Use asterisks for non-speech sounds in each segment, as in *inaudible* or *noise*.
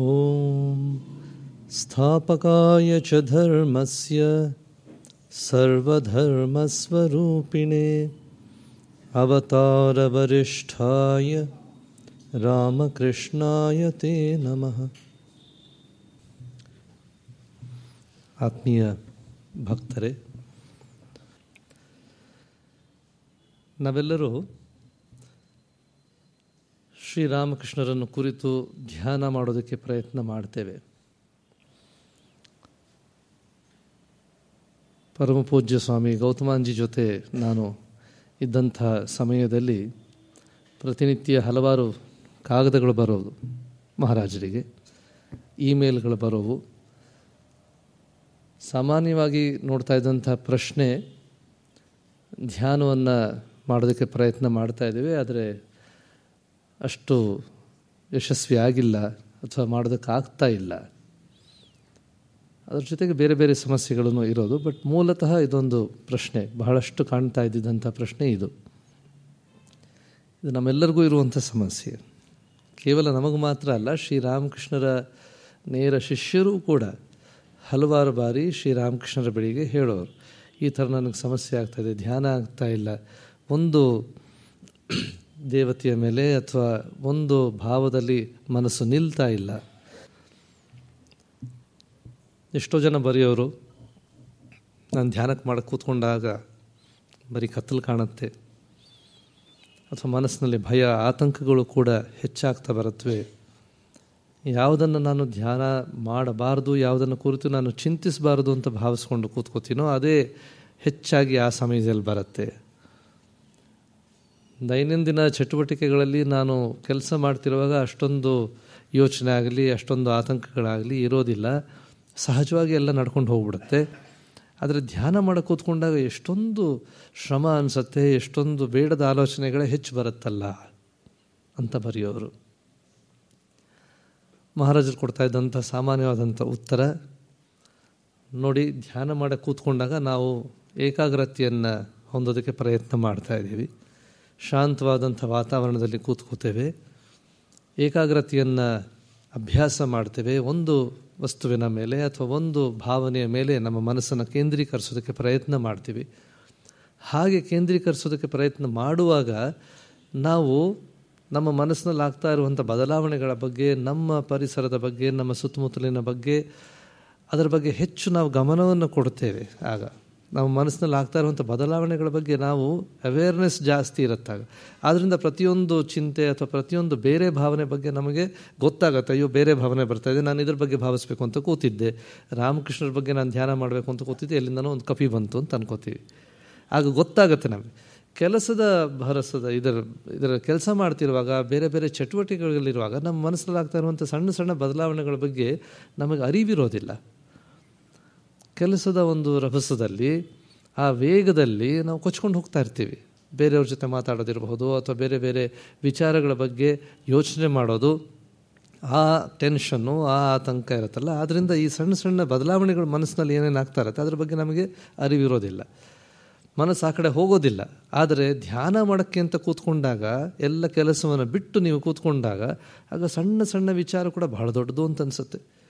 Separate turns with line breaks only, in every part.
ॐ स्थापकाय च धर्मस्य सर्वधर्मस्वरूपिणे अवतारवरिष्ठाय ರಾಮಕೃಷ್ಣಾಯ ತೇ ನಮಃ ಆತ್ಮೀಯ ಭಕ್ತರೇ ನಾವೆಲ್ಲರೂ ಶ್ರೀರಾಮಕೃಷ್ಣರನ್ನು ಕುರಿತು ಧ್ಯಾನ ಮಾಡೋದಕ್ಕೆ ಪ್ರಯತ್ನ ಮಾಡ್ತೇವೆ. ಪರಮಪೂಜ್ಯ ಸ್ವಾಮಿ ಗೌತಮಾಂಜಿ ಜೊತೆ ನಾನು ಇದ್ದಂಥ ಸಮಯದಲ್ಲಿ ಪ್ರತಿನಿತ್ಯ ಹಲವಾರು ಕಾಗದಗಳು ಬರೋದು ಮಹಾರಾಜರಿಗೆ, ಇಮೇಲ್ಗಳು ಬರೋವು. ಸಾಮಾನ್ಯವಾಗಿ ನೋಡ್ತಾ ಇದ್ದಂಥ ಪ್ರಶ್ನೆ ಧ್ಯಾನವನ್ನು ಮಾಡೋದಕ್ಕೆ ಪ್ರಯತ್ನ ಮಾಡ್ತಾ ಇದ್ದೀವಿ, ಆದರೆ ಅಷ್ಟು ಯಶಸ್ವಿ ಆಗಿಲ್ಲ ಅಥವಾ ಮಾಡೋದಕ್ಕೆ ಆಗ್ತಾ ಇಲ್ಲ. ಅದ್ರ ಜೊತೆಗೆ ಬೇರೆ ಬೇರೆ ಸಮಸ್ಯೆಗಳನ್ನು ಇರೋದು ಬಟ್ ಮೂಲತಃ ಇದೊಂದು ಪ್ರಶ್ನೆ. ಬಹಳಷ್ಟು ಕಾಣ್ತಾ ಇದ್ದಿದ್ದಂಥ ಪ್ರಶ್ನೆ ಇದು. ಇದು ನಮ್ಮೆಲ್ಲರಿಗೂ ಇರುವಂಥ ಸಮಸ್ಯೆ. ಕೇವಲ ನಮಗೆ ಮಾತ್ರ ಅಲ್ಲ, ಶ್ರೀರಾಮಕೃಷ್ಣರ ನೇರ ಶಿಷ್ಯರೂ ಕೂಡ ಹಲವಾರು ಬಾರಿ ಶ್ರೀರಾಮಕೃಷ್ಣರ ಬಳಿಗೆ ಹೇಳೋರು, ಈ ಥರ ನನಗೆ ಸಮಸ್ಯೆ ಆಗ್ತಾಯಿದೆ ಧ್ಯಾನ ಆಗ್ತಾ ಇಲ್ಲ. ಒಂದು ದೇವತೆಯ ಮೇಲೆ ಅಥವಾ ಒಂದು ಭಾವದಲ್ಲಿ ಮನಸ್ಸು ನಿಲ್ತಾ ಇಲ್ಲ. ಎಷ್ಟೋ ಜನ ಬರೆಯೋರು, ನಾನು ಧ್ಯಾನಕ್ಕೆ ಮಾಡಕ್ಕೆ ಕೂತ್ಕೊಂಡಾಗ ಬರೀ ಕತ್ತಲು ಕಾಣುತ್ತೆ. ಅಥವಾ ಮನಸ್ಸಿನಲ್ಲಿ ಭಯ, ಆತಂಕಗಳು ಕೂಡ ಹೆಚ್ಚಾಗ್ತಾ ಬರುತ್ತವೆ ಯಾವುದನ್ನು ನಾನು ಧ್ಯಾನ ಮಾಡಬಾರ್ದು, ಯಾವುದನ್ನು ಕುರಿತು ನಾನು ಚಿಂತಿಸಬಾರ್ದು ಅಂತ ಭಾವಿಸ್ಕೊಂಡು ಕೂತ್ಕೋತೀನೋ, ಅದೇ ಹೆಚ್ಚಾಗಿ ಆ ಸಮಯದಲ್ಲಿ ಬರುತ್ತೆ. ದೈನಂದಿನ ಚಟುವಟಿಕೆಗಳಲ್ಲಿ ನಾನು ಕೆಲಸ ಮಾಡ್ತಿರುವಾಗ ಅಷ್ಟೊಂದು ಯೋಚನೆ ಆಗಲಿ, ಅಷ್ಟೊಂದು ಆತಂಕಗಳಾಗಲಿ ಇರೋದಿಲ್ಲ. ಸಹಜವಾಗಿ ಎಲ್ಲ ನಡ್ಕೊಂಡು ಹೋಗ್ಬಿಡುತ್ತೆ. ಆದರೆ ಧ್ಯಾನ ಮಾಡಕ್ಕೆ ಕೂತ್ಕೊಂಡಾಗ ಎಷ್ಟೊಂದು ಶ್ರಮ ಅನಿಸುತ್ತೆ, ಎಷ್ಟೊಂದು ಬೇಡದ ಆಲೋಚನೆಗಳೇ ಹೆಚ್ಚು ಬರುತ್ತಲ್ಲ ಅಂತ ಬರೆಯೋರು. ಮಹಾರಾಜರು ಕೊಡ್ತಾ ಇದ್ದಂಥ ಸಾಮಾನ್ಯವಾದಂಥ ಉತ್ತರ, ನೋಡಿ ಧ್ಯಾನ ಮಾಡಕ್ಕೆ ಕೂತ್ಕೊಂಡಾಗ ನಾವು ಏಕಾಗ್ರತೆಯನ್ನು ಹೊಂದೋದಕ್ಕೆ ಪ್ರಯತ್ನ ಮಾಡ್ತಾ ಇದ್ದೀವಿ. ಶಾಂತವಾದಂಥ ವಾತಾವರಣದಲ್ಲಿ ಕೂತ್ಕೋತೇವೆ. ಏಕಾಗ್ರತೆಯನ್ನು ಅಭ್ಯಾಸ ಮಾಡ್ತೇವೆ. ಒಂದು ವಸ್ತುವಿನ ಮೇಲೆ ಅಥವಾ ಒಂದು ಭಾವನೆಯ ಮೇಲೆ ನಮ್ಮ ಮನಸ್ಸನ್ನು ಕೇಂದ್ರೀಕರಿಸೋದಕ್ಕೆ ಪ್ರಯತ್ನ ಮಾಡ್ತೀವಿ. ಹಾಗೆ ಕೇಂದ್ರೀಕರಿಸೋದಕ್ಕೆ ಪ್ರಯತ್ನ ಮಾಡುವಾಗ ನಾವು ನಮ್ಮ ಮನಸ್ಸಿನಲ್ಲಿ ಆಗ್ತಾ ಇರುವಂಥ ಬದಲಾವಣೆಗಳ ಬಗ್ಗೆ, ನಮ್ಮ ಪರಿಸರದ ಬಗ್ಗೆ, ನಮ್ಮ ಸುತ್ತಮುತ್ತಲಿನ ಬಗ್ಗೆ, ಅದರ ಬಗ್ಗೆ ಹೆಚ್ಚು ನಾವು ಗಮನವನ್ನು ಕೊಡ್ತೇವೆ. ಆಗ ನಮ್ಮ ಮನಸ್ಸಿನಲ್ಲಿ ಆಗ್ತಾ ಇರುವಂಥ ಬದಲಾವಣೆಗಳ ಬಗ್ಗೆ ನಾವು ಅವೇರ್ನೆಸ್ ಜಾಸ್ತಿ ಇರುತ್ತಾಗ. ಆದ್ದರಿಂದ ಪ್ರತಿಯೊಂದು ಚಿಂತೆ ಅಥವಾ ಪ್ರತಿಯೊಂದು ಬೇರೆ ಭಾವನೆ ಬಗ್ಗೆ ನಮಗೆ ಗೊತ್ತಾಗುತ್ತೆ, ಅಯ್ಯೋ ಬೇರೆ ಭಾವನೆ ಬರ್ತಾ ಇದೆ, ನಾನು ಇದ್ರ ಬಗ್ಗೆ ಭಾವಿಸ್ಬೇಕು ಅಂತ ಕೂತಿದ್ದೆ. ರಾಮಕೃಷ್ಣರ ಬಗ್ಗೆ ನಾನು ಧ್ಯಾನ ಮಾಡಬೇಕು ಅಂತ ಕೂತಿದ್ದೆ, ಎಲ್ಲಿಂದನೋ ಒಂದು ಕಪಿ ಬಂತು ಅಂತ ಅನ್ಕೋತೀವಿ. ಆಗ ಗೊತ್ತಾಗುತ್ತೆ ನಮಗೆ. ಕೆಲಸದ ಭರಸದ ಇದರ ಇದರ ಕೆಲಸ ಮಾಡ್ತಿರುವಾಗ, ಬೇರೆ ಬೇರೆ ಚಟುವಟಿಕೆಗಳಲ್ಲಿರುವಾಗ ನಮ್ಮ ಮನಸ್ಸಲ್ಲಿ ಆಗ್ತಾ ಇರುವಂಥ ಸಣ್ಣ ಸಣ್ಣ ಬದಲಾವಣೆಗಳ ಬಗ್ಗೆ ನಮಗೆ ಅರಿವಿರೋದಿಲ್ಲ. ಕೆಲಸದ ಒಂದು ರಭಸದಲ್ಲಿ, ಆ ವೇಗದಲ್ಲಿ ನಾವು ಕೊಚ್ಕೊಂಡು ಹೋಗ್ತಾ ಇರ್ತೀವಿ. ಬೇರೆಯವ್ರ ಜೊತೆ ಮಾತಾಡೋದಿರಬಹುದು ಅಥವಾ ಬೇರೆ ಬೇರೆ ವಿಚಾರಗಳ ಬಗ್ಗೆ ಯೋಚನೆ ಮಾಡೋದು, ಆ ಟೆನ್ಷನ್ನು, ಆ ಆತಂಕ ಇರುತ್ತಲ್ಲ ಆದ್ದರಿಂದ ಈ ಸಣ್ಣ ಸಣ್ಣ ಬದಲಾವಣೆಗಳು ಮನಸ್ಸಿನಲ್ಲಿ ಏನೇನು ಆಗ್ತಾ ಇರುತ್ತೆ, ಅದ್ರ ಬಗ್ಗೆ ನಮಗೆ ಅರಿವಿರೋದಿಲ್ಲ. ಮನಸ್ಸು ಆ ಕಡೆ ಹೋಗೋದಿಲ್ಲ. ಆದರೆ ಧ್ಯಾನ ಮಾಡೋಕ್ಕೆ ಅಂತ ಕೂತ್ಕೊಂಡಾಗ, ಎಲ್ಲ ಕೆಲಸವನ್ನು ಬಿಟ್ಟು ನೀವು ಕೂತ್ಕೊಂಡಾಗ, ಆಗ ಸಣ್ಣ ಸಣ್ಣ ವಿಚಾರ ಕೂಡ ಬಹಳ ದೊಡ್ಡದು ಅಂತ ಅನಿಸುತ್ತೆ.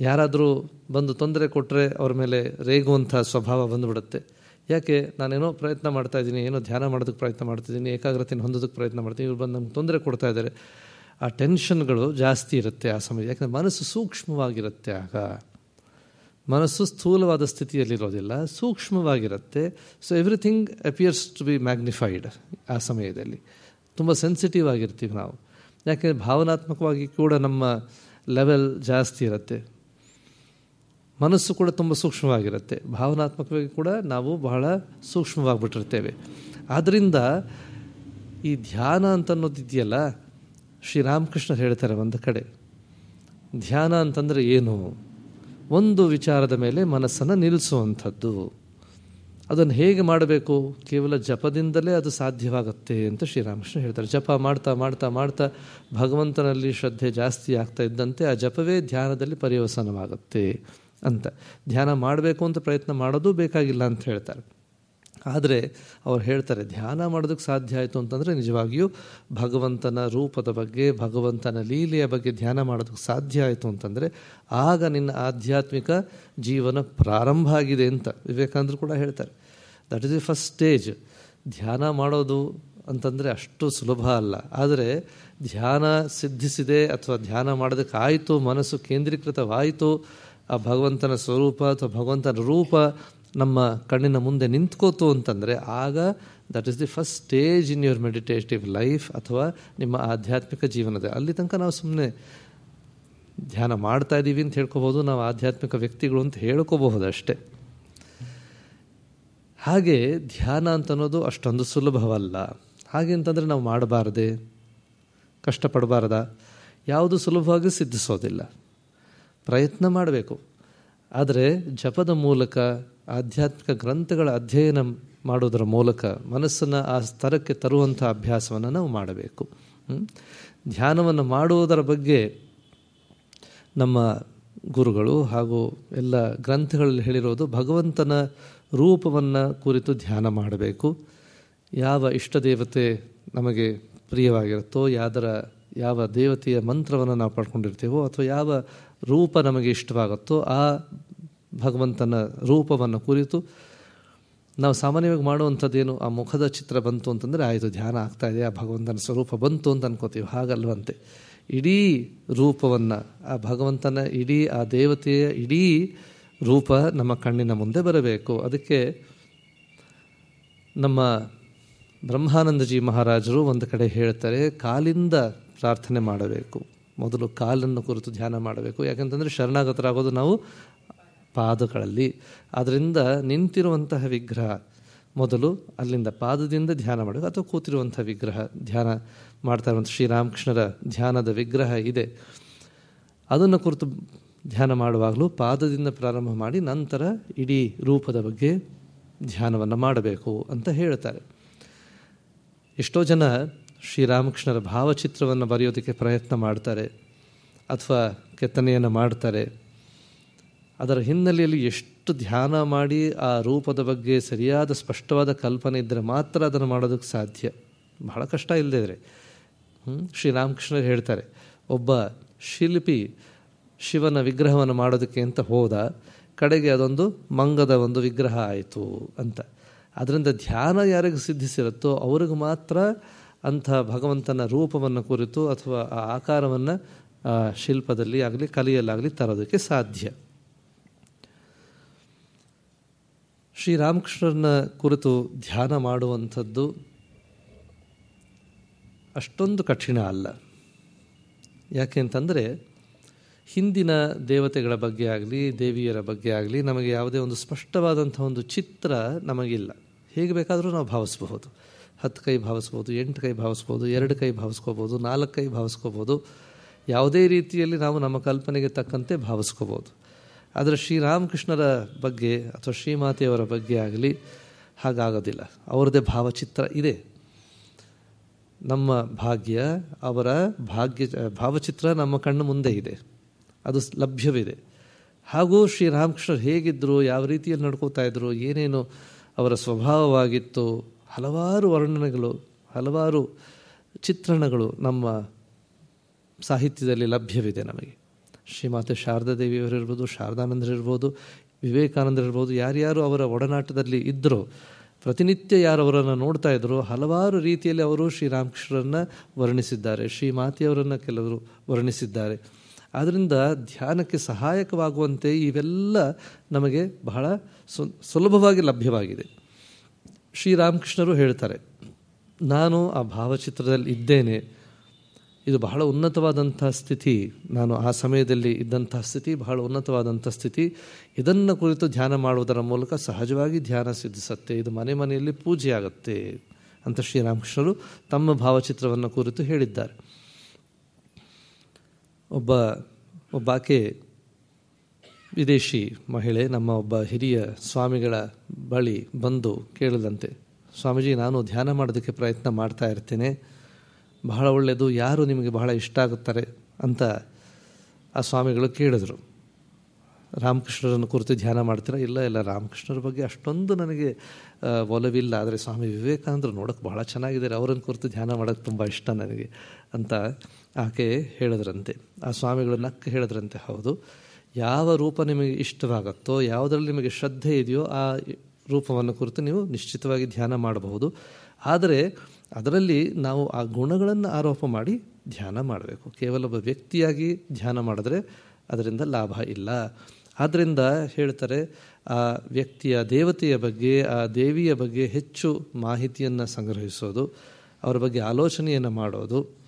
ಯಾರಾದರೂ ಬಂದು ತೊಂದರೆ ಕೊಟ್ಟರೆ ಅವ್ರ ಮೇಲೆ ರೇಗುವಂಥ ಸ್ವಭಾವ ಬಂದುಬಿಡುತ್ತೆ. ಯಾಕೆ? ನಾನೇನೋ ಪ್ರಯತ್ನ ಮಾಡ್ತಾ ಇದ್ದೀನಿ, ಏನೋ ಧ್ಯಾನ ಮಾಡೋದಕ್ಕೆ ಪ್ರಯತ್ನ ಮಾಡ್ತಿದ್ದೀನಿ ಏಕಾಗ್ರತೆಯನ್ನು ಹೊಂದೋದಕ್ಕೆ ಪ್ರಯತ್ನ ಮಾಡ್ತೀನಿ ಇವ್ರು ಬಂದು ನಮ್ಗೆ ತೊಂದರೆ ಕೊಡ್ತಾ ಇದ್ದಾರೆ. ಆ ಟೆನ್ಷನ್ಗಳು ಜಾಸ್ತಿ ಇರುತ್ತೆ ಆ ಸಮಯ. ಯಾಕಂದರೆ ಮನಸ್ಸು ಸೂಕ್ಷ್ಮವಾಗಿರುತ್ತೆ ಆಗ. ಮನಸ್ಸು ಸ್ಥೂಲವಾದ ಸ್ಥಿತಿಯಲ್ಲಿರೋದಿಲ್ಲ ಸೂಕ್ಷ್ಮವಾಗಿರುತ್ತೆ. So everything appears to be magnified ಆ ಸಮಯದಲ್ಲಿ. ತುಂಬ ಸೆನ್ಸಿಟಿವ್ ಆಗಿರ್ತೀವಿ ನಾವು. ಯಾಕೆಂದರೆ ಭಾವನಾತ್ಮಕವಾಗಿ ಕೂಡ ನಮ್ಮ ಲೆವೆಲ್ ಜಾಸ್ತಿ ಇರುತ್ತೆ. ಮನಸ್ಸು ಕೂಡ ತುಂಬ ಸೂಕ್ಷ್ಮವಾಗಿರುತ್ತೆ. ಭಾವನಾತ್ಮಕವಾಗಿ ಕೂಡ ನಾವು ಬಹಳ ಸೂಕ್ಷ್ಮವಾಗಿಬಿಟ್ಟಿರ್ತೇವೆ. ಆದ್ದರಿಂದ ಈ ಧ್ಯಾನ ಅಂತ ಅನ್ನೋದಿದೆಯಲ್ಲ ಶ್ರೀರಾಮಕೃಷ್ಣ ಹೇಳ್ತಾರೆ ಒಂದು ಕಡೆ, ಧ್ಯಾನ ಅಂತಂದರೆ ಏನು? ಒಂದು ವಿಚಾರದ ಮೇಲೆ ಮನಸ್ಸನ್ನು ನಿಲ್ಲಿಸುವಂಥದ್ದು. ಅದನ್ನು ಹೇಗೆ ಮಾಡಬೇಕು? ಕೇವಲ ಜಪದಿಂದಲೇ ಅದು ಸಾಧ್ಯವಾಗುತ್ತೆ ಅಂತ ಶ್ರೀರಾಮಕೃಷ್ಣ ಹೇಳ್ತಾರೆ. ಜಪ ಮಾಡ್ತಾ ಮಾಡ್ತಾ ಮಾಡ್ತಾ ಭಗವಂತನಲ್ಲಿ ಶ್ರದ್ಧೆ ಜಾಸ್ತಿ ಆಗ್ತಾ ಇದ್ದಂತೆ ಆ ಜಪವೇ ಧ್ಯಾನದಲ್ಲಿ ಪರ್ಯವಸನವಾಗುತ್ತೆ. ಅಂತ. ಧ್ಯಾನ ಮಾಡಬೇಕು ಅಂತ ಪ್ರಯತ್ನ ಮಾಡೋದು ಬೇಕಾಗಿಲ್ಲ ಅಂತ ಹೇಳ್ತಾರೆ. ಆದರೆ ಅವ್ರು ಹೇಳ್ತಾರೆ, ಧ್ಯಾನ ಮಾಡೋದಕ್ಕೆ ಸಾಧ್ಯ ಆಯಿತು ಅಂತಂದರೆ ನಿಜವಾಗಿಯೂ ಭಗವಂತನ ರೂಪದ ಬಗ್ಗೆ, ಭಗವಂತನ ಲೀಲೆಯ ಬಗ್ಗೆ ಧ್ಯಾನ ಮಾಡೋದಕ್ಕೆ ಸಾಧ್ಯ ಆಯಿತು ಅಂತಂದರೆ ಆಗ ನಿನ್ನ ಆಧ್ಯಾತ್ಮಿಕ ಜೀವನ ಪ್ರಾರಂಭ ಆಗಿದೆ ಅಂತ ವಿವೇಕಾನಂದರು ಕೂಡ ಹೇಳ್ತಾರೆ. That is the first stage ಧ್ಯಾನ ಮಾಡೋದು ಅಂತಂದರೆ ಅಷ್ಟು ಸುಲಭ ಅಲ್ಲ. ಆದರೆ ಧ್ಯಾನ ಸಿದ್ಧಿಸಿದೆ ಅಥವಾ ಧ್ಯಾನ ಮಾಡೋದಕ್ಕಾಯಿತು ಮನಸ್ಸು ಕೇಂದ್ರೀಕೃತವಾಯಿತು ಆ ಭಗವಂತನ ಸ್ವರೂಪ ಅಥವಾ ಭಗವಂತನ ರೂಪ ನಮ್ಮ ಕಣ್ಣಿನ ಮುಂದೆ ನಿಂತ್ಕೋತು ಅಂತಂದರೆ ಆಗ that is the first stage in your meditative life ಅಥವಾ ನಿಮ್ಮ ಆಧ್ಯಾತ್ಮಿಕ ಜೀವನದ. ಅಲ್ಲಿ ತನಕ ನಾವು ಸುಮ್ಮನೆ ಧ್ಯಾನ ಮಾಡ್ತಾ ಇದ್ದೀವಿ ಅಂತ ಹೇಳ್ಕೋಬೋದು ನಾವು ಆಧ್ಯಾತ್ಮಿಕ ವ್ಯಕ್ತಿಗಳು ಅಂತ ಹೇಳ್ಕೋಬಹುದು ಅಷ್ಟೇ. ಹಾಗೆ ಧ್ಯಾನ ಅಂತ ಅನ್ನೋದು ಅಷ್ಟೊಂದು ಸುಲಭವಲ್ಲ. ಹಾಗೆ ಅಂತಂದರೆ ನಾವು ಮಾಡಬಾರದೆ? ಕಷ್ಟಪಡಬಾರ್ದ? ಯಾವುದು ಸುಲಭವಾಗಿ ಸಿದ್ಧಿಸೋದಿಲ್ಲ. ಪ್ರಯತ್ನ ಮಾಡಬೇಕು. ಆದರೆ ಜಪದ ಮೂಲಕ, ಆಧ್ಯಾತ್ಮಿಕ ಗ್ರಂಥಗಳ ಅಧ್ಯಯನ ಮಾಡೋದರ ಮೂಲಕ ಮನಸ್ಸನ್ನು ಆ ಸ್ತರಕ್ಕೆ ತರುವಂಥ ಅಭ್ಯಾಸವನ್ನು ನಾವು ಮಾಡಬೇಕು. ಧ್ಯಾನವನ್ನು ಮಾಡುವುದರ ಬಗ್ಗೆ ನಮ್ಮ ಗುರುಗಳು ಹಾಗೂ ಎಲ್ಲ ಗ್ರಂಥಗಳಲ್ಲಿ ಹೇಳಿರೋದು ಭಗವಂತನ ರೂಪವನ್ನು ಕುರಿತು ಧ್ಯಾನ ಮಾಡಬೇಕು. ಯಾವ ಇಷ್ಟ ದೇವತೆ ನಮಗೆ ಪ್ರಿಯವಾಗಿರುತ್ತೋ, ಯಾದರ ಯಾವ ದೇವತೆಯ ಮಂತ್ರವನ್ನು ನಾವು ಪಡ್ಕೊಂಡಿರ್ತೀವೋ ಅಥವಾ ಯಾವ ರೂಪ ನಮಗೆ ಇಷ್ಟವಾಗುತ್ತೋ ಆ ಭಗವಂತನ ರೂಪವನ್ನು ಕುರಿತು ನಾವು ಸಾಮಾನ್ಯವಾಗಿ ಮಾಡುವಂಥದ್ದೇನು? ಆ ಮುಖದ ಚಿತ್ರ ಬಂತು ಅಂತಂದರೆ, ಆಯಿತು, ಧ್ಯಾನ ಆಗ್ತಾ ಇದೆ, ಆ ಭಗವಂತನ ಸ್ವರೂಪ ಬಂತು ಅಂತ ಅನ್ಕೋತೀವಿ. ಹಾಗಲ್ವಂತೆ. ಇಡೀ ರೂಪವನ್ನು, ಆ ಭಗವಂತನ ಇಡೀ, ಆ ದೇವತೆಯ ಇಡೀ ರೂಪ ನಮ್ಮ ಕಣ್ಣಿನ ಮುಂದೆ ಬರಬೇಕು. ಅದಕ್ಕೆ ನಮ್ಮ ಬ್ರಹ್ಮಾನಂದಜಿ ಮಹಾರಾಜರು ಒಂದು ಕಡೆ ಹೇಳ್ತಾರೆ, ಕಾಲಿಂದ ಪ್ರಾರ್ಥನೆ ಮಾಡಬೇಕು. ಮೊದಲು ಕಾಲನ್ನು ಕುರಿತು ಧ್ಯಾನ ಮಾಡಬೇಕು. ಯಾಕಂತಂದರೆ ಶರಣಾಗತರಾಗೋದು ನಾವು ಪಾದಗಳಲ್ಲಿ. ಅದರಿಂದ ನಿಂತಿರುವಂತಹ ವಿಗ್ರಹ ಮೊದಲು ಅಲ್ಲಿಂದ ಪಾದದಿಂದ ಧ್ಯಾನ ಮಾಡಬೇಕು. ಅಥವಾ ಕೂತಿರುವಂಥ ವಿಗ್ರಹ ಧ್ಯಾನ ಮಾಡ್ತಾ ಇರುವಂಥ ಶ್ರೀರಾಮಕೃಷ್ಣರ ಧ್ಯಾನದ ವಿಗ್ರಹ ಇದೆ. ಅದನ್ನು ಕುರಿತು ಧ್ಯಾನ ಮಾಡುವಾಗಲೂ ಪಾದದಿಂದ ಪ್ರಾರಂಭ ಮಾಡಿ ನಂತರ ಇಡೀ ರೂಪದ ಬಗ್ಗೆ ಧ್ಯಾನವನ್ನು ಮಾಡಬೇಕು ಅಂತ ಹೇಳ್ತಾರೆ. ಎಷ್ಟೋ ಜನ ಶ್ರೀರಾಮಕೃಷ್ಣರ ಭಾವಚಿತ್ರವನ್ನು ಬರೆಯೋದಕ್ಕೆ ಪ್ರಯತ್ನ ಮಾಡ್ತಾರೆ ಅಥವಾ ಕೆತ್ತನೆಯನ್ನು ಮಾಡ್ತಾರೆ. ಅದರ ಹಿನ್ನೆಲೆಯಲ್ಲಿ ಎಷ್ಟು ಧ್ಯಾನ ಮಾಡಿ ಆ ರೂಪದ ಬಗ್ಗೆ ಸರಿಯಾದ ಸ್ಪಷ್ಟವಾದ ಕಲ್ಪನೆ ಇದ್ದರೆ ಮಾತ್ರ ಅದನ್ನು ಮಾಡೋದಕ್ಕೆ ಸಾಧ್ಯ. ಬಹಳ ಕಷ್ಟ ಇಲ್ಲದಿದ್ರೆ ಶ್ರೀರಾಮಕೃಷ್ಣರು ಹೇಳ್ತಾರೆ, ಒಬ್ಬ ಶಿಲ್ಪಿ ಶಿವನ ವಿಗ್ರಹವನ್ನು ಮಾಡೋದಕ್ಕೆ ಅಂತ ಹೋದ, ಕಡೆಗೆ ಅದೊಂದು ಮಂಗದ ಒಂದು ವಿಗ್ರಹ ಆಯಿತು ಅಂತ. ಅದರಿಂದ ಧ್ಯಾನ ಯಾರಿಗೆ ಸಿದ್ಧಿಸಿರುತ್ತೋ ಅವ್ರಿಗೆ ಮಾತ್ರ ಅಂಥ ಭಗವಂತನ ರೂಪವನ್ನು ಕುರಿತು ಅಥವಾ ಆ ಆಕಾರವನ್ನು ಶಿಲ್ಪದಲ್ಲಿ ಆಗಲಿ, ಕಲೆಯಲ್ಲಾಗಲಿ ತರೋದಕ್ಕೆ ಸಾಧ್ಯ. ಶ್ರೀರಾಮಕೃಷ್ಣರನ್ನ ಕುರಿತು ಧ್ಯಾನ ಮಾಡುವಂಥದ್ದು ಅಷ್ಟೊಂದು ಕಠಿಣ ಅಲ್ಲ. ಯಾಕೆ ಅಂತಂದರೆ, ಹಿಂದಿನ ದೇವತೆಗಳ ಬಗ್ಗೆ ಆಗಲಿ, ದೇವಿಯರ ಬಗ್ಗೆ ಆಗಲಿ, ನಮಗೆ ಯಾವುದೇ ಒಂದು ಸ್ಪಷ್ಟವಾದಂಥ ಒಂದು ಚಿತ್ರ ನಮಗಿಲ್ಲ. ಹೇಗೆ ಬೇಕಾದರೂ ನಾವು ಭಾವಿಸ್ಬಹುದು. ಹತ್ತು ಕೈ ಭಾವಿಸ್ಬೋದು, ಎಂಟು ಕೈ ಭಾವಿಸ್ಬೋದು, ಎರಡು ಕೈ ಭಾವಿಸ್ಕೋಬೋದು, ನಾಲ್ಕು ಕೈ ಭಾವಿಸ್ಕೋಬೋದು. ಯಾವುದೇ ರೀತಿಯಲ್ಲಿ ನಾವು ನಮ್ಮ ಕಲ್ಪನೆಗೆ ತಕ್ಕಂತೆ ಭಾವಿಸ್ಕೋಬೋದು. ಆದರೆ ಶ್ರೀರಾಮಕೃಷ್ಣರ ಬಗ್ಗೆ ಅಥವಾ ಶ್ರೀಮಾತೆಯವರ ಬಗ್ಗೆ ಆಗಲಿ ಹಾಗಾಗೋದಿಲ್ಲ. ಅವರದೇ ಭಾವಚಿತ್ರ ಇದೆ. ನಮ್ಮ ಭಾಗ್ಯ, ಅವರ ಭಾಗ್ಯ, ಭಾವಚಿತ್ರ ನಮ್ಮ ಕಣ್ಣು ಮುಂದೆ ಇದೆ. ಅದು ಲಭ್ಯವಿದೆ. ಹಾಗೂ ಶ್ರೀರಾಮಕೃಷ್ಣರು ಹೇಗಿದ್ದರು ಯಾವ ರೀತಿಯಲ್ಲಿ ನಡ್ಕೋತಾ ಇದ್ದರು ಏನೇನು ಅವರ ಸ್ವಭಾವವಾಗಿತ್ತು ಹಲವಾರು ವರ್ಣನೆಗಳು, ಹಲವಾರು ಚಿತ್ರಣಗಳು ನಮ್ಮ ಸಾಹಿತ್ಯದಲ್ಲಿ ಲಭ್ಯವಿದೆ ನಮಗೆ. ಶ್ರೀಮಾತೆ ದೇವಿಯವರಿರ್ಬೋದು ಶಾರದಾನಂದರಿರ್ಬೋದು, ವಿವೇಕಾನಂದರಿರ್ಬೋದು, ಯಾರ್ಯಾರು ಅವರ ಒಡನಾಟದಲ್ಲಿ ಇದ್ದರೂ ಪ್ರತಿನಿತ್ಯ ಯಾರು ಅವರನ್ನು ನೋಡ್ತಾ ಇದ್ದರು ಹಲವಾರು ರೀತಿಯಲ್ಲಿ ಅವರು ಶ್ರೀರಾಮಕೃಷ್ಣರನ್ನು ವರ್ಣಿಸಿದ್ದಾರೆ, ಶ್ರೀಮಾತೆಯವರನ್ನು ಕೆಲವರು ವರ್ಣಿಸಿದ್ದಾರೆ. ಆದ್ದರಿಂದ ಧ್ಯಾನಕ್ಕೆ ಸಹಾಯಕವಾಗುವಂತೆ ಇವೆಲ್ಲ ನಮಗೆ ಬಹಳ ಸುಲಭವಾಗಿ ಲಭ್ಯವಾಗಿದೆ. ಶ್ರೀರಾಮಕೃಷ್ಣರು ಹೇಳ್ತಾರೆ, ನಾನು ಆ ಭಾವಚಿತ್ರದಲ್ಲಿ ಇದ್ದೇನೆ. ಇದು ಬಹಳ ಉನ್ನತವಾದಂಥ ಸ್ಥಿತಿ. ನಾನು ಆ ಸಮಯದಲ್ಲಿ ಇದ್ದಂಥ ಸ್ಥಿತಿ ಬಹಳ ಉನ್ನತವಾದಂಥ ಸ್ಥಿತಿ. ಇದನ್ನು ಕುರಿತು ಧ್ಯಾನ ಮಾಡುವುದರ ಮೂಲಕ ಸಹಜವಾಗಿ ಧ್ಯಾನ ಸಿದ್ಧಿಸುತ್ತೆ. ಇದು ಮನೆ ಮನೆಯಲ್ಲಿ ಪೂಜೆ ಆಗುತ್ತೆ ಅಂತ ಶ್ರೀರಾಮಕೃಷ್ಣರು ತಮ್ಮ ಭಾವಚಿತ್ರವನ್ನು ಕುರಿತು ಹೇಳಿದ್ದಾರೆ. ಒಬ್ಬ, ಒಬ್ಬಾಕೆ ವಿದೇಶಿ ಮಹಿಳೆ, ನಮ್ಮ ಒಬ್ಬ ಹಿರಿಯ ಸ್ವಾಮಿಗಳ ಬಳಿ ಬಂದು ಕೇಳಿದಂತೆ, ಸ್ವಾಮೀಜಿ, ನಾನು ಧ್ಯಾನ ಮಾಡೋದಕ್ಕೆ ಪ್ರಯತ್ನ ಮಾಡ್ತಾ ಇರ್ತೇನೆ. ಬಹಳ ಒಳ್ಳೆಯದು. ಯಾರು ನಿಮಗೆ ಬಹಳ ಇಷ್ಟ ಆಗುತ್ತಾರೆ? ಅಂತ ಆ ಸ್ವಾಮಿಗಳು ಕೇಳಿದರು. ರಾಮಕೃಷ್ಣರನ್ನು ಕುರಿತು ಧ್ಯಾನ ಮಾಡ್ತೀರಾ? ಇಲ್ಲ ಇಲ್ಲ. ರಾಮಕೃಷ್ಣರ ಬಗ್ಗೆ ಅಷ್ಟೊಂದು ನನಗೆ ಒಲವಿಲ್ಲ. ಆದರೆ ಸ್ವಾಮಿ ವಿವೇಕಾನಂದರು ನೋಡೋಕ್ಕೆ ಬಹಳ ಚೆನ್ನಾಗಿದ್ದಾರೆ. ಅವರನ್ನು ಕುರಿತು ಧ್ಯಾನ ಮಾಡೋಕ್ಕೆ ತುಂಬ ಇಷ್ಟ ನನಗೆ, ಅಂತ ಆಕೆ ಹೇಳಿದ್ರಂತೆ. ಆ ಸ್ವಾಮಿಗಳು ನಕ್ಕ ಹೇಳಿದ್ರಂತೆ, ಹೌದು. ಯಾವ ರೂಪ ನಿಮಗೆ ಇಷ್ಟವಾಗುತ್ತೋ, ಯಾವುದರಲ್ಲಿ ನಿಮಗೆ ಶ್ರದ್ಧೆ ಇದೆಯೋ ಆ ರೂಪವನ್ನು ಕುರಿತು ನೀವು ನಿಶ್ಚಿತವಾಗಿ ಧ್ಯಾನ ಮಾಡಬಹುದು. ಆದರೆ ಅದರಲ್ಲಿ ನಾವು ಆ ಗುಣಗಳನ್ನು ಆರೋಪ ಮಾಡಿ ಧ್ಯಾನ ಮಾಡಬೇಕು. ಕೇವಲ ಒಬ್ಬ ವ್ಯಕ್ತಿಯಾಗಿ ಧ್ಯಾನ ಮಾಡಿದ್ರೆ ಅದರಿಂದ ಲಾಭ ಇಲ್ಲ. ಆದ್ದರಿಂದ ಹೇಳ್ತಾರೆ, ಆ ವ್ಯಕ್ತಿಯ ದೇವತೆಯ ಬಗ್ಗೆ, ಆ ದೇವಿಯ ಬಗ್ಗೆ ಹೆಚ್ಚು ಮಾಹಿತಿಯನ್ನು ಸಂಗ್ರಹಿಸೋದು, ಅವರ ಬಗ್ಗೆ ಆಲೋಚನೆಯನ್ನು ಮಾಡೋದು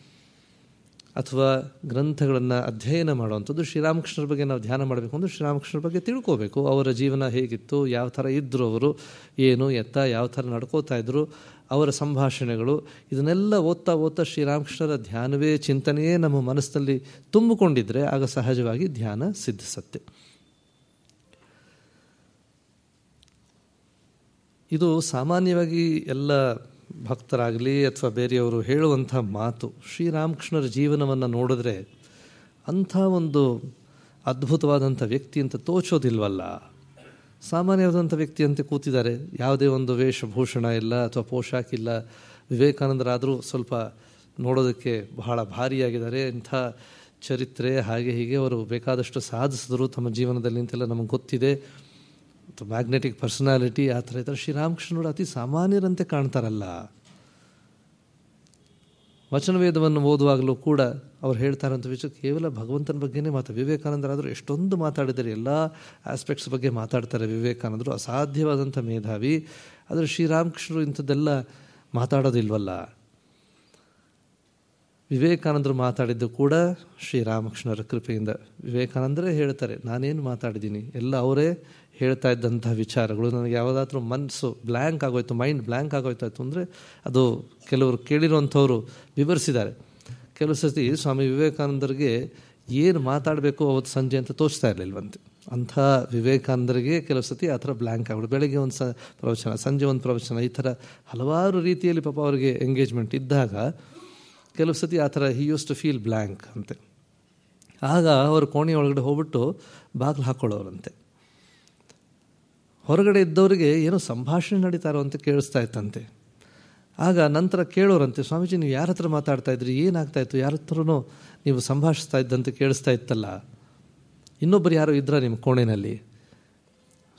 ಅಥವಾ ಗ್ರಂಥಗಳನ್ನು ಅಧ್ಯಯನ ಮಾಡುವಂಥದ್ದು ಶ್ರೀರಾಮಕೃಷ್ಣರ ಬಗ್ಗೆ ನಾವು ಧ್ಯಾನ ಮಾಡಬೇಕು ಅಂದರೆ ಶ್ರೀರಾಮಕೃಷ್ಣರ ಬಗ್ಗೆ ತಿಳ್ಕೋಬೇಕು. ಅವರ ಜೀವನ ಹೇಗಿತ್ತು, ಯಾವ ಥರ ಇದ್ದರು ಅವರು ಏನು, ಎತ್ತ, ಯಾವ ಥರ ನಡ್ಕೋತಾ ಇದ್ದರು ಅವರ ಸಂಭಾಷಣೆಗಳು, ಇದನ್ನೆಲ್ಲ ಓದ್ತಾ ಓದ್ತಾ ಶ್ರೀರಾಮಕೃಷ್ಣರ ಧ್ಯಾನವೇ, ಚಿಂತನೆಯೇ ನಮ್ಮ ಮನಸ್ಸಲ್ಲಿ ತುಂಬಿಕೊಂಡಿದ್ದರೆ ಆಗ ಸಹಜವಾಗಿ ಧ್ಯಾನ ಸಿದ್ಧಿಸತ್ತೆ ಇದು ಸಾಮಾನ್ಯವಾಗಿ ಎಲ್ಲ ಭಕ್ತರಾಗಲಿ ಅಥವಾ ಬೇರೆಯವರು ಹೇಳುವಂಥ ಮಾತು, ಶ್ರೀರಾಮಕೃಷ್ಣರ ಜೀವನವನ್ನು ನೋಡಿದ್ರೆ ಅಂಥ ಒಂದು ಅದ್ಭುತವಾದಂಥ ವ್ಯಕ್ತಿ ಅಂತ ತೋಚೋದಿಲ್ವಲ್ಲ. ಸಾಮಾನ್ಯವಾದಂಥ ವ್ಯಕ್ತಿ ಅಂತ ಕೂತಿದ್ದಾರೆ. ಯಾವುದೇ ಒಂದು ವೇಷಭೂಷಣ ಇಲ್ಲ ಅಥವಾ ಪೋಷಾಕಿಲ್ಲ ವಿವೇಕಾನಂದರಾದರೂ ಸ್ವಲ್ಪ ನೋಡೋದಕ್ಕೆ ಬಹಳ ಭಾರಿಯಾಗಿದ್ದಾರೆ. ಇಂಥ ಚರಿತ್ರೆ, ಹಾಗೆ ಹೀಗೆ ಅವರು ಬೇಕಾದಷ್ಟು ಸಾಧಿಸಿದ್ರು ತಮ್ಮ ಜೀವನದಲ್ಲಿ ಅಂತೆಲ್ಲ ನಮಗೆ ಗೊತ್ತಿದೆ. ಮ್ಯಾಗ್ನೆಟಿಕ್ ಪರ್ಸನಾಲಿಟಿ ಆ ಥರ ಇದ್ದಾರೆ ಶ್ರೀರಾಮಕೃಷ್ಣರು ಅತಿ ಸಾಮಾನ್ಯರಂತೆ ಕಾಣ್ತಾರಲ್ಲ. ವಚನವೇದವನ್ನು ಓದುವಾಗಲೂ ಕೂಡ ಅವ್ರು ಹೇಳ್ತಾರಂಥ ವಿಷಯ ಕೇವಲ ಭಗವಂತನ ಬಗ್ಗೆನೇ ಮಾತು ವಿವೇಕಾನಂದರಾದರೂ ಎಷ್ಟೊಂದು ಮಾತಾಡಿದರೆ ಎಲ್ಲ ಆಸ್ಪೆಕ್ಟ್ಸ್ ಬಗ್ಗೆ ಮಾತಾಡ್ತಾರೆ ವಿವೇಕಾನಂದರು, ಅಸಾಧ್ಯವಾದಂಥ ಮೇಧಾವಿ. ಆದರೆ ಶ್ರೀರಾಮಕೃಷ್ಣರು ಇಂಥದ್ದೆಲ್ಲ ಮಾತಾಡೋದಿಲ್ವಲ್ಲ. ವಿವೇಕಾನಂದರು ಮಾತಾಡಿದ್ದು ಕೂಡ ಶ್ರೀರಾಮಕೃಷ್ಣರ ಕೃಪೆಯಿಂದ. ವಿವೇಕಾನಂದರೇ ಹೇಳ್ತಾರೆ, ನಾನೇನು ಮಾತಾಡಿದ್ದೀನಿ, ಎಲ್ಲ ಅವರೇ ಹೇಳ್ತಾ ಇದ್ದಂಥ ವಿಚಾರಗಳು. ನನಗೆ ಯಾವುದಾದ್ರೂ ಮನಸ್ಸು ಬ್ಲ್ಯಾಂಕ್ ಆಗೋಯ್ತು, ಮೈಂಡ್ ಬ್ಲ್ಯಾಂಕ್ ಆಗೋಯ್ತಾಯ್ತು ಅಂದರೆ ಅದು ಕೆಲವರು ಕೇಳಿರುವಂಥವ್ರು ವಿವರಿಸಿದ್ದಾರೆ. ಕೆಲವು ಸತಿ ಸ್ವಾಮಿ ವಿವೇಕಾನಂದರಿಗೆ ಏನು ಮಾತಾಡಬೇಕು ಅವತ್ತು ಸಂಜೆ ಅಂತ ತೋಚ್ತಾ ಇರಲಿಲ್ವಂತೆ. ಅಂಥ ವಿವೇಕಾನಂದರಿಗೆ ಕೆಲವು ಸತಿ ಆ ಥರ ಬ್ಲ್ಯಾಂಕ್ ಆಗ್ಬಿಡು ಬೆಳಗ್ಗೆ ಒಂದು ಸ ಪ್ರವಚನ, ಸಂಜೆ ಒಂದು ಪ್ರವಚನ, ಈ ಥರ ಹಲವಾರು ರೀತಿಯಲ್ಲಿ ಪಾಪ ಅವರಿಗೆ ಎಂಗೇಜ್ಮೆಂಟ್ ಇದ್ದಾಗ ಕೆಲವು ಸತಿ ಆ ಥರ he used to feel blank ಅಂತೆ. ಆಗ ಅವರು ಕೋಣೆಯೊಳಗಡೆ ಹೋಗ್ಬಿಟ್ಟು ಬಾಗಿಲು ಹಾಕ್ಕೊಳ್ಳೋರಂತೆ. ಹೊರಗಡೆ ಇದ್ದವರಿಗೆ ಏನೋ ಸಂಭಾಷಣೆ ನಡೀತಾರೋ ಅಂತ ಕೇಳಿಸ್ತಾ ಇತ್ತಂತೆ. ಆಗ ನಂತರ ಕೇಳೋರಂತೆ, ಸ್ವಾಮೀಜಿ ನೀವು ಯಾರ ಹತ್ರ ಮಾತಾಡ್ತಾ ಇದ್ರಿ, ಏನಾಗ್ತಾ ಇತ್ತು, ಯಾರ ಹತ್ರನೂ ನೀವು ಸಂಭಾಷಿಸ್ತಾ ಇದ್ದಂತೆ ಕೇಳಿಸ್ತಾ ಇತ್ತಲ್ಲ. ಇನ್ನೊಬ್ಬರು ಯಾರು ಇದ್ರ ನಿಮ್ಮ ಕೋಣೆಯಲ್ಲಿ.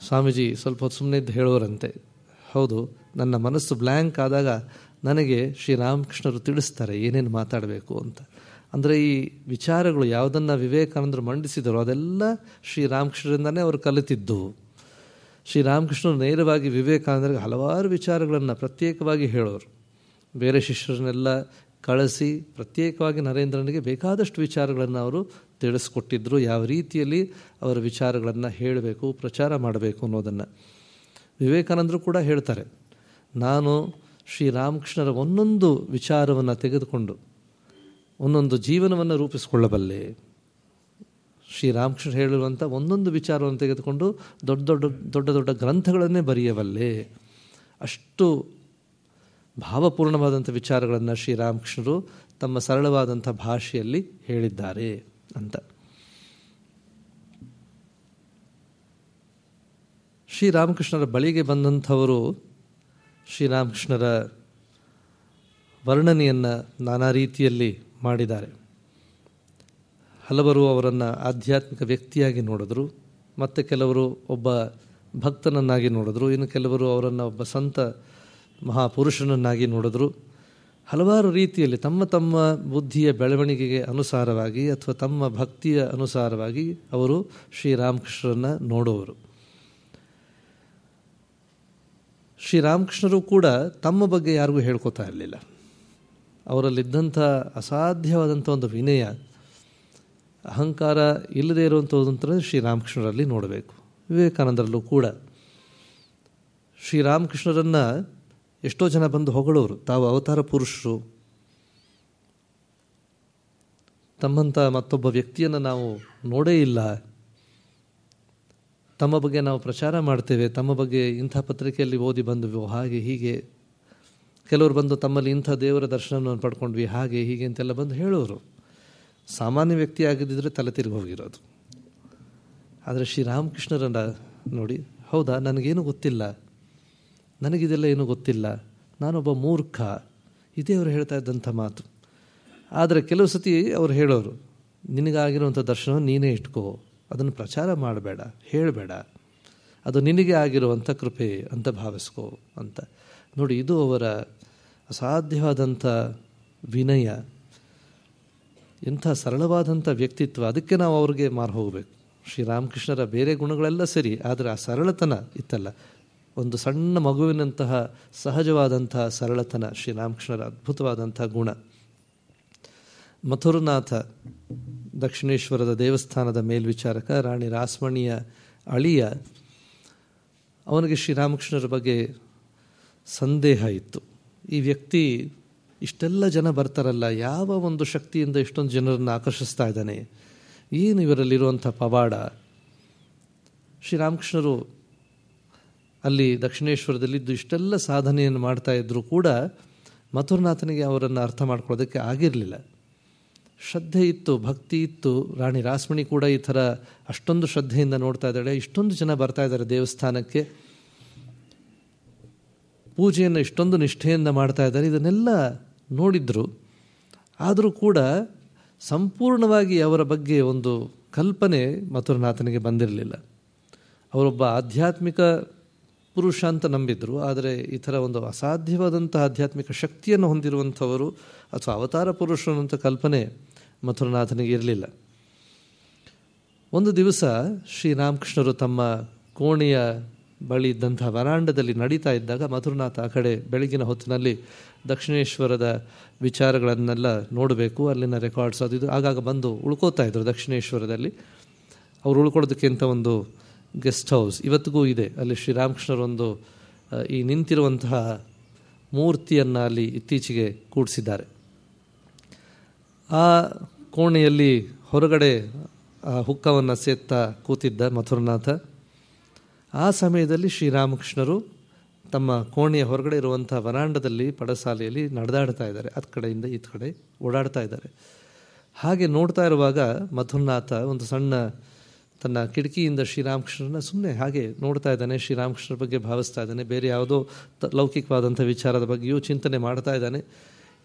ಸ್ವಾಮೀಜಿ ಸ್ವಲ್ಪ ಹೊತ್ತು ಸುಮ್ಮನೆ ಇದ್ದು ಹೇಳೋರಂತೆ, ಹೌದು, ನನ್ನ ಮನಸ್ಸು ಬ್ಲ್ಯಾಂಕ್ ಆದಾಗ ನನಗೆ ಶ್ರೀರಾಮಕೃಷ್ಣರು ತಿಳಿಸ್ತಾರೆ ಏನೇನು ಮಾತಾಡಬೇಕು ಅಂತ. ಅಂದರೆ ಈ ವಿಚಾರಗಳು ಯಾವುದನ್ನು ವಿವೇಕಾನಂದರು ಮಂಡಿಸಿದರೋ ಅದೆಲ್ಲ ಶ್ರೀರಾಮಕೃಷ್ಣರಿಂದನೇ ಅವರು ಕಲಿತಿದ್ದು. ಶ್ರೀರಾಮಕೃಷ್ಣರು ನೇರವಾಗಿ ವಿವೇಕಾನಂದರಿಗೆ ಹಲವಾರು ವಿಚಾರಗಳನ್ನು ಪ್ರತ್ಯೇಕವಾಗಿ ಹೇಳೋರು. ಬೇರೆ ಶಿಷ್ಯರನ್ನೆಲ್ಲ ಕಳಿಸಿ ಪ್ರತ್ಯೇಕವಾಗಿ ನರೇಂದ್ರನಿಗೆ ಬೇಕಾದಷ್ಟು ವಿಚಾರಗಳನ್ನು ಅವರು ತಿಳಿಸ್ಕೊಟ್ಟಿದ್ದರು ಯಾವ ರೀತಿಯಲ್ಲಿ ಅವರ ವಿಚಾರಗಳನ್ನು ಹೇಳಬೇಕು, ಪ್ರಚಾರ ಮಾಡಬೇಕು ಅನ್ನೋದನ್ನು. ವಿವೇಕಾನಂದರು ಕೂಡ ಹೇಳ್ತಾರೆ, ನಾನು ಶ್ರೀರಾಮಕೃಷ್ಣರ ಒಂದೊಂದು ವಿಚಾರವನ್ನು ತೆಗೆದುಕೊಂಡು, ಒಂದೊಂದು ಜೀವನವನ್ನು ರೂಪಿಸಿಕೊಳ್ಳಬಲ್ಲೆ. ಶ್ರೀರಾಮಕೃಷ್ಣ ಹೇಳಿರುವಂಥ ಒಂದೊಂದು ವಿಚಾರವನ್ನು ತೆಗೆದುಕೊಂಡು ದೊಡ್ಡ ದೊಡ್ಡ ದೊಡ್ಡ ದೊಡ್ಡ ಗ್ರಂಥಗಳನ್ನೇ ಬರೆಯಬಲ್ಲೆ ಅಷ್ಟು ಭಾವಪೂರ್ಣವಾದಂಥ ವಿಚಾರಗಳನ್ನು ಶ್ರೀರಾಮಕೃಷ್ಣರು ತಮ್ಮ ಸರಳವಾದಂಥ ಭಾಷೆಯಲ್ಲಿ ಹೇಳಿದ್ದಾರೆ ಅಂತ. ಶ್ರೀರಾಮಕೃಷ್ಣರ ಬಳಿಗೆ ಬಂದಂಥವರು ಶ್ರೀರಾಮಕೃಷ್ಣರ ವರ್ಣನೆಯನ್ನು ನಾನಾ ರೀತಿಯಲ್ಲಿ ಮಾಡಿದ್ದಾರೆ. ಹಲವರು ಅವರನ್ನು ಆಧ್ಯಾತ್ಮಿಕ ವ್ಯಕ್ತಿಯಾಗಿ ನೋಡಿದ್ರು, ಮತ್ತು ಕೆಲವರು ಒಬ್ಬ ಭಕ್ತನನ್ನಾಗಿ ನೋಡಿದ್ರು, ಇನ್ನು ಕೆಲವರು ಅವರನ್ನು ಒಬ್ಬ ಸಂತ ಮಹಾಪುರುಷನನ್ನಾಗಿ ನೋಡಿದ್ರು. ಹಲವಾರು ರೀತಿಯಲ್ಲಿ ತಮ್ಮ ತಮ್ಮ ಬುದ್ಧಿಯ ಬೆಳವಣಿಗೆಗೆ ಅನುಸಾರವಾಗಿ ಅಥವಾ ತಮ್ಮ ಭಕ್ತಿಯ ಅನುಸಾರವಾಗಿ ಅವರು ಶ್ರೀರಾಮಕೃಷ್ಣರನ್ನು ನೋಡುವರು. ಶ್ರೀರಾಮಕೃಷ್ಣರು ಕೂಡ ತಮ್ಮ ಬಗ್ಗೆ ಯಾರಿಗೂ ಹೇಳ್ಕೊತಾ ಇರಲಿಲ್ಲ. ಅವರಲ್ಲಿದ್ದಂಥ ಅಸಾಧ್ಯವಾದಂಥ ಒಂದು ವಿನಯ ಅಹಂಕಾರ ಇಲ್ಲದೇ ಇರುವಂಥದ್ದು ಶ್ರೀರಾಮಕೃಷ್ಣರಲ್ಲಿ ನೋಡಬೇಕು. ವಿವೇಕಾನಂದರಲ್ಲೂ ಕೂಡ. ಶ್ರೀರಾಮಕೃಷ್ಣರನ್ನು ಎಷ್ಟೋ ಜನ ಬಂದು ಹೊಗಳೋರು. ತಾವು ಅವತಾರ ಪುರುಷರು. ತಮ್ಮಂಥ ಮತ್ತೊಬ್ಬ ವ್ಯಕ್ತಿಯನ್ನು ನಾವು ನೋಡೇ ಇಲ್ಲ. ತಮ್ಮ ಬಗ್ಗೆ ನಾವು ಪ್ರಚಾರ ಮಾಡ್ತೇವೆ. ತಮ್ಮ ಬಗ್ಗೆ ಇಂಥ ಪತ್ರಿಕೆಯಲ್ಲಿ ಓದಿ ಬಂದವು. ಹಾಗೆ, ಹೀಗೆ. ಕೆಲವರು ಬಂದು ತಮ್ಮಲ್ಲಿ ಇಂಥ ದೇವರ ದರ್ಶನವನ್ನು ಪಡ್ಕೊಂಡ್ವಿ. ಹಾಗೆ, ಹೀಗೆ ಅಂತೆಲ್ಲ ಬಂದು ಹೇಳೋರು. ಸಾಮಾನ್ಯ ವ್ಯಕ್ತಿ ಆಗದಿದ್ದರೆ ತಲೆ ತಿರುಗಿ ಹೋಗಿರೋದು. ಆದರೆ ಶ್ರೀರಾಮಕೃಷ್ಣರನ್ನ ನೋಡಿ, ಹೌದಾ, ನನಗೇನು ಗೊತ್ತಿಲ್ಲ. ನನಗಿದೆಲ್ಲ ಏನೂ ಗೊತ್ತಿಲ್ಲ. ನಾನೊಬ್ಬ ಮೂರ್ಖ. ಇದೇ ಅವರು ಹೇಳ್ತಾ ಇದ್ದಂಥ ಮಾತು. ಆದರೆ ಕೆಲವು ಸತಿ ಅವ್ರು ಹೇಳೋರು, ನಿನಗಾಗಿರುವಂಥ ದರ್ಶನ ನೀನೇ ಇಟ್ಕೋ. ಅದನ್ನು ಪ್ರಚಾರ ಮಾಡಬೇಡ, ಹೇಳಬೇಡ. ಅದು ನಿನಗೆ ಆಗಿರುವಂಥ ಕೃಪೆ ಅಂತ ಭಾವಿಸ್ಕೋ ಅಂತ. ನೋಡಿ, ಇದು ಅವರ ಅಸಾಧ್ಯವಾದಂಥ ವಿನಯ. ಎಂಥ ಸರಳವಾದಂಥ ವ್ಯಕ್ತಿತ್ವ, ಅದಕ್ಕೆ ನಾವು ಅವ್ರಿಗೆ ಮಾರು ಹೋಗಬೇಕು. ಶ್ರೀರಾಮಕೃಷ್ಣರ ಬೇರೆ ಗುಣಗಳೆಲ್ಲ ಸರಿ, ಆದರೆ ಆ ಸರಳತನ ಇತ್ತಲ್ಲ. ಒಂದು ಸಣ್ಣ ಮಗುವಿನಂತಹ ಸಹಜವಾದಂತಹ ಸರಳತನ, ಶ್ರೀರಾಮಕೃಷ್ಣರ ಅದ್ಭುತವಾದಂಥ ಗುಣ. ಮಥುರನಾಥ, ದಕ್ಷಿಣೇಶ್ವರದ ದೇವಸ್ಥಾನದ ಮೇಲ್ವಿಚಾರಕ, ರಾಣಿ ರಾಸ್ಮಣಿಯ ಅಳಿಯ, ಅವನಿಗೆ ಶ್ರೀರಾಮಕೃಷ್ಣರ ಬಗ್ಗೆ ಸಂದೇಹ ಇತ್ತು. ಈ ವ್ಯಕ್ತಿ ಇಷ್ಟೆಲ್ಲ ಜನ ಬರ್ತಾರಲ್ಲ, ಯಾವ ಒಂದು ಶಕ್ತಿಯಿಂದ ಇಷ್ಟೊಂದು ಜನರನ್ನು ಆಕರ್ಷಿಸ್ತಾ ಇದ್ದಾನೆ? ಏನು ಇವರಲ್ಲಿರುವಂಥ ಪವಾಡ? ಶ್ರೀರಾಮಕೃಷ್ಣರು ಅಲ್ಲಿ ದಕ್ಷಿಣೇಶ್ವರದಲ್ಲಿದ್ದು ಇಷ್ಟೆಲ್ಲ ಸಾಧನೆಯನ್ನು ಮಾಡ್ತಾ ಇದ್ದರೂ ಕೂಡ ಮಥುರನಾಥನಿಗೆ ಅವರನ್ನು ಅರ್ಥ ಮಾಡ್ಕೊಳ್ಳೋದಕ್ಕೆ ಆಗಿರಲಿಲ್ಲ. ಶ್ರದ್ಧೆ ಇತ್ತು, ಭಕ್ತಿ ಇತ್ತು. ರಾಣಿ ರಾಸ್ಮಣಿ ಕೂಡ ಈ ಥರ ಅಷ್ಟೊಂದು ಶ್ರದ್ಧೆಯಿಂದ ನೋಡ್ತಾ ಇದ್ದಾಳೆ. ಇಷ್ಟೊಂದು ಜನ ಬರ್ತಾ ಇದ್ದಾರೆ ದೇವಸ್ಥಾನಕ್ಕೆ. ಪೂಜೆಯನ್ನು ಇಷ್ಟೊಂದು ನಿಷ್ಠೆಯಿಂದ ಮಾಡ್ತಾ ಇದ್ದಾರೆ. ಇದನ್ನೆಲ್ಲ ನೋಡಿದ್ರು, ಆದರೂ ಕೂಡ ಸಂಪೂರ್ಣವಾಗಿ ಅವರ ಬಗ್ಗೆ ಒಂದು ಕಲ್ಪನೆ ಮಥುರನಾಥನಿಗೆ ಬಂದಿರಲಿಲ್ಲ. ಅವರೊಬ್ಬ ಆಧ್ಯಾತ್ಮಿಕ ಪುರುಷ ಅಂತ ನಂಬಿದ್ರು, ಆದರೆ ಈ ಥರ ಒಂದು ಅಸಾಧ್ಯವಾದಂಥ ಆಧ್ಯಾತ್ಮಿಕ ಶಕ್ತಿಯನ್ನು ಹೊಂದಿರುವಂಥವರು ಅಥವಾ ಅವತಾರ ಪುರುಷರು ಅಂತ ಕಲ್ಪನೆ ಮಥುರನಾಥನಿಗೆ ಇರಲಿಲ್ಲ. ಒಂದು ದಿವಸ ಶ್ರೀರಾಮಕೃಷ್ಣರು ತಮ್ಮ ಕೋಣೆಯ ಬಳಿ ಇದ್ದಂಥ ವರಾಂಡದಲ್ಲಿ ನಡೀತಾ ಇದ್ದಾಗ ಮಧುರನಾಥ ಆ ಕಡೆ ಬೆಳಗಿನ ಹೊತ್ತಿನಲ್ಲಿ ದಕ್ಷಿಣೇಶ್ವರದ ವಿಚಾರಗಳನ್ನೆಲ್ಲ ನೋಡಬೇಕು. ಅಲ್ಲಿನ ರೆಕಾರ್ಡ್ಸ್ ಅದು ಇದು. ಆಗಾಗ ಬಂದು ಉಳ್ಕೋತಾ ಇದ್ದರು ದಕ್ಷಿಣೇಶ್ವರದಲ್ಲಿ. ಅವ್ರು ಉಳ್ಕೊಳ್ಳೋದಕ್ಕೆ ಅಂತ ಒಂದು ಗೆಸ್ಟ್ ಹೌಸ್ ಇವತ್ತಿಗೂ ಇದೆ. ಅಲ್ಲಿ ಶ್ರೀರಾಮಕೃಷ್ಣರೊಂದು ಈ ನಿಂತಿರುವಂತಹ ಮೂರ್ತಿಯನ್ನು ಅಲ್ಲಿ ಇತ್ತೀಚೆಗೆ ಕೂಡಿಸಿದ್ದಾರೆ. ಆ ಕೋಣೆಯಲ್ಲಿ ಹೊರಗಡೆ ಆ ಹುಕ್ಕವನ್ನು ಸೇತ್ತಾ ಕೂತಿದ್ದ ಮಥುರನಾಥ ಆ ಸಮಯದಲ್ಲಿ ಶ್ರೀರಾಮಕೃಷ್ಣರು ತಮ್ಮ ಕೋಣೆಯ ಹೊರಗಡೆ ಇರುವಂಥ ವರಾಂಡದಲ್ಲಿ ಪಡಸಾಲೆಯಲ್ಲಿ ನಡೆದಾಡ್ತಾ ಇದ್ದಾರೆ. ಹತ್ತು ಕಡೆಯಿಂದ ಈ ಕಡೆ ಓಡಾಡ್ತಾ ಇದ್ದಾರೆ. ಹಾಗೆ ನೋಡ್ತಾ ಇರುವಾಗ ಮಧುನಾಥ ಒಂದು ಸಣ್ಣ ತನ್ನ ಕಿಟಕಿಯಿಂದ ಶ್ರೀರಾಮಕೃಷ್ಣನ ಸುಮ್ಮನೆ ಹಾಗೆ ನೋಡ್ತಾ ಇದ್ದಾನೆ. ಶ್ರೀರಾಮಕೃಷ್ಣರ ಬಗ್ಗೆ ಭಾವಿಸ್ತಾ ಇದ್ದಾನೆ. ಬೇರೆ ಯಾವುದೋ ಲೌಕಿಕವಾದಂಥ ವಿಚಾರದ ಬಗ್ಗೆಯೂ ಚಿಂತನೆ ಮಾಡ್ತಾ ಇದ್ದಾನೆ.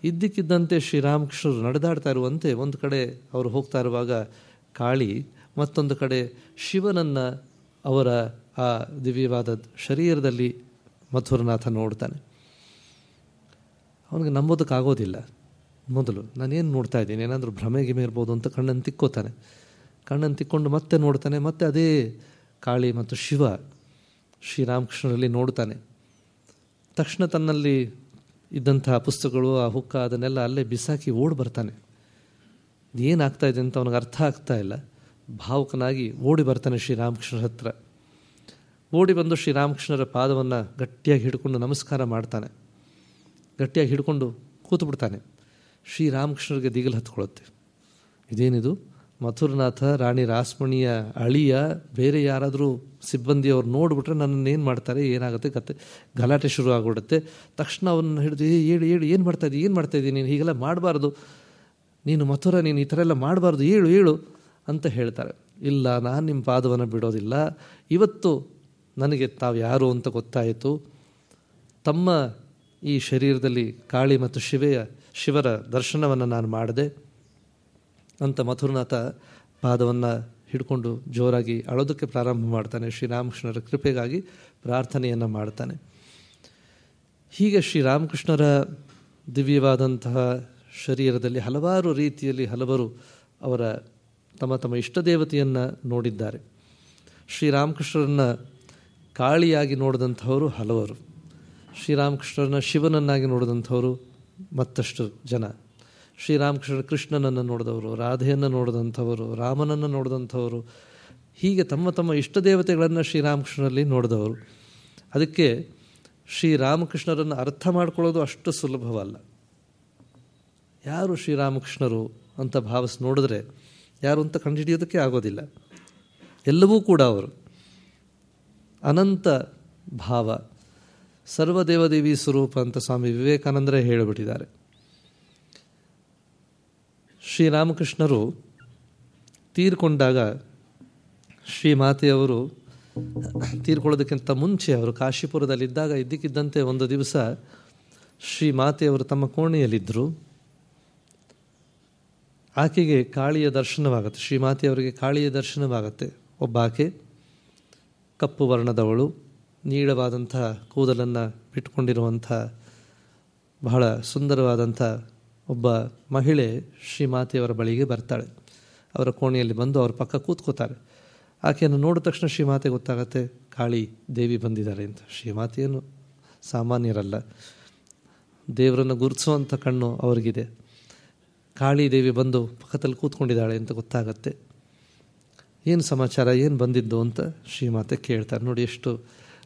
ಇದ್ದಕ್ಕಿದ್ದಂತೆ ಶ್ರೀರಾಮಕೃಷ್ಣರು ನಡೆದಾಡ್ತಾ ಇರುವಂತೆ ಒಂದು ಕಡೆ ಅವರು ಹೋಗ್ತಾ ಇರುವಾಗ ಕಾಳಿ, ಮತ್ತೊಂದು ಕಡೆ ಶಿವನನ್ನು ಅವರ ಆ ದಿವ್ಯವಾದ ಶರೀರದಲ್ಲಿ ಮಧುರನಾಥ ನೋಡ್ತಾನೆ. ಅವನಿಗೆ ನಂಬೋದಕ್ಕಾಗೋದಿಲ್ಲ ಮೊದಲು ನಾನೇನು ನೋಡ್ತಾ ಇದ್ದೀನಿ? ಏನಾದರೂ ಭ್ರಮೆ ಗಿಮೆ ಇರ್ಬೋದು ಅಂತ ಕಣ್ಣನ್ನು ತಿಕ್ಕೋತಾನೆ. ಕಣ್ಣನ್ನು ತಿಕ್ಕೊಂಡು ಮತ್ತೆ ನೋಡ್ತಾನೆ, ಮತ್ತೆ ಅದೇ ಕಾಳಿ ಮತ್ತು ಶಿವ ಶ್ರೀರಾಮಕೃಷ್ಣರಲ್ಲಿ ನೋಡ್ತಾನೆ. ತಕ್ಷಣ ತನ್ನಲ್ಲಿ ಇದ್ದಂತಹ ಪುಸ್ತಕಗಳು, ಆ ಹುಕ್ಕ ಅದನ್ನೆಲ್ಲ ಅಲ್ಲೇ ಬಿಸಾಕಿ ಓಡಿ ಬರ್ತಾನೆ. ಏನಾಗ್ತಾ ಇದೆ ಅಂತ ಅವನಿಗೆ ಅರ್ಥ ಆಗ್ತಾ ಇಲ್ಲ. ಭಾವುಕನಾಗಿ ಓಡಿ ಬರ್ತಾನೆ ಶ್ರೀರಾಮಕೃಷ್ಣರ ಹತ್ರ. ಓಡಿ ಬಂದು ಶ್ರೀರಾಮಕೃಷ್ಣರ ಪಾದವನ್ನು ಗಟ್ಟಿಯಾಗಿ ಹಿಡ್ಕೊಂಡು ನಮಸ್ಕಾರ ಮಾಡ್ತಾನೆ. ಗಟ್ಟಿಯಾಗಿ ಹಿಡ್ಕೊಂಡು ಕೂತ್ಬಿಡ್ತಾನೆ. ಶ್ರೀರಾಮಕೃಷ್ಣರಿಗೆ ದಿಗಲು ಹತ್ಕೊಳ್ಳುತ್ತೆ. ಇದೇನಿದು? ಮಥುರನಾಥ, ರಾಣಿ ರಾಸ್ಮಣಿಯ ಅಳಿಯ, ಬೇರೆ ಯಾರಾದರೂ ಸಿಬ್ಬಂದಿಯವ್ರು ನೋಡಿಬಿಟ್ರೆ ನನ್ನನ್ನು ಏನು ಮಾಡ್ತಾರೆ? ಏನಾಗುತ್ತೆ ಕತೆ? ಗಲಾಟೆ ಶುರು ಆಗಿಬಿಡುತ್ತೆ. ತಕ್ಷಣ ಅವನ್ನ ಹಿಡಿದು ಹೇಳು ಹೇಳಿ ಏನು ಮಾಡ್ತಾಯಿದ್ದೀನಿ ಏನು ಮಾಡ್ತಾಯಿದ್ದೀನಿ ನೀನು? ಹೀಗೆಲ್ಲ ಮಾಡಬಾರ್ದು. ನೀನು ಮಥುರ, ನೀನು ಈ ಥರ ಎಲ್ಲ ಮಾಡಬಾರ್ದು. ಹೇಳು ಹೇಳು ಅಂತ ಹೇಳ್ತಾರೆ. ಇಲ್ಲ, ನಾನು ನಿಮ್ಮ ಪಾದವನ್ನು ಬಿಡೋದಿಲ್ಲ. ಇವತ್ತು ನನಗೆ ತಾವು ಯಾರು ಅಂತ ಗೊತ್ತಾಯಿತು. ತಮ್ಮ ಈ ಶರೀರದಲ್ಲಿ ಕಾಳಿ ಮತ್ತು ಶಿವೆಯ, ಶಿವರ ದರ್ಶನವನ್ನು ನಾನು ಮಾಡಿದೆ. ಅಂತ ಮಥುರನಾಥ ಪಾದವನ್ನು ಹಿಡ್ಕೊಂಡು ಜೋರಾಗಿ ಅಳೋದಕ್ಕೆ ಪ್ರಾರಂಭ ಮಾಡ್ತಾನೆ. ಶ್ರೀರಾಮಕೃಷ್ಣರ ಕೃಪೆಗಾಗಿ ಪ್ರಾರ್ಥನೆಯನ್ನು ಮಾಡ್ತಾನೆ. ಹೀಗೆ ಶ್ರೀರಾಮಕೃಷ್ಣರ ದಿವ್ಯವಾದಂತಹ ಶರೀರದಲ್ಲಿ ಹಲವಾರು ರೀತಿಯಲ್ಲಿ ಹಲವರು ಅವರ ತಮ್ಮ ತಮ್ಮ ಇಷ್ಟ ದೇವತೆಯನ್ನು ನೋಡಿದ್ದಾರೆ. ಶ್ರೀರಾಮಕೃಷ್ಣರನ್ನು ಕಾಳಿಯಾಗಿ ನೋಡಿದಂಥವರು ಹಲವರು. ಶ್ರೀರಾಮಕೃಷ್ಣರನ್ನ ಶಿವನನ್ನಾಗಿ ನೋಡಿದಂಥವರು ಮತ್ತಷ್ಟು ಜನ. ಶ್ರೀರಾಮಕೃಷ್ಣ ಕೃಷ್ಣನನ್ನು ನೋಡಿದವರು, ರಾಧೆಯನ್ನು ನೋಡಿದಂಥವರು, ರಾಮನನ್ನು ನೋಡಿದಂಥವರು, ಹೀಗೆ ತಮ್ಮ ತಮ್ಮ ಇಷ್ಟ ದೇವತೆಗಳನ್ನು ಶ್ರೀರಾಮಕೃಷ್ಣರಲ್ಲಿ ನೋಡಿದವರು. ಅದಕ್ಕೆ ಶ್ರೀರಾಮಕೃಷ್ಣರನ್ನು ಅರ್ಥ ಮಾಡ್ಕೊಳ್ಳೋದು ಅಷ್ಟು ಸುಲಭವಲ್ಲ. ಯಾರು ಶ್ರೀರಾಮಕೃಷ್ಣರು ಅಂತ ಭಾವಿಸಿ ನೋಡಿದ್ರೆ ಯಾರು ಅಂತ ಕಂಡುಹಿಡಿಯೋದಕ್ಕೆ ಆಗೋದಿಲ್ಲ. ಎಲ್ಲವೂ ಕೂಡ ಅವರು. ಅನಂತ ಭಾವ, ಸರ್ವದೇವದೇವಿ ಸ್ವರೂಪ ಅಂತ ಸ್ವಾಮಿ ವಿವೇಕಾನಂದರೇ ಹೇಳಿಬಿಟ್ಟಿದ್ದಾರೆ. ಶ್ರೀರಾಮಕೃಷ್ಣರು ತೀರ್ಕೊಂಡಾಗ ಶ್ರೀಮಾತೆಯವರು ತೀರ್ಕೊಳ್ಳೋದಕ್ಕಿಂತ ಮುಂಚೆ ಅವರು ಕಾಶಿಪುರದಲ್ಲಿದ್ದಾಗ ಇದ್ದಕ್ಕಿದ್ದಂತೆ ಒಂದು ದಿವಸ ಶ್ರೀಮಾತೆಯವರು ತಮ್ಮ ಕೋಣೆಯಲ್ಲಿದ್ದರು. ಆಕೆಗೆ ಕಾಳಿಯ ದರ್ಶನವಾಗುತ್ತೆ, ಶ್ರೀಮಾತೆಯವರಿಗೆ ಕಾಳಿಯ ದರ್ಶನವಾಗುತ್ತೆ ಒಬ್ಬ ಆಕೆ ಕಪ್ಪು ವರ್ಣದವಳು, ನೀಳವಾದಂಥ ಕೂದಲನ್ನು ಬಿಟ್ಕೊಂಡಿರುವಂಥ ಬಹಳ ಸುಂದರವಾದಂಥ ಒಬ್ಬ ಮಹಿಳೆ ಶ್ರೀಮಾತೆಯವರ ಬಳಿಗೆ ಬರ್ತಾಳೆ. ಅವರ ಕೋಣೆಯಲ್ಲಿ ಬಂದು ಅವ್ರ ಪಕ್ಕ ಕೂತ್ಕೋತಾರೆ. ಆಕೆಯನ್ನು ನೋಡಿದ ತಕ್ಷಣ ಶ್ರೀಮಾತೆ ಗೊತ್ತಾಗತ್ತೆ, ಕಾಳಿ ದೇವಿ ಬಂದಿದ್ದಾರೆ ಅಂತ. ಶ್ರೀಮಾತೆಯನ್ನು ಸಾಮಾನ್ಯರಲ್ಲ. ದೇವರನ್ನು ಗುರುತಿಸುವಂಥ ಕಣ್ಣು ಅವರಿಗಿದೆ. ಕಾಳಿ ದೇವಿ ಬಂದು ಪಕ್ಕದಲ್ಲಿ ಕೂತ್ಕೊಂಡಿದ್ದಾಳೆ ಅಂತ ಗೊತ್ತಾಗತ್ತೆ. ಏನು ಸಮಾಚಾರ, ಏನು ಬಂದಿದ್ದು ಅಂತ ಶ್ರೀಮಾತೆ ಕೇಳ್ತಾರೆ. ನೋಡಿ, ಎಷ್ಟು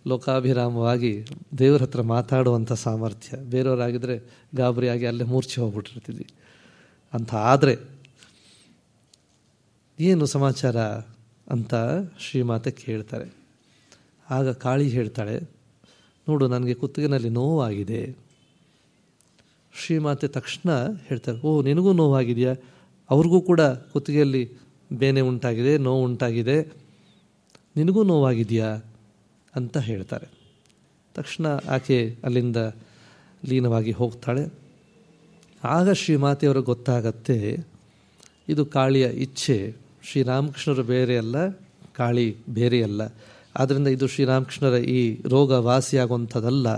ಲೋಕಾಭಿರಾಮವಾಗಿ ದೇವ್ರ ಹತ್ರ ಮಾತಾಡುವಂಥ ಸಾಮರ್ಥ್ಯ. ಬೇರೆಯವರಾಗಿದ್ದರೆ ಗಾಬರಿಯಾಗಿ ಅಲ್ಲೇ ಮೂರ್ಛೆ ಹೋಗ್ಬಿಟ್ಟಿರ್ತಿದ್ವಿ ಅಂತ ಆದರೆ ಏನು ಸಮಾಚಾರ ಅಂತ ಶ್ರೀಮಾತೆ ಕೇಳ್ತಾರೆ. ಆಗ ಕಾಳಿ ಹೇಳ್ತಾಳೆ, ನೋಡು, ನನಗೆ ಕುತ್ತಿಗೆನಲ್ಲಿ ನೋವಾಗಿದೆ. ಶ್ರೀಮಾತೆ ತಕ್ಷಣ ಹೇಳ್ತಾರೆ ಓ ನಿನಗೂ ನೋವಾಗಿದೆಯಾ? ಅವ್ರಿಗೂ ಕೂಡ ಕುತ್ತಿಗೆಯಲ್ಲಿ ಬೇನೆ ಉಂಟಾಗಿದೆ, ನೋವು ಉಂಟಾಗಿದೆ, ನಿನಗೂ ನೋವಾಗಿದೆಯಾ ಅಂತ ಹೇಳ್ತಾರೆ. ತಕ್ಷಣ ಆಕೆ ಅಲ್ಲಿಂದ ಲೀನವಾಗಿ ಹೋಗ್ತಾಳೆ. ಆಗ ಶ್ರೀಮಾತೆಯವರು ಗೊತ್ತಾಗತ್ತೆ, ಇದು ಕಾಳಿಯ ಇಚ್ಛೆ. ಶ್ರೀರಾಮಕೃಷ್ಣರು ಬೇರೆ ಅಲ್ಲ, ಕಾಳಿ ಬೇರೆ ಅಲ್ಲ. ಆದ್ದರಿಂದ ಇದು ಶ್ರೀರಾಮಕೃಷ್ಣರ ಈ ರೋಗ ವಾಸಿಯಾಗುವಂಥದ್ದಲ್ಲ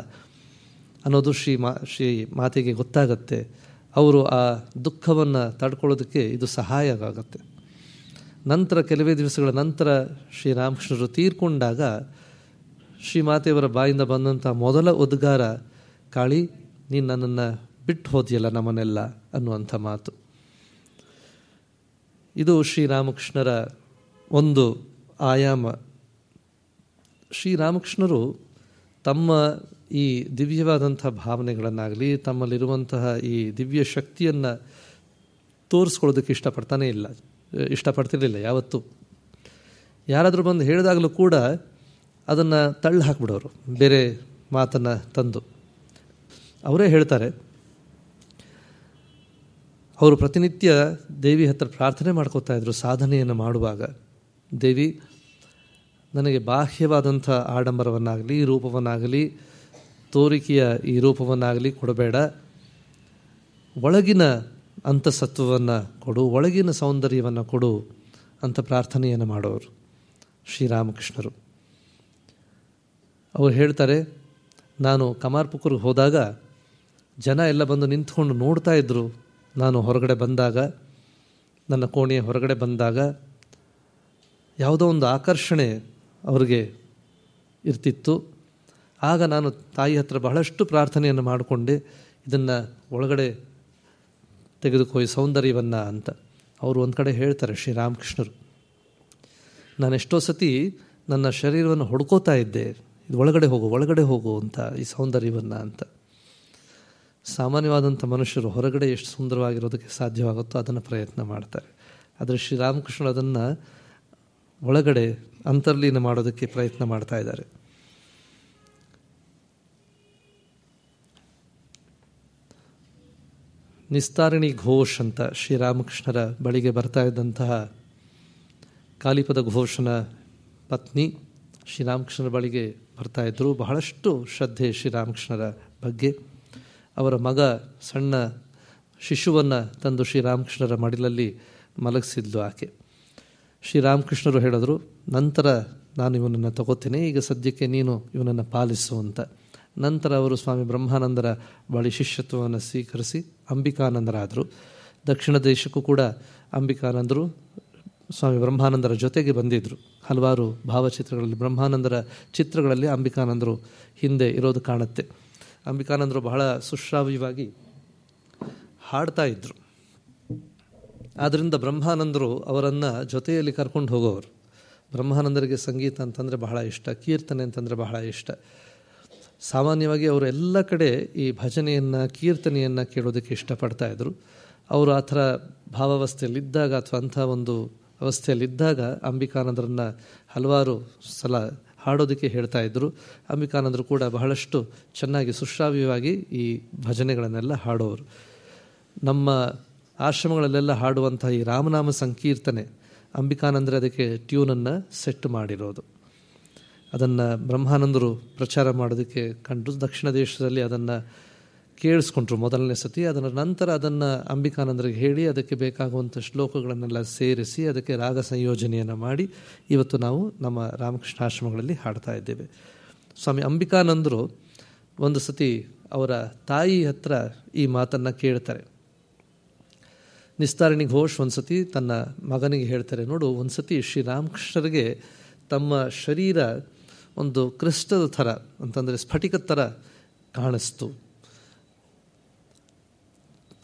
ಅನ್ನೋದು ಶ್ರೀ ಮಾ, ಶ್ರೀ ಮಾತೆಗೆ ಗೊತ್ತಾಗತ್ತೆ. ಅವರು ಆ ದುಃಖವನ್ನು ತಡ್ಕೊಳ್ಳೋದಕ್ಕೆ ಇದು ಸಹಾಯ ಆಗುತ್ತೆ ನಂತರ ಕೆಲವೇ ದಿವಸಗಳ ನಂತರ ಶ್ರೀರಾಮಕೃಷ್ಣರು ತೀರ್ಕೊಂಡಾಗ ಶ್ರೀಮಾತೆಯವರ ಬಾಯಿಂದ ಬಂದಂಥ ಮೊದಲ ಉದ್ಗಾರ, ಕಾಳಿ, ನೀನು ನನ್ನನ್ನು ಬಿಟ್ಟು ಹೋದಿಯಲ್ಲ ನಮ್ಮನ್ನೆಲ್ಲ ಅನ್ನುವಂಥ ಮಾತು. ಇದು ಶ್ರೀರಾಮಕೃಷ್ಣರ ಒಂದು ಆಯಾಮ. ಶ್ರೀರಾಮಕೃಷ್ಣರು ತಮ್ಮ ಈ ದಿವ್ಯವಾದಂಥ ಭಾವನೆಗಳನ್ನಾಗಲಿ, ತಮ್ಮಲ್ಲಿರುವಂತಹ ಈ ದಿವ್ಯ ಶಕ್ತಿಯನ್ನು ತೋರಿಸ್ಕೊಳ್ಳೋದಕ್ಕೆ ಇಷ್ಟಪಡ್ತಾನೇ ಇಲ್ಲ. ಇಷ್ಟಪಡ್ತಿರಲಿಲ್ಲ, ಯಾವತ್ತೂ. ಯಾರಾದರೂ ಬಂದು ಹೇಳಿದಾಗಲೂ ಕೂಡ ಅದನ್ನು ತಳ್ಳಿ ಹಾಕ್ಬಿಡೋರು, ಬೇರೆ ಮಾತನ್ನು ತಂದು. ಅವರೇ ಹೇಳ್ತಾರೆ, ಅವರು ಪ್ರತಿನಿತ್ಯ ದೇವಿ ಹತ್ರ ಪ್ರಾರ್ಥನೆ ಮಾಡ್ಕೋತಾ ಇದ್ರು, ಸಾಧನೆಯನ್ನು ಮಾಡುವಾಗ. ದೇವಿ, ನನಗೆ ಬಾಹ್ಯವಾದಂಥ ಆಡಂಬರವನ್ನಾಗಲಿ, ರೂಪವನ್ನಾಗಲಿ, ತೋರಿಕೆಯ ಈ ರೂಪವನ್ನಾಗಲಿ ಕೊಡಬೇಡ. ಒಳಗಿನ ಅಂತಸತ್ವವನ್ನು ಕೊಡು, ಒಳಗಿನ ಸೌಂದರ್ಯವನ್ನು ಕೊಡು ಅಂತ ಪ್ರಾರ್ಥನೆಯನ್ನು ಮಾಡೋರು ಶ್ರೀರಾಮಕೃಷ್ಣರು. ಅವರು ಹೇಳ್ತಾರೆ, ನಾನು ಕಮಾರ್ಪುಕ್ಕರಿಗೆ ಹೋದಾಗ ಜನ ಎಲ್ಲ ಬಂದು ನಿಂತ್ಕೊಂಡು ನೋಡ್ತಾ ಇದ್ದರು ನಾನು ಹೊರಗಡೆ ಬಂದಾಗ, ನನ್ನ ಕೋಣೆಯ ಹೊರಗಡೆ ಬಂದಾಗ ಯಾವುದೋ ಒಂದು ಆಕರ್ಷಣೆ ಅವರಿಗೆ ಇರ್ತಿತ್ತು. ಆಗ ನಾನು ತಾಯಿ ಹತ್ರ ಬಹಳಷ್ಟು ಪ್ರಾರ್ಥನೆಯನ್ನು ಮಾಡಿಕೊಂಡೆ, ಇದನ್ನು ಒಳಗಡೆ ತೆಗೆದುಕೊಯ್ ಸೌಂದರ್ಯವನ್ನು ಅಂತ. ಅವರು ಒಂದು ಕಡೆ ಹೇಳ್ತಾರೆ ಶ್ರೀರಾಮಕೃಷ್ಣರು. ನಾನು ಎಷ್ಟೋ ಸತಿ ನನ್ನ ಶರೀರವನ್ನು ಹೊಡ್ಕೋತಾ ಇದ್ದೆ. ಇದು ಒಳಗಡೆ ಹೋಗು ಒಳಗಡೆ ಹೋಗು ಅಂತ ಈ ಸೌಂದರ್ಯವನ್ನು ಅಂತ. ಸಾಮಾನ್ಯವಾದಂಥ ಮನುಷ್ಯರು ಹೊರಗಡೆ ಎಷ್ಟು ಸುಂದರವಾಗಿರೋದಕ್ಕೆ ಸಾಧ್ಯವಾಗುತ್ತೋ ಅದನ್ನು ಪ್ರಯತ್ನ ಮಾಡ್ತಾರೆ. ಆದರೆ ಶ್ರೀರಾಮಕೃಷ್ಣರು ಅದನ್ನು ಒಳಗಡೆ ಅಂತರ್ಲೀನ ಮಾಡೋದಕ್ಕೆ ಪ್ರಯತ್ನ ಮಾಡ್ತಾ ಇದ್ದಾರೆ. ನಿಸ್ತಾರಿಣಿ ಘೋಷ್ ಅಂತ ಶ್ರೀರಾಮಕೃಷ್ಣರ ಬಳಿಗೆ ಬರ್ತಾ ಇದ್ದಂತಹ ಕಾಲಿಪದ ಘೋಷನ ಪತ್ನಿ ಶ್ರೀರಾಮಕೃಷ್ಣರ ಬಳಿಗೆ ಬರ್ತಾ ಇದ್ದರು ಬಹಳಷ್ಟು ಶ್ರದ್ಧೆ ಶ್ರೀರಾಮಕೃಷ್ಣರ ಬಗ್ಗೆ. ಅವರ ಮಗ ಸಣ್ಣ ಶಿಶುವನ್ನು ತಂದು ಶ್ರೀರಾಮಕೃಷ್ಣರ ಮಡಿಲಲ್ಲಿ ಮಲಗಿಸಿದ್ಲು ಆಕೆ. ಶ್ರೀರಾಮಕೃಷ್ಣರು ಹೇಳಿದ್ರು, ನಂತರ ನಾನು ಇವನನ್ನು ತಗೋತೇನೆ, ಈಗ ಸದ್ಯಕ್ಕೆ ನೀನು ಇವನನ್ನು ಪಾಲಿಸು ಅಂತ. ನಂತರ ಅವರು ಸ್ವಾಮಿ ಬ್ರಹ್ಮಾನಂದರ ಬಳಿ ಶಿಷ್ಯತ್ವವನ್ನು ಸ್ವೀಕರಿಸಿ ಅಂಬಿಕಾನಂದರಾದರು. ದಕ್ಷಿಣ ದೇಶಕ್ಕೂ ಕೂಡ ಅಂಬಿಕಾನಂದರು ಸ್ವಾಮಿ ಬ್ರಹ್ಮಾನಂದರ ಜೊತೆಗೆ ಬಂದಿದ್ದರು. ಹಲವಾರು ಭಾವಚಿತ್ರಗಳಲ್ಲಿ ಬ್ರಹ್ಮಾನಂದರ ಚಿತ್ರಗಳಲ್ಲಿ ಅಂಬಿಕಾನಂದರು ಹಿಂದೆ ಇರೋದು ಕಾಣುತ್ತೆ. ಅಂಬಿಕಾನಂದರು ಬಹಳ ಸುಶ್ರಾವ್ಯವಾಗಿ ಹಾಡ್ತಾ ಇದ್ದರು ಆದ್ದರಿಂದ ಬ್ರಹ್ಮಾನಂದರು ಅವರನ್ನು ಜೊತೆಯಲ್ಲಿ ಕರ್ಕೊಂಡು ಹೋಗೋರು. ಬ್ರಹ್ಮಾನಂದರಿಗೆ ಸಂಗೀತ ಅಂತಂದರೆ ಬಹಳ ಇಷ್ಟ, ಕೀರ್ತನೆ ಅಂತಂದರೆ ಬಹಳ ಇಷ್ಟ. ಸಾಮಾನ್ಯವಾಗಿ ಅವರು ಎಲ್ಲ ಕಡೆ ಈ ಭಜನೆಯನ್ನು, ಕೀರ್ತನೆಯನ್ನು ಕೇಳೋದಕ್ಕೆ ಇಷ್ಟಪಡ್ತಾ ಇದ್ದರು ಅವರು ಆ ಥರ ಭಾವಾವಸ್ಥೆಯಲ್ಲಿದ್ದಾಗ ಅಥವಾ ಅಂಥ ಒಂದು ಅವಸ್ಥೆಯಲ್ಲಿದ್ದಾಗ ಅಂಬಿಕಾನಂದರನ್ನು ಹಲವಾರು ಸಲ ಹಾಡೋದಕ್ಕೆ ಹೇಳ್ತಾ ಇದ್ದರು ಅಂಬಿಕಾನಂದರು ಕೂಡ ಬಹಳಷ್ಟು ಚೆನ್ನಾಗಿ ಸುಶ್ರಾವ್ಯವಾಗಿ ಈ ಭಜನೆಗಳನ್ನೆಲ್ಲ ಹಾಡೋರು. ನಮ್ಮ ಆಶ್ರಮಗಳಲ್ಲೆಲ್ಲ ಹಾಡುವಂಥ ಈ ರಾಮನಾಮ ಸಂಕೀರ್ತನೆ ಅಂಬಿಕಾನಂದರೆ ಅದಕ್ಕೆ ಟ್ಯೂನನ್ನು ಸೆಟ್ ಮಾಡಿರೋದು. ಅದನ್ನು ಬ್ರಹ್ಮಾನಂದರು ಪ್ರಚಾರ ಮಾಡೋದಕ್ಕೆ ಕಂಡು ದಕ್ಷಿಣ ದೇಶದಲ್ಲಿ ಅದನ್ನು ಕೇಳಿಸ್ಕೊಂಡ್ರು ಮೊದಲನೇ ಸತಿ. ಅದರ ನಂತರ ಅದನ್ನು ಅಂಬಿಕಾನಂದರಿಗೆ ಹೇಳಿ ಅದಕ್ಕೆ ಬೇಕಾಗುವಂಥ ಶ್ಲೋಕಗಳನ್ನೆಲ್ಲ ಸೇರಿಸಿ ಅದಕ್ಕೆ ರಾಗ ಸಂಯೋಜನೆಯನ್ನು ಮಾಡಿ ಇವತ್ತು ನಾವು ನಮ್ಮ ರಾಮಕೃಷ್ಣಾಶ್ರಮಗಳಲ್ಲಿ ಹಾಡ್ತಾ ಇದ್ದೇವೆ. ಸ್ವಾಮಿ ಅಂಬಿಕಾನಂದರು ಒಂದು ಸತಿ ಅವರ ತಾಯಿ ಹತ್ರ ಈ ಮಾತನ್ನು ಕೇಳ್ತಾರೆ. ನಿಸ್ತಾರಣಿ ಘೋಷ್ ಒಂದು ಸತಿ ತನ್ನ ಮಗನಿಗೆ ಹೇಳ್ತಾರೆ, ನೋಡು, ಒಂದು ಸತಿ ಶ್ರೀರಾಮಕೃಷ್ಣರಿಗೆ ತಮ್ಮ ಶರೀರ ಒಂದು ಕ್ರಿಸ್ಟಲ್ ಥರ, ಅಂತಂದರೆ ಸ್ಫಟಿಕದ ಥರ ಕಾಣಿಸ್ತು.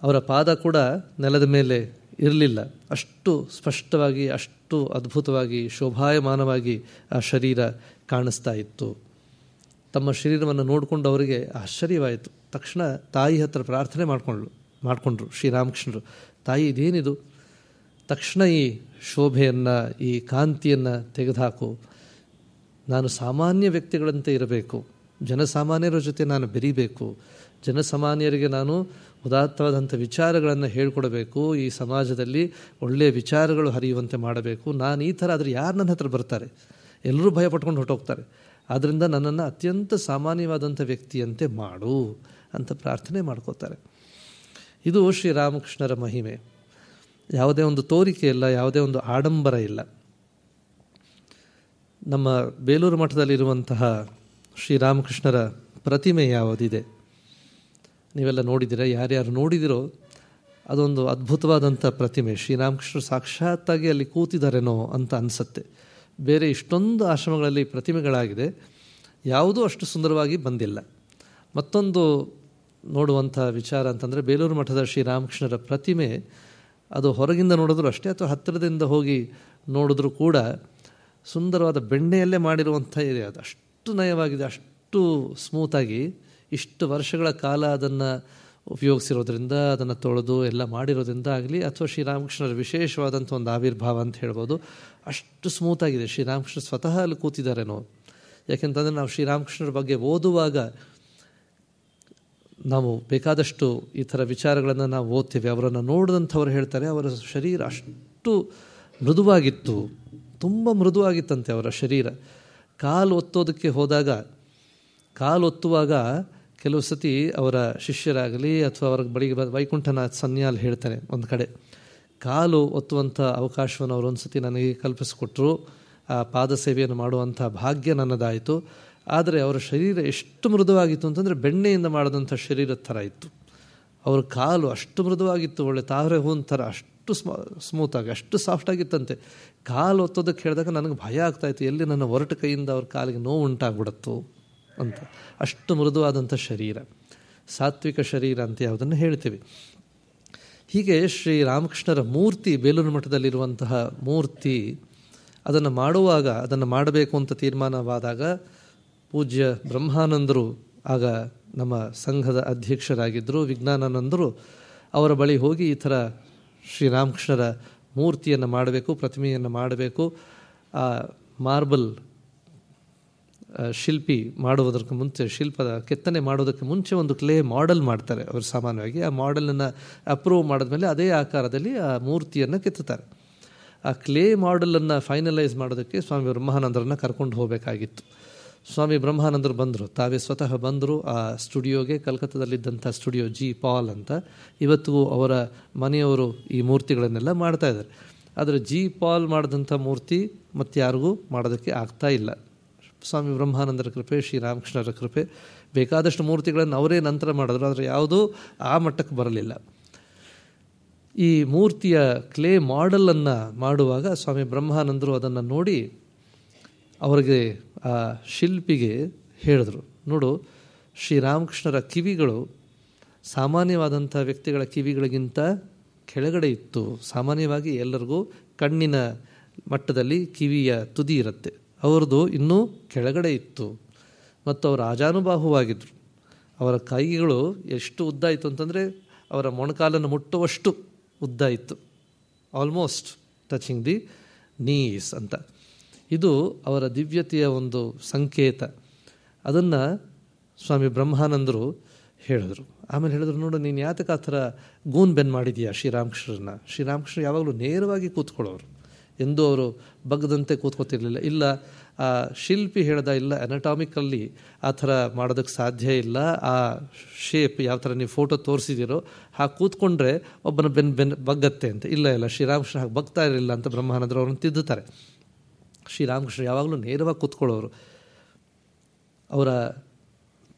ಅವರ ಪಾದ ಕೂಡ ನೆಲದ ಮೇಲೆ ಇರಲಿಲ್ಲ. ಅಷ್ಟು ಸ್ಪಷ್ಟವಾಗಿ, ಅಷ್ಟು ಅದ್ಭುತವಾಗಿ, ಶೋಭಾಯಮಾನವಾಗಿ ಆ ಶರೀರ ಕಾಣಿಸ್ತಾ ಇತ್ತು. ತಮ್ಮ ಶರೀರವನ್ನು ನೋಡಿಕೊಂಡು ಅವರಿಗೆ ಆಶ್ಚರ್ಯವಾಯಿತು. ತಕ್ಷಣ ತಾಯಿ ಹತ್ರ ಪ್ರಾರ್ಥನೆ ಮಾಡಿಕೊಂಡ್ಳು, ಮಾಡಿಕೊಂಡ್ರು, ಶ್ರೀರಾಮಕೃಷ್ಣರು. ತಾಯಿ, ಇದೇನಿದು? ತಕ್ಷಣ ಈ ಶೋಭೆಯನ್ನು, ಈ ಕಾಂತಿಯನ್ನು ತೆಗೆದುಹಾಕು. ನಾನು ಸಾಮಾನ್ಯ ವ್ಯಕ್ತಿಗಳಂತೆ ಇರಬೇಕು. ಜನಸಾಮಾನ್ಯರ ಜೊತೆ ನಾನು ಬೆರೀಬೇಕು. ಜನಸಾಮಾನ್ಯರಿಗೆ ನಾನು ಉದಾತ್ತವಾದಂಥ ವಿಚಾರಗಳನ್ನು ಹೇಳ್ಕೊಡಬೇಕು. ಈ ಸಮಾಜದಲ್ಲಿ ಒಳ್ಳೆಯ ವಿಚಾರಗಳು ಹರಿಯುವಂತೆ ಮಾಡಬೇಕು. ನಾನು ಈ ಥರ ಆದರೆ ಯಾರು ನನ್ನ ಹತ್ರ ಬರ್ತಾರೆ? ಎಲ್ಲರೂ ಭಯ ಪಟ್ಕೊಂಡು ಹೊರಟೋಗ್ತಾರೆ. ಆದ್ದರಿಂದ ನನ್ನನ್ನು ಅತ್ಯಂತ ಸಾಮಾನ್ಯವಾದಂಥ ವ್ಯಕ್ತಿಯಂತೆ ಮಾಡು ಅಂತ ಪ್ರಾರ್ಥನೆ ಮಾಡ್ಕೋತಾರೆ. ಇದು ಶ್ರೀರಾಮಕೃಷ್ಣರ ಮಹಿಮೆ. ಯಾವುದೇ ಒಂದು ತೋರಿಕೆ ಇಲ್ಲ, ಯಾವುದೇ ಒಂದು ಆಡಂಬರ ಇಲ್ಲ. ನಮ್ಮ ಬೇಲೂರು ಮಠದಲ್ಲಿರುವಂತಹ ಶ್ರೀರಾಮಕೃಷ್ಣರ ಪ್ರತಿಮೆ ಯಾವುದಿದೆ? ನೀವೆಲ್ಲ ಯಾರು ಯಾರ್ಯಾರು ನೋಡಿದಿರೋ ಅದೊಂದು ಅದ್ಭುತವಾದಂಥ ಪ್ರತಿಮೆ. ಶ್ರೀರಾಮಕೃಷ್ಣರು ಸಾಕ್ಷಾತ್ತಾಗಿ ಅಲ್ಲಿ ಕೂತಿದ್ದಾರೇನೋ ಅಂತ ಅನಿಸುತ್ತೆ. ಬೇರೆ ಇಷ್ಟೊಂದು ಆಶ್ರಮಗಳಲ್ಲಿ ಪ್ರತಿಮೆಗಳಾಗಿದೆ. ಯಾವುದೂ ಅಷ್ಟು ಸುಂದರವಾಗಿ ಬಂದಿಲ್ಲ. ಮತ್ತೊಂದು ನೋಡುವಂಥ ವಿಚಾರ ಅಂತಂದರೆ ಬೇಲೂರು ಮಠದ ಶ್ರೀರಾಮಕೃಷ್ಣರ ಪ್ರತಿಮೆ ಅದು ಹೊರಗಿಂದ ನೋಡಿದ್ರು ಅಷ್ಟೇ ಅಥವಾ ಹತ್ತಿರದಿಂದ ಹೋಗಿ ನೋಡಿದ್ರೂ ಕೂಡ ಸುಂದರವಾದ ಬೆಣ್ಣೆಯಲ್ಲೇ ಮಾಡಿರುವಂಥ ಇದೆ ಅದು. ಅಷ್ಟು ನಯವಾಗಿದೆ, ಅಷ್ಟು ಸ್ಮೂತಾಗಿ ಇಷ್ಟು ವರ್ಷಗಳ ಕಾಲ ಅದನ್ನು ಉಪಯೋಗಿಸಿರೋದ್ರಿಂದ, ಅದನ್ನು ತೊಳೆದು ಎಲ್ಲ ಮಾಡಿರೋದ್ರಿಂದ ಆಗಲಿ, ಅಥವಾ ಶ್ರೀರಾಮಕೃಷ್ಣರ ವಿಶೇಷವಾದಂಥ ಒಂದು ಆವಿರ್ಭಾವ ಅಂತ ಹೇಳ್ಬೋದು, ಅಷ್ಟು ಸ್ಮೂತಾಗಿದೆ ಶ್ರೀರಾಮಕೃಷ್ಣ ಸ್ವತಃ ಅಲ್ಲಿ ಕೂತಿದ್ದಾರೇನೋ ಯಾಕೆಂತಂದರೆ ನಾವು ಶ್ರೀರಾಮಕೃಷ್ಣರ ಬಗ್ಗೆ ಓದುವಾಗ ನಾವು ಬೇಕಾದಷ್ಟು ಈ ಥರ ವಿಚಾರಗಳನ್ನು ನಾವು ಓದ್ತೇವೆ. ಅವರನ್ನು ನೋಡಿದಂಥವ್ರು ಹೇಳ್ತಾರೆ, ಅವರ ಶರೀರ ಅಷ್ಟು ಮೃದುವಾಗಿತ್ತು. ತುಂಬ ಮೃದುವಾಗಿತ್ತಂತೆ ಅವರ ಶರೀರ. ಕಾಲು ಒತ್ತೋದಕ್ಕೆ ಹೋದಾಗ, ಕಾಲು ಒತ್ತುವಾಗ ಕೆಲವು ಸತಿ ಅವರ ಶಿಷ್ಯರಾಗಲಿ ಅಥವಾ ಅವರ ಬಳಿಗೆ ವೈಕುಂಠನಾಥ್ ಸನ್ಯಾಲ್ ಹೇಳ್ತಾನೆ ಒಂದು ಕಡೆ, ಕಾಲು ಒತ್ತುವಂಥ ಅವಕಾಶವನ್ನು ಅವರು ಒಂದು ಸತಿ ನನಗೆ ಕಲ್ಪಿಸಿಕೊಟ್ರು, ಆ ಪಾದ ಸೇವೆಯನ್ನು ಮಾಡುವಂಥ ಭಾಗ್ಯ ನನ್ನದಾಯಿತು, ಆದರೆ ಅವರ ಶರೀರ ಎಷ್ಟು ಮೃದುವಾಗಿತ್ತು ಅಂತಂದರೆ ಬೆಣ್ಣೆಯಿಂದ ಮಾಡಿದಂಥ ಶರೀರದ ಥರ ಇತ್ತು. ಅವರ ಕಾಲು ಅಷ್ಟು ಮೃದುವಾಗಿತ್ತು, ಒಳ್ಳೆ ತಾವರೆ ಹೂವಿನ ಥರ ಅಷ್ಟು ಸ್ಮ ಸ್ಮೂತಾಗಿ ಅಷ್ಟು ಸಾಫ್ಟಾಗಿತ್ತಂತೆ ಕಾಲು ಒತ್ತೋದಕ್ಕೆ ಹೇಳಿದಾಗ ನನಗೆ ಭಯ ಆಗ್ತಾಯಿತ್ತು, ಎಲ್ಲಿ ನನ್ನ ಒರಟು ಕೈಯಿಂದ ಅವ್ರ ಕಾಲಿಗೆ ನೋವು ಉಂಟಾಗ್ಬಿಡುತ್ತೋ ಅಂತ. ಅಷ್ಟು ಮೃದುವಾದಂಥ ಶರೀರ. ಸಾತ್ವಿಕ ಶರೀರ ಅಂತ ಯಾವುದನ್ನು ಹೇಳ್ತೀವಿ. ಹೀಗೆ ಶ್ರೀ ರಾಮಕೃಷ್ಣರ ಮೂರ್ತಿ, ಬೇಲೂರು ಮಠದಲ್ಲಿರುವಂತಹ ಮೂರ್ತಿ, ಅದನ್ನು ಮಾಡುವಾಗ, ಅದನ್ನು ಮಾಡಬೇಕು ಅಂತ ತೀರ್ಮಾನವಾದಾಗ ಪೂಜ್ಯ ಬ್ರಹ್ಮಾನಂದರು, ಆಗ ನಮ್ಮ ಸಂಘದ ಅಧ್ಯಕ್ಷರಾಗಿದ್ದರು, ವಿಜ್ಞಾನಾನಂದರು, ಅವರ ಬಳಿ ಹೋಗಿ ಈ ಥರ ಶ್ರೀರಾಮಕೃಷ್ಣರ ಮೂರ್ತಿಯನ್ನು ಮಾಡಬೇಕು, ಪ್ರತಿಮೆಯನ್ನು ಮಾಡಬೇಕು. ಆ ಮಾರ್ಬಲ್ ಶಿಲ್ಪಿ ಮಾಡುವುದಕ್ಕೆ ಮುಂಚೆ, ಶಿಲ್ಪದ ಕೆತ್ತನೆ ಮಾಡೋದಕ್ಕೆ ಮುಂಚೆ ಒಂದು ಕ್ಲೇ ಮಾಡೆಲ್ ಮಾಡ್ತಾರೆ ಅವರು ಸಾಮಾನ್ಯವಾಗಿ. ಆ ಮಾಡೆಲನ್ನು ಅಪ್ರೂವ್ ಮಾಡಿದ್ಮೇಲೆ ಅದೇ ಆಕಾರದಲ್ಲಿ ಆ ಮೂರ್ತಿಯನ್ನು ಕೆತ್ತುತ್ತಾರೆ. ಆ ಕ್ಲೇ ಮಾಡೆಲನ್ನು ಫೈನಲೈಸ್ ಮಾಡೋದಕ್ಕೆ ಸ್ವಾಮಿ ಬ್ರಹ್ಮಾನಂದರನ್ನು ಕರ್ಕೊಂಡು ಹೋಗಬೇಕಾಗಿತ್ತು. ಸ್ವಾಮಿ ಬ್ರಹ್ಮಾನಂದರು ಬಂದರು. ತಾವೇ ಸ್ವತಃ ಬಂದರು ಆ ಸ್ಟುಡಿಯೋಗೆ, ಕಲ್ಕತ್ತಾದಲ್ಲಿದ್ದಂಥ ಸ್ಟುಡಿಯೋ ಜಿ ಪಾಲ್ ಅಂತ. ಇವತ್ತಿಗೂ ಅವರ ಮನೆಯವರು ಈ ಮೂರ್ತಿಗಳನ್ನೆಲ್ಲ ಮಾಡ್ತಾ ಇದ್ದಾರೆ. ಆದರೆ ಜಿ ಪಾಲ್ ಮಾಡಿದಂಥ ಮೂರ್ತಿ ಮತ್ತು ಯಾರಿಗೂ ಮಾಡೋದಕ್ಕೆ ಆಗ್ತಾ ಇಲ್ಲ. ಸ್ವಾಮಿ ಬ್ರಹ್ಮಾನಂದರ ಕೃಪೆ ಶ್ರೀರಾಮಕೃಷ್ಣರ ಕೃಪೆ. ಬೇಕಾದಷ್ಟು ಮೂರ್ತಿಗಳನ್ನು ಅವರೇ ನಂತರ ಮಾಡಿದ್ರು, ಆದರೆ ಯಾವುದೂ ಆ ಮಟ್ಟಕ್ಕೆ ಬರಲಿಲ್ಲ. ಈ ಮೂರ್ತಿಯ ಕ್ಲೇ ಮಾಡೆಲನ್ನು ಮಾಡುವಾಗ ಸ್ವಾಮಿ ಬ್ರಹ್ಮಾನಂದರು ಅದನ್ನು ನೋಡಿ ಅವರಿಗೆ ಆ ಶಿಲ್ಪಿಗೆ ಹೇಳಿದ್ರು, ನೋಡು, ಶ್ರೀರಾಮಕೃಷ್ಣರ ಕಿವಿಗಳು ಸಾಮಾನ್ಯವಾದಂಥ ವ್ಯಕ್ತಿಗಳ ಕಿವಿಗಳಿಗಿಂತ ಕೆಳಗಡೆ ಇತ್ತು. ಸಾಮಾನ್ಯವಾಗಿ ಎಲ್ಲರಿಗೂ ಕಣ್ಣಿನ ಮಟ್ಟದಲ್ಲಿ ಕಿವಿಯ ತುದಿ ಇರುತ್ತೆ. ಅವ್ರದ್ದು ಇನ್ನೂ ಕೆಳಗಡೆ ಇತ್ತು. ಮತ್ತು ಅವರು ಆಜಾನುಬಾಹುವಾಗಿದ್ದರು ಅವರ ಕೈಗಳು ಎಷ್ಟು ಉದ್ದ ಇತ್ತು ಅಂತಂದರೆ ಅವರ ಮೊಣಕಾಲನ್ನು ಮುಟ್ಟುವಷ್ಟು ಉದ್ದ ಇತ್ತು ಆಲ್ಮೋಸ್ಟ್ ಟಚಿಂಗ್ ದಿ ನೀಸ್ ಅಂತ. ಇದು ಅವರ ದಿವ್ಯತೆಯ ಒಂದು ಸಂಕೇತ. ಅದನ್ನು ಸ್ವಾಮಿ ಬ್ರಹ್ಮಾನಂದರು ಹೇಳಿದರು. ಆಮೇಲೆ ಹೇಳಿದ್ರು, ನೋಡು, ನೀನು ಯಾತಕ್ಕೆ ಆ ಥರ ಗೂನ್ ಬೆನ್ ಮಾಡಿದೀಯಾ ಶ್ರೀರಾಮಕೃಷ್ಣರನ್ನ? ಶ್ರೀರಾಮಕೃಷ್ಣ ಯಾವಾಗಲೂ ನೇರವಾಗಿ ಕೂತ್ಕೊಳ್ಳೋರು. ಎಂದು ಅವರು ಬಗ್ಗದಂತೆ ಕೂತ್ಕೋತಿರ್ಲಿಲ್ಲ. ಇಲ್ಲ, ಆ ಶಿಲ್ಪಿ ಹೇಳ್ದ, ಇಲ್ಲ ಅನಟಾಮಿಕಲ್ಲಿ ಆ ಥರ ಮಾಡೋದಕ್ಕೆ ಸಾಧ್ಯ ಇಲ್ಲ. ಆ ಶೇಪ್ ಯಾವ ಥರ ನೀವು ಫೋಟೋ ತೋರಿಸಿದಿರೋ ಹಾಗೆ ಕೂತ್ಕೊಂಡ್ರೆ ಒಬ್ಬನ ಬೆನ್ ಬೆನ್ ಬಗ್ಗತ್ತೆ ಅಂತ. ಇಲ್ಲ ಇಲ್ಲ, ಶ್ರೀರಾಮಕೃಷ್ಣ ಹಾಗೆ ಬಗ್ತಾ ಇರಲಿಲ್ಲ ಅಂತ ಬ್ರಹ್ಮಾನಂದರು ಅವ್ರನ್ನ ತಿದ್ದುತ್ತಾರೆ. ಶ್ರೀರಾಮಕೃಷ್ಣ ಯಾವಾಗಲೂ ನೇರವಾಗಿ ಕೂತ್ಕೊಳ್ಳೋರು. ಅವರ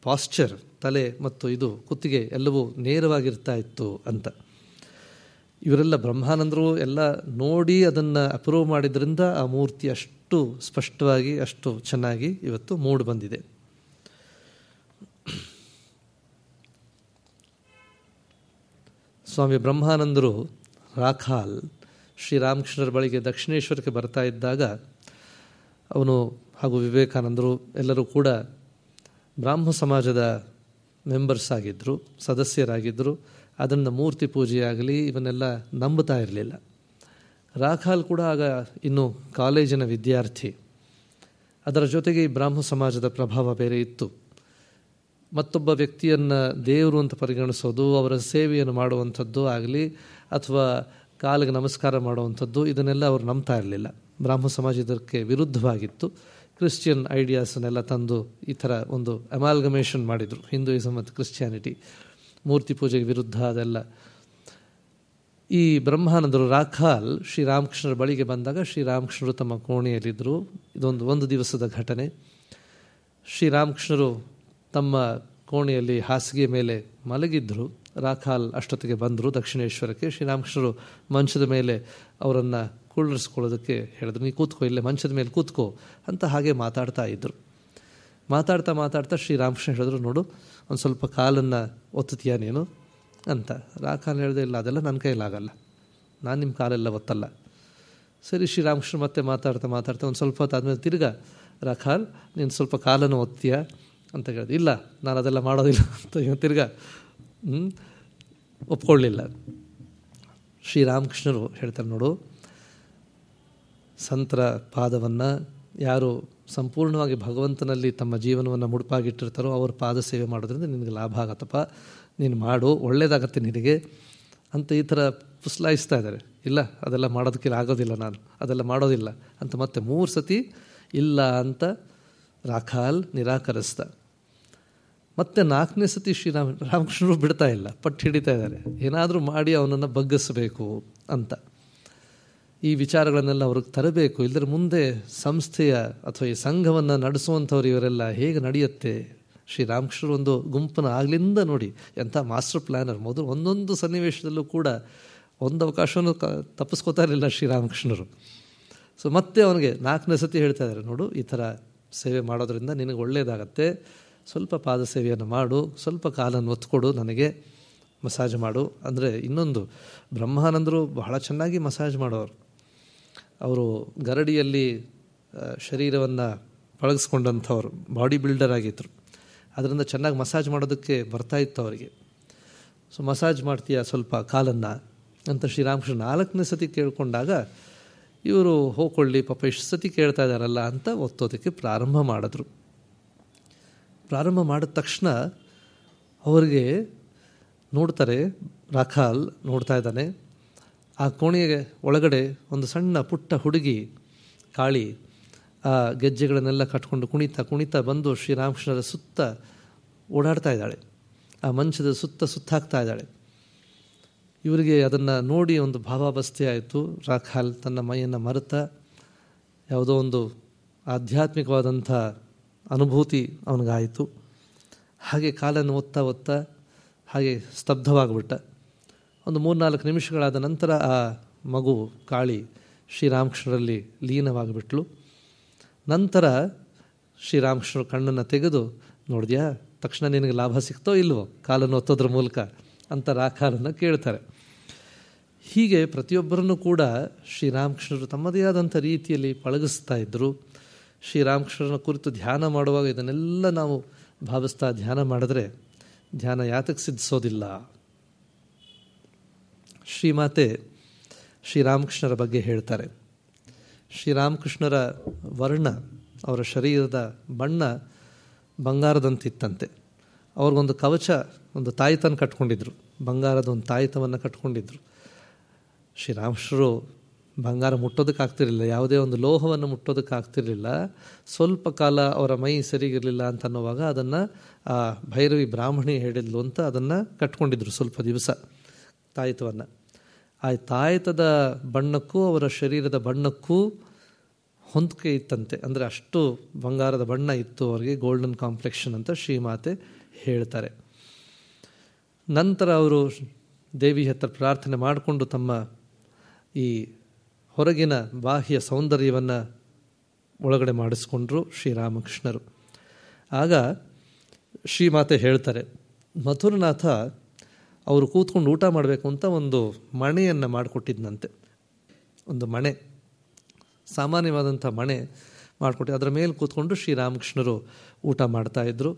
ಪಾಶ್ಚರ್ ತಲೆ ಮತ್ತು ಇದು ಕುತ್ತಿಗೆ ಎಲ್ಲವೂ ನೇರವಾಗಿರ್ತಾ ಇತ್ತು ಅಂತ. ಇವರೆಲ್ಲ ಬ್ರಹ್ಮಾನಂದರು ಎಲ್ಲ ನೋಡಿ ಅದನ್ನು ಅಪ್ರೂವ್ ಮಾಡಿದ್ರಿಂದ ಆ ಮೂರ್ತಿ ಅಷ್ಟು ಸ್ಪಷ್ಟವಾಗಿ, ಅಷ್ಟು ಚೆನ್ನಾಗಿ ಇವತ್ತು ಮೂಡಿ ಬಂದಿದೆ. ಸ್ವಾಮಿ ಬ್ರಹ್ಮಾನಂದರು ರಾಖಾಲ್ ಶ್ರೀರಾಮಕೃಷ್ಣರ ಬಳಿಗೆ ದಕ್ಷಿಣೇಶ್ವರಕ್ಕೆ ಬರ್ತಾ ಇದ್ದಾಗ ಅವನು ಹಾಗೂ ವಿವೇಕಾನಂದರು ಎಲ್ಲರೂ ಕೂಡ ಬ್ರಾಹ್ಮ ಸಮಾಜದ ಮೆಂಬರ್ಸ್ ಆಗಿದ್ದರು ಸದಸ್ಯರಾಗಿದ್ದರು ಅದನ್ನು ಮೂರ್ತಿ ಪೂಜೆಯಾಗಲಿ, ಇವನ್ನೆಲ್ಲ ನಂಬುತ್ತಾ ಇರಲಿಲ್ಲ. ರಾಖಾಲ್ ಕೂಡ ಆಗ ಇನ್ನು ಕಾಲೇಜಿನ ವಿದ್ಯಾರ್ಥಿ. ಅದರ ಜೊತೆಗೆ ಈ ಬ್ರಾಹ್ಮ ಸಮಾಜದ ಪ್ರಭಾವ ಬೇರೆ ಇತ್ತು. ಮತ್ತೊಬ್ಬ ವ್ಯಕ್ತಿಯನ್ನು ದೇವರು ಅಂತ ಪರಿಗಣಿಸೋದು, ಅವರ ಸೇವೆಯನ್ನು ಮಾಡುವಂಥದ್ದು ಆಗಲಿ, ಅಥವಾ ಕಾಲಿಗೆ ನಮಸ್ಕಾರ ಮಾಡುವಂಥದ್ದು, ಇದನ್ನೆಲ್ಲ ಅವರು ನಂಬ್ತಾ ಇರಲಿಲ್ಲ. ಬ್ರಾಹ್ಮ ಸಮಾಜ ಇದಕ್ಕೆ ವಿರುದ್ಧವಾಗಿತ್ತು. ಕ್ರಿಶ್ಚಿಯನ್ ಐಡಿಯಾಸನ್ನೆಲ್ಲ ತಂದು ಈ ಥರ ಒಂದು ಅಮಾಲ್ಗಮೇಷನ್ ಮಾಡಿದರು. ಹಿಂದೂಯಿಸಮ್ ಮತ್ತು ಕ್ರಿಶ್ಚಿಯಾನಿಟಿ. ಮೂರ್ತಿ ಪೂಜೆಗೆ ವಿರುದ್ಧ ಅದೆಲ್ಲ. ಈ ಬ್ರಹ್ಮಾನಂದರು ರಾಖಾಲ್ ಶ್ರೀರಾಮಕೃಷ್ಣರ ಬಳಿಗೆ ಬಂದಾಗ ಶ್ರೀರಾಮಕೃಷ್ಣರು ತಮ್ಮ ಕೋಣೆಯಲ್ಲಿದ್ದರು. ಇದೊಂದು ಒಂದು ದಿವಸದ ಘಟನೆ. ಶ್ರೀರಾಮಕೃಷ್ಣರು ತಮ್ಮ ಕೋಣೆಯಲ್ಲಿ ಹಾಸಿಗೆ ಮೇಲೆ ಮಲಗಿದ್ದರು ರಾಖಾಲ್ ಅಷ್ಟೊತ್ತಿಗೆ ಬಂದರು ದಕ್ಷಿಣೇಶ್ವರಕ್ಕೆ. ಶ್ರೀರಾಮಕೃಷ್ಣರು ಮಂಚದ ಮೇಲೆ ಅವರನ್ನು ಕುಳ್ಳಿರಿಸ್ಕೊಳ್ಳೋದಕ್ಕೆ ಹೇಳಿದ್ರು, ನೀ ಕೂತ್ಕೋ, ಇಲ್ಲೇ ಮಂಚದ ಮೇಲೆ ಕೂತ್ಕೋ, ಅಂತ ಹಾಗೆ ಮಾತಾಡ್ತಾ ಇದ್ದರು ಮಾತಾಡ್ತಾ ಮಾತಾಡ್ತಾ ಶ್ರೀರಾಮಕೃಷ್ಣ ಹೇಳಿದ್ರು, ನೋಡು, ಒಂದು ಸ್ವಲ್ಪ ಕಾಲನ್ನು ಒತ್ತುತ್ತೀಯ ನೀನು? ಅಂತ. ರಾಖಾಲ್ ಹೇಳಿದೆ, ಇಲ್ಲ, ಅದೆಲ್ಲ ನನ್ನ ಕೈಲಾಗಲ್ಲ ನಾನು ನಿಮ್ಮ ಕಾಲೆಲ್ಲ ಒತ್ತಲ್ಲ. ಸರಿ, ಶ್ರೀರಾಮಕೃಷ್ಣ ಮತ್ತೆ ಮಾತಾಡ್ತಾ ಮಾತಾಡ್ತಾ ಒಂದು ಸ್ವಲ್ಪ ಹೊತ್ತಾದ್ಮೇಲೆ ತಿರ್ಗಾ ರಾಖಾಲ್ ನೀನು ಸ್ವಲ್ಪ ಕಾಲನ್ನು ಒತ್ತೀಯ? ಅಂತ ಹೇಳಿದೆ ಇಲ್ಲ, ನಾನು ಅದೆಲ್ಲ ಮಾಡೋದಿಲ್ಲ. *laughs* ಅಂತ ಇವ ತಿರ್ಗಾ ಒಪ್ಕೊಳ್ಳಿಲ್ಲ. ಶ್ರೀರಾಮಕೃಷ್ಣರು ಹೇಳ್ತಾರೆ, ನೋಡು ಸಂತರ ಪಾದವನ್ನು ಯಾರು ಸಂಪೂರ್ಣವಾಗಿ ಭಗವಂತನಲ್ಲಿ ತಮ್ಮ ಜೀವನವನ್ನು ಮುಡುಪಾಗಿಟ್ಟಿರ್ತಾರೋ ಅವ್ರ ಪಾದ ಸೇವೆ ಮಾಡೋದ್ರಿಂದ ನಿನಗೆ ಲಾಭ ಆಗತ್ತಪ್ಪ, ನೀನು ಮಾಡು, ಒಳ್ಳೇದಾಗತ್ತೆ ನಿನಗೆ ಅಂತ ಈ ಥರ ಪುಸ್ಲಾಯಿಸ್ತಾ ಇದ್ದಾರೆ. ಇಲ್ಲ, ಅದೆಲ್ಲ ಮಾಡೋದಕ್ಕೆ ಆಗೋದಿಲ್ಲ ನಾನು, ಅದೆಲ್ಲ ಮಾಡೋದಿಲ್ಲ ಅಂತ ಮತ್ತೆ ಮೂರು ಸತಿ ಇಲ್ಲ ಅಂತ ರಾಖಾಲ್ ನಿರಾಕರಿಸ್ದ. ಮತ್ತೆ ನಾಲ್ಕನೇ ಸತಿ ಶ್ರೀರಾಮ ರಾಮಕೃಷ್ಣರು ಬಿಡ್ತಾ ಇಲ್ಲ ಪಟ್ಟು ಹಿಡಿತಾ ಇದ್ದಾರೆ. ಏನಾದರೂ ಮಾಡಿ ಅವನನ್ನು ಬಗ್ಗಿಸಬೇಕು ಅಂತ. ಈ ವಿಚಾರಗಳನ್ನೆಲ್ಲ ಅವ್ರಿಗೆ ತರಬೇಕು. ಇಲ್ಲದ್ರೆ ಮುಂದೆ ಸಂಸ್ಥೆಯ ಅಥವಾ ಈ ಸಂಘವನ್ನು ನಡೆಸುವಂಥವ್ರು ಇವರೆಲ್ಲ ಹೇಗೆ ನಡೆಯುತ್ತೆ? ಶ್ರೀರಾಮಕೃಷ್ಣರು ಒಂದು ಗುಂಪನ ಆಗಲಿಂದ ನೋಡಿ, ಎಂಥ ಮಾಸ್ಟರ್ ಪ್ಲ್ಯಾನರ್ ಮೊದಲು ಒಂದೊಂದು ಸನ್ನಿವೇಶದಲ್ಲೂ ಕೂಡ ಒಂದು ಅವಕಾಶವನ್ನು ಕ ತಪ್ಪಿಸ್ಕೋತಾ ಇರಲಿಲ್ಲ ಶ್ರೀರಾಮಕೃಷ್ಣರು ಸೊ ಮತ್ತೆ ಅವನಿಗೆ ನಾಲ್ಕನೇ ಸತಿ ಹೇಳ್ತಾ ಇದ್ದಾರೆ, ನೋಡು, ಈ ಥರ ಸೇವೆ ಮಾಡೋದ್ರಿಂದ ನಿನಗೆ ಒಳ್ಳೆಯದಾಗತ್ತೆ ಸ್ವಲ್ಪ ಪಾದ ಸೇವೆಯನ್ನು ಮಾಡು, ಸ್ವಲ್ಪ ಕಾಲನ್ನು ಒತ್ಕೊಡು ನನಗೆ ಮಸಾಜ್ ಮಾಡು. ಅಂದರೆ ಇನ್ನೊಂದು, ಬ್ರಹ್ಮಾನಂದರು ಬಹಳ ಚೆನ್ನಾಗಿ ಮಸಾಜ್ ಮಾಡೋರು. ಅವರು ಗರಡಿಯಲ್ಲಿ ಶರೀರವನ್ನು ಪಳಗಿಸ್ಕೊಂಡಂಥವ್ರು, ಬಾಡಿ ಬಿಲ್ಡರ್ ಆಗಿದ್ದರು ಅದರಿಂದ ಚೆನ್ನಾಗಿ ಮಸಾಜ್ ಮಾಡೋದಕ್ಕೆ ಬರ್ತಾ ಇತ್ತು ಅವರಿಗೆ. ಸೊ, ಮಸಾಜ್ ಮಾಡ್ತೀಯ ಸ್ವಲ್ಪ ಕಾಲನ್ನು ಅಂತ ಶ್ರೀರಾಮಕೃಷ್ಣ ನಾಲ್ಕನೇ ಸತಿ ಕೇಳಿಕೊಂಡಾಗ, ಇವರು ಹೋಗ್ಕೊಳ್ಳಿ ಪಾಪ ಎಷ್ಟು ಸತಿ ಕೇಳ್ತಾ ಇದ್ದಾರಲ್ಲ ಅಂತ ಒತ್ತೋದಕ್ಕೆ ಪ್ರಾರಂಭ ಮಾಡಿದ್ರು. ಪ್ರಾರಂಭ ಮಾಡಿದ ತಕ್ಷಣ ಅವರಿಗೆ ನೋಡ್ತಾರೆ, ರಾಖಾಲ್ ನೋಡ್ತಾ ಇದ್ದಾನೆ. ಆ ಕೋಣೆಗೆ ಒಳಗಡೆ ಒಂದು ಸಣ್ಣ ಪುಟ್ಟ ಹುಡುಗಿ ಕಾಳಿ ಆ ಗೆಜ್ಜೆಗಳನ್ನೆಲ್ಲ ಕಟ್ಕೊಂಡು ಕುಣಿತಾ ಕುಣಿತಾ ಬಂದು ಶ್ರೀರಾಮಕೃಷ್ಣರ ಸುತ್ತ ಓಡಾಡ್ತಾ ಇದ್ದಾಳೆ. ಆ ಮಂಚದ ಸುತ್ತ ಸುತ್ತಾಕ್ತಾ ಇದ್ದಾಳೆ. ಇವರಿಗೆ ಅದನ್ನು ನೋಡಿ ಒಂದು ಭಾವಾವಸ್ಥೆ ಆಯಿತು. ರಾಖಾಲ್ ತನ್ನ ಮೈಯನ್ನು ಮರೆತ ಯಾವುದೋ ಒಂದು ಆಧ್ಯಾತ್ಮಿಕವಾದಂಥ ಅನುಭೂತಿ ಅವನಿಗಾಯಿತು. ಹಾಗೆ ಕಾಲನ್ನು ಒತ್ತಾ ಒತ್ತಾ ಹಾಗೆ ಸ್ತಬ್ಧವಾಗಿಬಿಟ್ಟ. ಒಂದು ಮೂರ್ನಾಲ್ಕು ನಿಮಿಷಗಳಾದ ನಂತರ ಆ ಮಗು ಕಾಳಿ ಶ್ರೀರಾಮಕೃಷ್ಣರಲ್ಲಿ ಲೀನವಾಗಿಬಿಟ್ಲು. ನಂತರ ಶ್ರೀರಾಮಕೃಷ್ಣರು ಕಣ್ಣನ್ನು ತೆಗೆದು, ನೋಡಿದ್ಯಾ, ತಕ್ಷಣ ನಿನಗೆ ಲಾಭ ಸಿಕ್ತೋ ಇಲ್ವೋ, ಕಾಲನ್ನು ಒತ್ತೋದ್ರ ಮೂಲಕ ಅಂತ ರಾಖಾಲನ್ನು ಕೇಳ್ತಾರೆ. ಹೀಗೆ ಪ್ರತಿಯೊಬ್ಬರನ್ನು ಕೂಡ ಶ್ರೀರಾಮಕೃಷ್ಣರು ತಮ್ಮದೇ ಆದಂಥ ರೀತಿಯಲ್ಲಿ ಪಳಗಿಸ್ತಾ ಇದ್ದರು ಶ್ರೀರಾಮಕೃಷ್ಣನ ಕುರಿತು ಧ್ಯಾನ ಮಾಡುವಾಗ ಇದನ್ನೆಲ್ಲ ನಾವು ಭಾವಿಸ್ತಾ ಧ್ಯಾನ ಮಾಡಿದ್ರೆ ಧ್ಯಾನ ಯಾತಕ್ಕೆ ಸಿದ್ಧಿಸೋದಿಲ್ಲ. ಶ್ರೀಮಾತೆ ಶ್ರೀರಾಮಕೃಷ್ಣರ ಬಗ್ಗೆ ಹೇಳ್ತಾರೆ. ಶ್ರೀರಾಮಕೃಷ್ಣರ ವರ್ಣ, ಅವರ ಶರೀರದ ಬಣ್ಣ ಬಂಗಾರದಂತಿತ್ತಂತೆ. ಅವ್ರಿಗೊಂದು ಕವಚ, ಒಂದು ತಾಯಿತನ ಕಟ್ಕೊಂಡಿದ್ರು. ಬಂಗಾರದ ಒಂದು ತಾಯಿತವನ್ನು ಕಟ್ಕೊಂಡಿದ್ರು. ಶ್ರೀರಾಮಕೃಷ್ಣರು ಬಂಗಾರ ಮುಟ್ಟೋದಕ್ಕೆ ಆಗ್ತಿರಲಿಲ್ಲ, ಯಾವುದೇ ಒಂದು ಲೋಹವನ್ನು ಮುಟ್ಟೋದಕ್ಕೆ ಆಗ್ತಿರಲಿಲ್ಲ. ಸ್ವಲ್ಪ ಕಾಲ ಅವರ ಮೈ ಸರಿಗಿರಲಿಲ್ಲ ಅಂತ ಅನ್ನುವಾಗ ಅದನ್ನು ಆ ಭೈರವಿ ಬ್ರಾಹ್ಮಣಿ ಹೇಳಿದ್ಲು ಅಂತ ಅದನ್ನು ಕಟ್ಕೊಂಡಿದ್ರು ಸ್ವಲ್ಪ ದಿವಸ. ತಾಯಿತವನ್ನು ಆ ತಾಯಿತದ ಬಣ್ಣಕ್ಕೂ ಅವರ ಶರೀರದ ಬಣ್ಣಕ್ಕೂ ಹೊಂದಿಕೆ ಇತ್ತಂತೆ. ಅಂದರೆ ಅಷ್ಟು ಬಂಗಾರದ ಬಣ್ಣ ಇತ್ತು ಅವರಿಗೆ ಗೋಲ್ಡನ್ ಕಾಂಪ್ಲೆಕ್ಷನ್ ಅಂತ ಶ್ರೀಮಾತೆ ಹೇಳ್ತಾರೆ. ನಂತರ ಅವರು ದೇವಿ ಹತ್ರ ಪ್ರಾರ್ಥನೆ ಮಾಡಿಕೊಂಡು ತಮ್ಮ ಈ ಹೊರಗಿನ ಬಾಹ್ಯ ಸೌಂದರ್ಯವನ್ನು ಒಳಗಡೆ ಮಾಡಿಸ್ಕೊಂಡ್ರು ಶ್ರೀರಾಮಕೃಷ್ಣರು. ಆಗ ಶ್ರೀಮಾತೆ ಹೇಳ್ತಾರೆ ಮಥುರನಾಥ ಅವರು ಕೂತ್ಕೊಂಡು ಊಟ ಮಾಡಬೇಕು ಅಂತ ಒಂದು ಮಣೆಯನ್ನು ಮಾಡಿಕೊಟ್ಟಿದ್ದಂತೆ ಒಂದು ಮಣೆ. ಸಾಮಾನ್ಯವಾದಂಥ ಮಣೆ ಮಾಡಿಕೊಟ್ಟು ಅದರ ಮೇಲೆ ಕೂತ್ಕೊಂಡು ಶ್ರೀರಾಮಕೃಷ್ಣರು ಊಟ ಮಾಡ್ತಾಯಿದ್ರು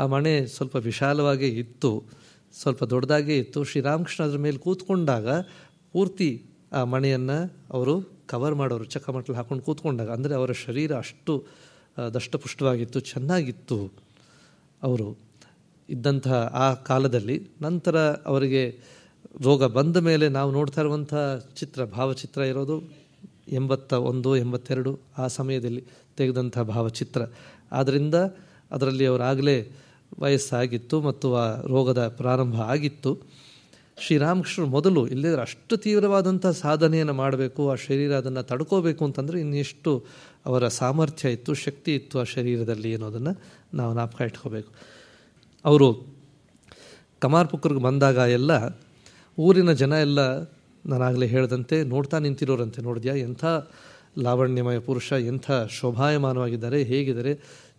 ಆ ಮಣೆ ಸ್ವಲ್ಪ ವಿಶಾಲವಾಗೇ ಇತ್ತು, ಸ್ವಲ್ಪ ದೊಡ್ಡದಾಗೇ ಇತ್ತು. ಶ್ರೀರಾಮಕೃಷ್ಣ ಅದರ ಮೇಲೆ ಕೂತ್ಕೊಂಡಾಗ ಪೂರ್ತಿ ಆ ಮಣೆಯನ್ನು ಅವರು ಕವರ್ ಮಾಡೋರು ಚಕ್ಕಮಟ್ಲು ಹಾಕೊಂಡು ಕೂತ್ಕೊಂಡಾಗ, ಅಂದರೆ ಅವರ ಶರೀರ ಅಷ್ಟು ದಷ್ಟಪುಷ್ಟವಾಗಿತ್ತು, ಚೆನ್ನಾಗಿತ್ತು ಅವರು. ಇದ್ದಂತಹ ಆ ಕಾಲದಲ್ಲಿ ನಂತರ ಅವರಿಗೆ ರೋಗ ಬಂದ ಮೇಲೆ ನಾವು ನೋಡ್ತಾ ಇರುವಂಥ ಚಿತ್ರ, ಭಾವಚಿತ್ರ ಇರೋದು ಎಂಬತ್ತ ಒಂದು, ಎಂಬತ್ತೆರಡು ಆ ಸಮಯದಲ್ಲಿ ತೆಗೆದಂಥ ಭಾವಚಿತ್ರ. ಆದ್ದರಿಂದ ಅದರಲ್ಲಿ ಅವರಾಗಲೇ ವಯಸ್ಸಾಗಿತ್ತು ಮತ್ತು ಆ ರೋಗದ ಪ್ರಾರಂಭ ಆಗಿತ್ತು. ಶ್ರೀರಾಮಕೃಷ್ಣರು ಮೊದಲು ಇಲ್ಲದ್ರೆ ಅಷ್ಟು ತೀವ್ರವಾದಂಥ ಸಾಧನೆಯನ್ನು ಮಾಡಬೇಕು, ಆ ಶರೀರ ಅದನ್ನು ತಡ್ಕೋಬೇಕು ಅಂತಂದರೆ ಇನ್ನೆಷ್ಟು ಅವರ ಸಾಮರ್ಥ್ಯ ಇತ್ತು, ಶಕ್ತಿ ಇತ್ತು ಆ ಶರೀರದಲ್ಲಿ ಅನ್ನೋದನ್ನು ನಾವು ನಾಪಕ ಇಟ್ಕೋಬೇಕು. ಅವರು ಕಮಾರ್ಪುಕ್ಕರಿಗೆ ಬಂದಾಗ ಎಲ್ಲ ಊರಿನ ಜನ ಎಲ್ಲ ನಾನಾಗಲೇ ಹೇಳ್ದಂತೆ, ನೋಡ್ತಾ ನಿಂತಿರೋರಂತೆ, ನೋಡಿದ್ಯಾ? ಎಂಥ ಲಾವಣ್ಯಮಯ ಪುರುಷ, ಎಂಥ ಶೋಭಾಯಮಾನವಾಗಿದ್ದಾರೆ, ಹೇಗಿದ್ದಾರೆ?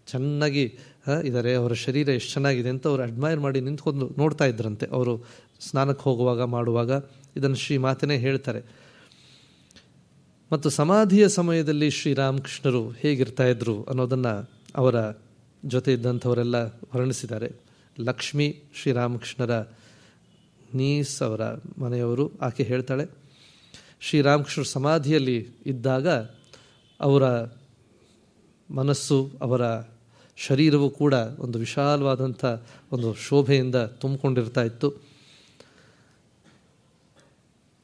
ಚೆನ್ನಾಗಿ ಇದ್ದಾರೆ ಅವರ ಶರೀರ ಎಷ್ಟು ಚೆನ್ನಾಗಿದೆ ಅಂತ ಅವರು ಅಡ್ಮೈರ್ ಮಾಡಿ ನಿಂತ್ಕೊಂಡು ನೋಡ್ತಾ ಇದ್ರಂತೆ. ಅವರು ಸ್ನಾನಕ್ಕೆ ಹೋಗುವಾಗ, ಮಾಡುವಾಗ ಇದನ್ನು ಶ್ರೀ ಮಾತನೇ ಹೇಳ್ತಾರೆ. ಮತ್ತು ಸಮಾಧಿಯ ಸಮಯದಲ್ಲಿ ಶ್ರೀರಾಮಕೃಷ್ಣರು ಹೇಗಿರ್ತಾ ಇದ್ರು ಅನ್ನೋದನ್ನು ಅವರ ಜೊತೆ ಇದ್ದಂಥವರೆಲ್ಲ ವರ್ಣಿಸಿದ್ದಾರೆ. ಲಕ್ಷ್ಮೀ ಶ್ರೀರಾಮಕೃಷ್ಣರ ನೀಸ್ ಅವರ ಮನೆಯವರು. ಆಕೆ ಹೇಳ್ತಾಳೆ ಶ್ರೀರಾಮಕೃಷ್ಣ ಸಮಾಧಿಯಲ್ಲಿ ಇದ್ದಾಗ ಅವರ ಮನಸ್ಸು, ಅವರ ಶರೀರವು ಕೂಡ ಒಂದು ವಿಶಾಲವಾದಂಥ ಒಂದು ಶೋಭೆಯಿಂದ ತುಂಬಿಕೊಂಡಿರ್ತಾ ಇತ್ತು.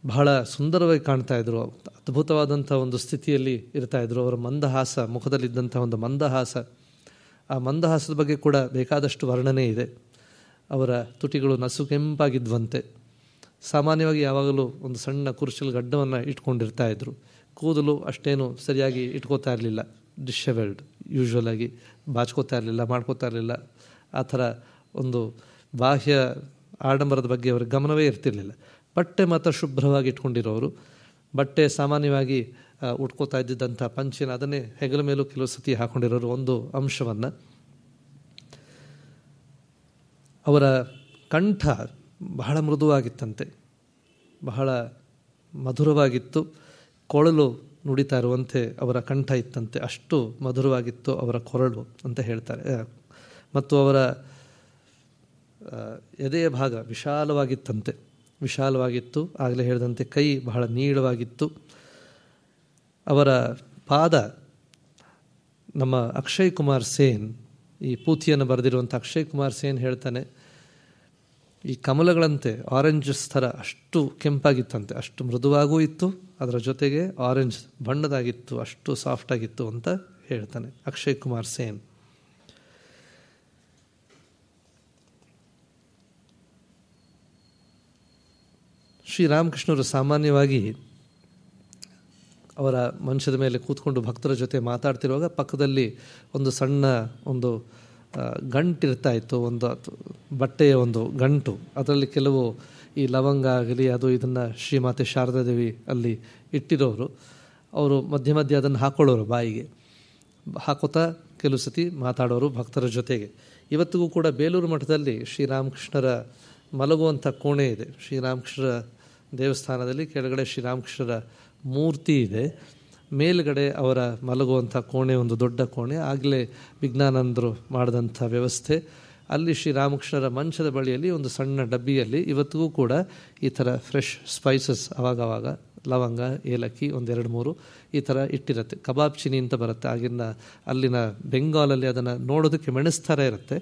ಬಹಳ ಸುಂದರವಾಗಿ ಕಾಣ್ತಾ ಇದ್ರು, ಅದ್ಭುತವಾದಂಥ ಒಂದು ಸ್ಥಿತಿಯಲ್ಲಿ ಇರ್ತಾ ಇದ್ರು. ಅವರ ಮಂದಹಾಸ, ಮುಖದಲ್ಲಿದ್ದಂಥ ಒಂದು ಮಂದಹಾಸ. ಆ ಮಂದಹಾಸದ ಬಗ್ಗೆ ಕೂಡ ಬೇಕಾದಷ್ಟು ವರ್ಣನೆ ಇದೆ. ಅವರ ತುಟಿಗಳು ನಸು ಕೆಂಪಾಗಿದ್ವಂತೆ ಸಾಮಾನ್ಯವಾಗಿ ಯಾವಾಗಲೂ ಒಂದು ಸಣ್ಣ ಕುರ್ಚಲ್ ಗಡ್ಡವನ್ನು ಇಟ್ಕೊಂಡಿರ್ತಾ ಇದ್ರು. ಕೂದಲು ಅಷ್ಟೇನು ಸರಿಯಾಗಿ ಇಟ್ಕೋತಾ ಇರಲಿಲ್ಲ. ಡಿಶವೆಲ್ಡ್ ಯೂಶ್ವಲಾಗಿ ಬಾಚ್ಕೋತಾ ಇರಲಿಲ್ಲ, ಮಾಡ್ಕೋತಾ ಇರಲಿಲ್ಲ. ಆ ಥರ ಒಂದು ಬಾಹ್ಯ ಆಡಂಬರದ ಬಗ್ಗೆ ಅವರ ಗಮನವೇ ಇರ್ತಿರಲಿಲ್ಲ. ಬಟ್ಟೆ ಮಾತ್ರ ಶುಭ್ರವಾಗಿ ಇಟ್ಕೊಂಡಿರೋರು. ಬಟ್ಟೆ ಸಾಮಾನ್ಯವಾಗಿ ಉಟ್ಕೋತಾ ಇದ್ದಿದ್ದಂಥ ಪಂಚಿನ ಅದನ್ನೇ ಹೆಗಲ ಮೇಲೂ ಕೆಲವು ಸತಿ ಹಾಕೊಂಡಿರೋರು ಒಂದು ಅಂಶವನ್ನು. ಅವರ ಕಂಠ ಬಹಳ ಮೃದುವಾಗಿತ್ತಂತೆ, ಬಹಳ ಮಧುರವಾಗಿತ್ತು, ಕೊಳಲು ನುಡಿತಾ ಇರುವಂತೆ ಅವರ ಕಂಠ ಇತ್ತಂತೆ, ಅಷ್ಟು ಮಧುರವಾಗಿತ್ತು ಅವರ ಕೊರಳು ಅಂತ ಹೇಳ್ತಾರೆ. ಮತ್ತು ಅವರ ಎದೆಯ ಭಾಗ ವಿಶಾಲವಾಗಿತ್ತಂತೆ, ವಿಶಾಲವಾಗಿತ್ತು, ಆಗಲೇ ಹೇಳಿದಂತೆ ಕೈ ಬಹಳ ನೀಳವಾಗಿತ್ತು ಅವರ ಪಾದ ನಮ್ಮ ಅಕ್ಷಯ್ ಕುಮಾರ್ ಸೇನ್, ಈ ಪೂತಿಯನ್ನು ಬರೆದಿರುವಂಥ ಅಕ್ಷಯ್ ಕುಮಾರ್ ಸೇನ್ ಹೇಳ್ತಾನೆ, ಈ ಕಮಲಗಳಂತೆ ಆರೆಂಜ್ ಥರ ಅಷ್ಟು ಕೆಂಪಾಗಿತ್ತಂತೆ, ಅಷ್ಟು ಮೃದುವಾಗೂ ಇತ್ತು, ಅದರ ಜೊತೆಗೆ ಆರೆಂಜ್ ಬಣ್ಣದಾಗಿತ್ತು, ಅಷ್ಟು ಸಾಫ್ಟ್ ಆಗಿತ್ತು ಅಂತ ಹೇಳ್ತಾನೆ ಅಕ್ಷಯ್ ಕುಮಾರ್ ಸೇನ್. ಶ್ರೀರಾಮಕೃಷ್ಣರು ಸಾಮಾನ್ಯವಾಗಿ ಅವರ ಮನುಷ್ಯದ ಮೇಲೆ ಕೂತ್ಕೊಂಡು ಭಕ್ತರ ಜೊತೆ ಮಾತಾಡ್ತಿರುವಾಗ ಪಕ್ಕದಲ್ಲಿ ಒಂದು ಸಣ್ಣ ಒಂದು ಗಂಟಿರ್ತಾ ಇತ್ತು, ಒಂದು ಬಟ್ಟೆಯ ಒಂದು ಗಂಟು. ಅದರಲ್ಲಿ ಕೆಲವು ಈ ಲವಂಗ ಆಗಲಿ, ಅದು ಇದನ್ನು ಶ್ರೀಮಾತೆ ಶಾರದಾದೇವಿ ಅಲ್ಲಿ ಇಟ್ಟಿರೋರು. ಅವರು ಮಧ್ಯೆ ಮಧ್ಯೆ ಅದನ್ನು ಹಾಕೊಳ್ಳೋರು ಬಾಯಿಗೆ. ಹಾಕೋತಾ ಕೆಲವು ಸತಿ ಮಾತಾಡೋರು ಭಕ್ತರ ಜೊತೆಗೆ. ಇವತ್ತಿಗೂ ಕೂಡ ಬೇಲೂರು ಮಠದಲ್ಲಿ ಶ್ರೀರಾಮಕೃಷ್ಣರ ಮಲಗುವಂಥ ಕೋಣೆ ಇದೆ. ಶ್ರೀರಾಮಕೃಷ್ಣರ ದೇವಸ್ಥಾನದಲ್ಲಿ ಕೆಳಗಡೆ ಶ್ರೀರಾಮಕೃಷ್ಣರ ಮೂರ್ತಿ ಇದೆ. ಮೇಲುಗಡೆ ಅವರ ಮಲಗುವಂಥ ಕೋಣೆ, ಒಂದು ದೊಡ್ಡ ಕೋಣೆ. ಆಗಲೇ ವಿಜ್ಞಾನಂದರು ಮಾಡಿದಂಥ ವ್ಯವಸ್ಥೆ. ಅಲ್ಲಿ ಶ್ರೀರಾಮಕೃಷ್ಣರ ಮಂಚದ ಬಳಿಯಲ್ಲಿ ಒಂದು ಸಣ್ಣ ಡಬ್ಬಿಯಲ್ಲಿ ಇವತ್ತಿಗೂ ಕೂಡ ಈ ಥರ ಫ್ರೆಶ್ ಸ್ಪೈಸಸ್ ಅವಾಗವಾಗ ಲವಂಗ, ಏಲಕ್ಕಿ ಒಂದೆರಡು ಮೂರು ಈ ಥರ ಇಟ್ಟಿರುತ್ತೆ. ಕಬಾಬ್ ಚಿನಿ ಅಂತ ಬರುತ್ತೆ. ಆಗಿನ ಅಲ್ಲಿನ ಬೆಂಗಾಲಲ್ಲಿ ಅದನ್ನು ನೋಡೋದಕ್ಕೆ ಮೆಣಸ್ತರ ಇರುತ್ತೆ.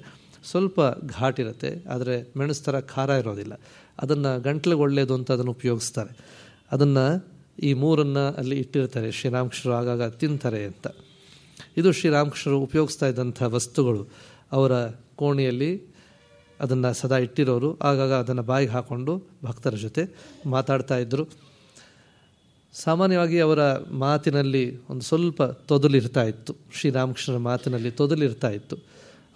ಸ್ವಲ್ಪ ಘಾಟ್ ಇರುತ್ತೆ, ಆದರೆ ಮೆಣಸ್ತರ ಖಾರ ಇರೋದಿಲ್ಲ. ಅದನ್ನು ಗಂಟ್ಲಿಗೆ ಒಳ್ಳೆಯದು ಅಂತ ಅದನ್ನು ಉಪಯೋಗಿಸ್ತಾರೆ. ಅದನ್ನು ಈ ಮೂರನ್ನು ಅಲ್ಲಿ ಇಟ್ಟಿರ್ತಾರೆ. ಶ್ರೀರಾಮಕೃಷ್ಣರು ಆಗಾಗ ತಿಂತಾರೆ ಅಂತ. ಇದು ಶ್ರೀರಾಮಕೃಷ್ಣರು ಉಪಯೋಗಿಸ್ತಾ ಇದ್ದಂಥ ವಸ್ತುಗಳು. ಅವರ ಕೋಣೆಯಲ್ಲಿ ಅದನ್ನು ಸದಾ ಇಟ್ಟಿರೋರು. ಆಗಾಗ ಅದನ್ನು ಬಾಯಿಗೆ ಹಾಕ್ಕೊಂಡು ಭಕ್ತರ ಜೊತೆ ಮಾತಾಡ್ತಾ ಇದ್ದರು ಸಾಮಾನ್ಯವಾಗಿ ಅವರ ಮಾತಿನಲ್ಲಿ ಒಂದು ಸ್ವಲ್ಪ ತೊದಲಿರ್ತಾ ಇತ್ತು. ಶ್ರೀರಾಮಕೃಷ್ಣರ ಮಾತಿನಲ್ಲಿ ತೊದಲಿರ್ತಾ ಇತ್ತು.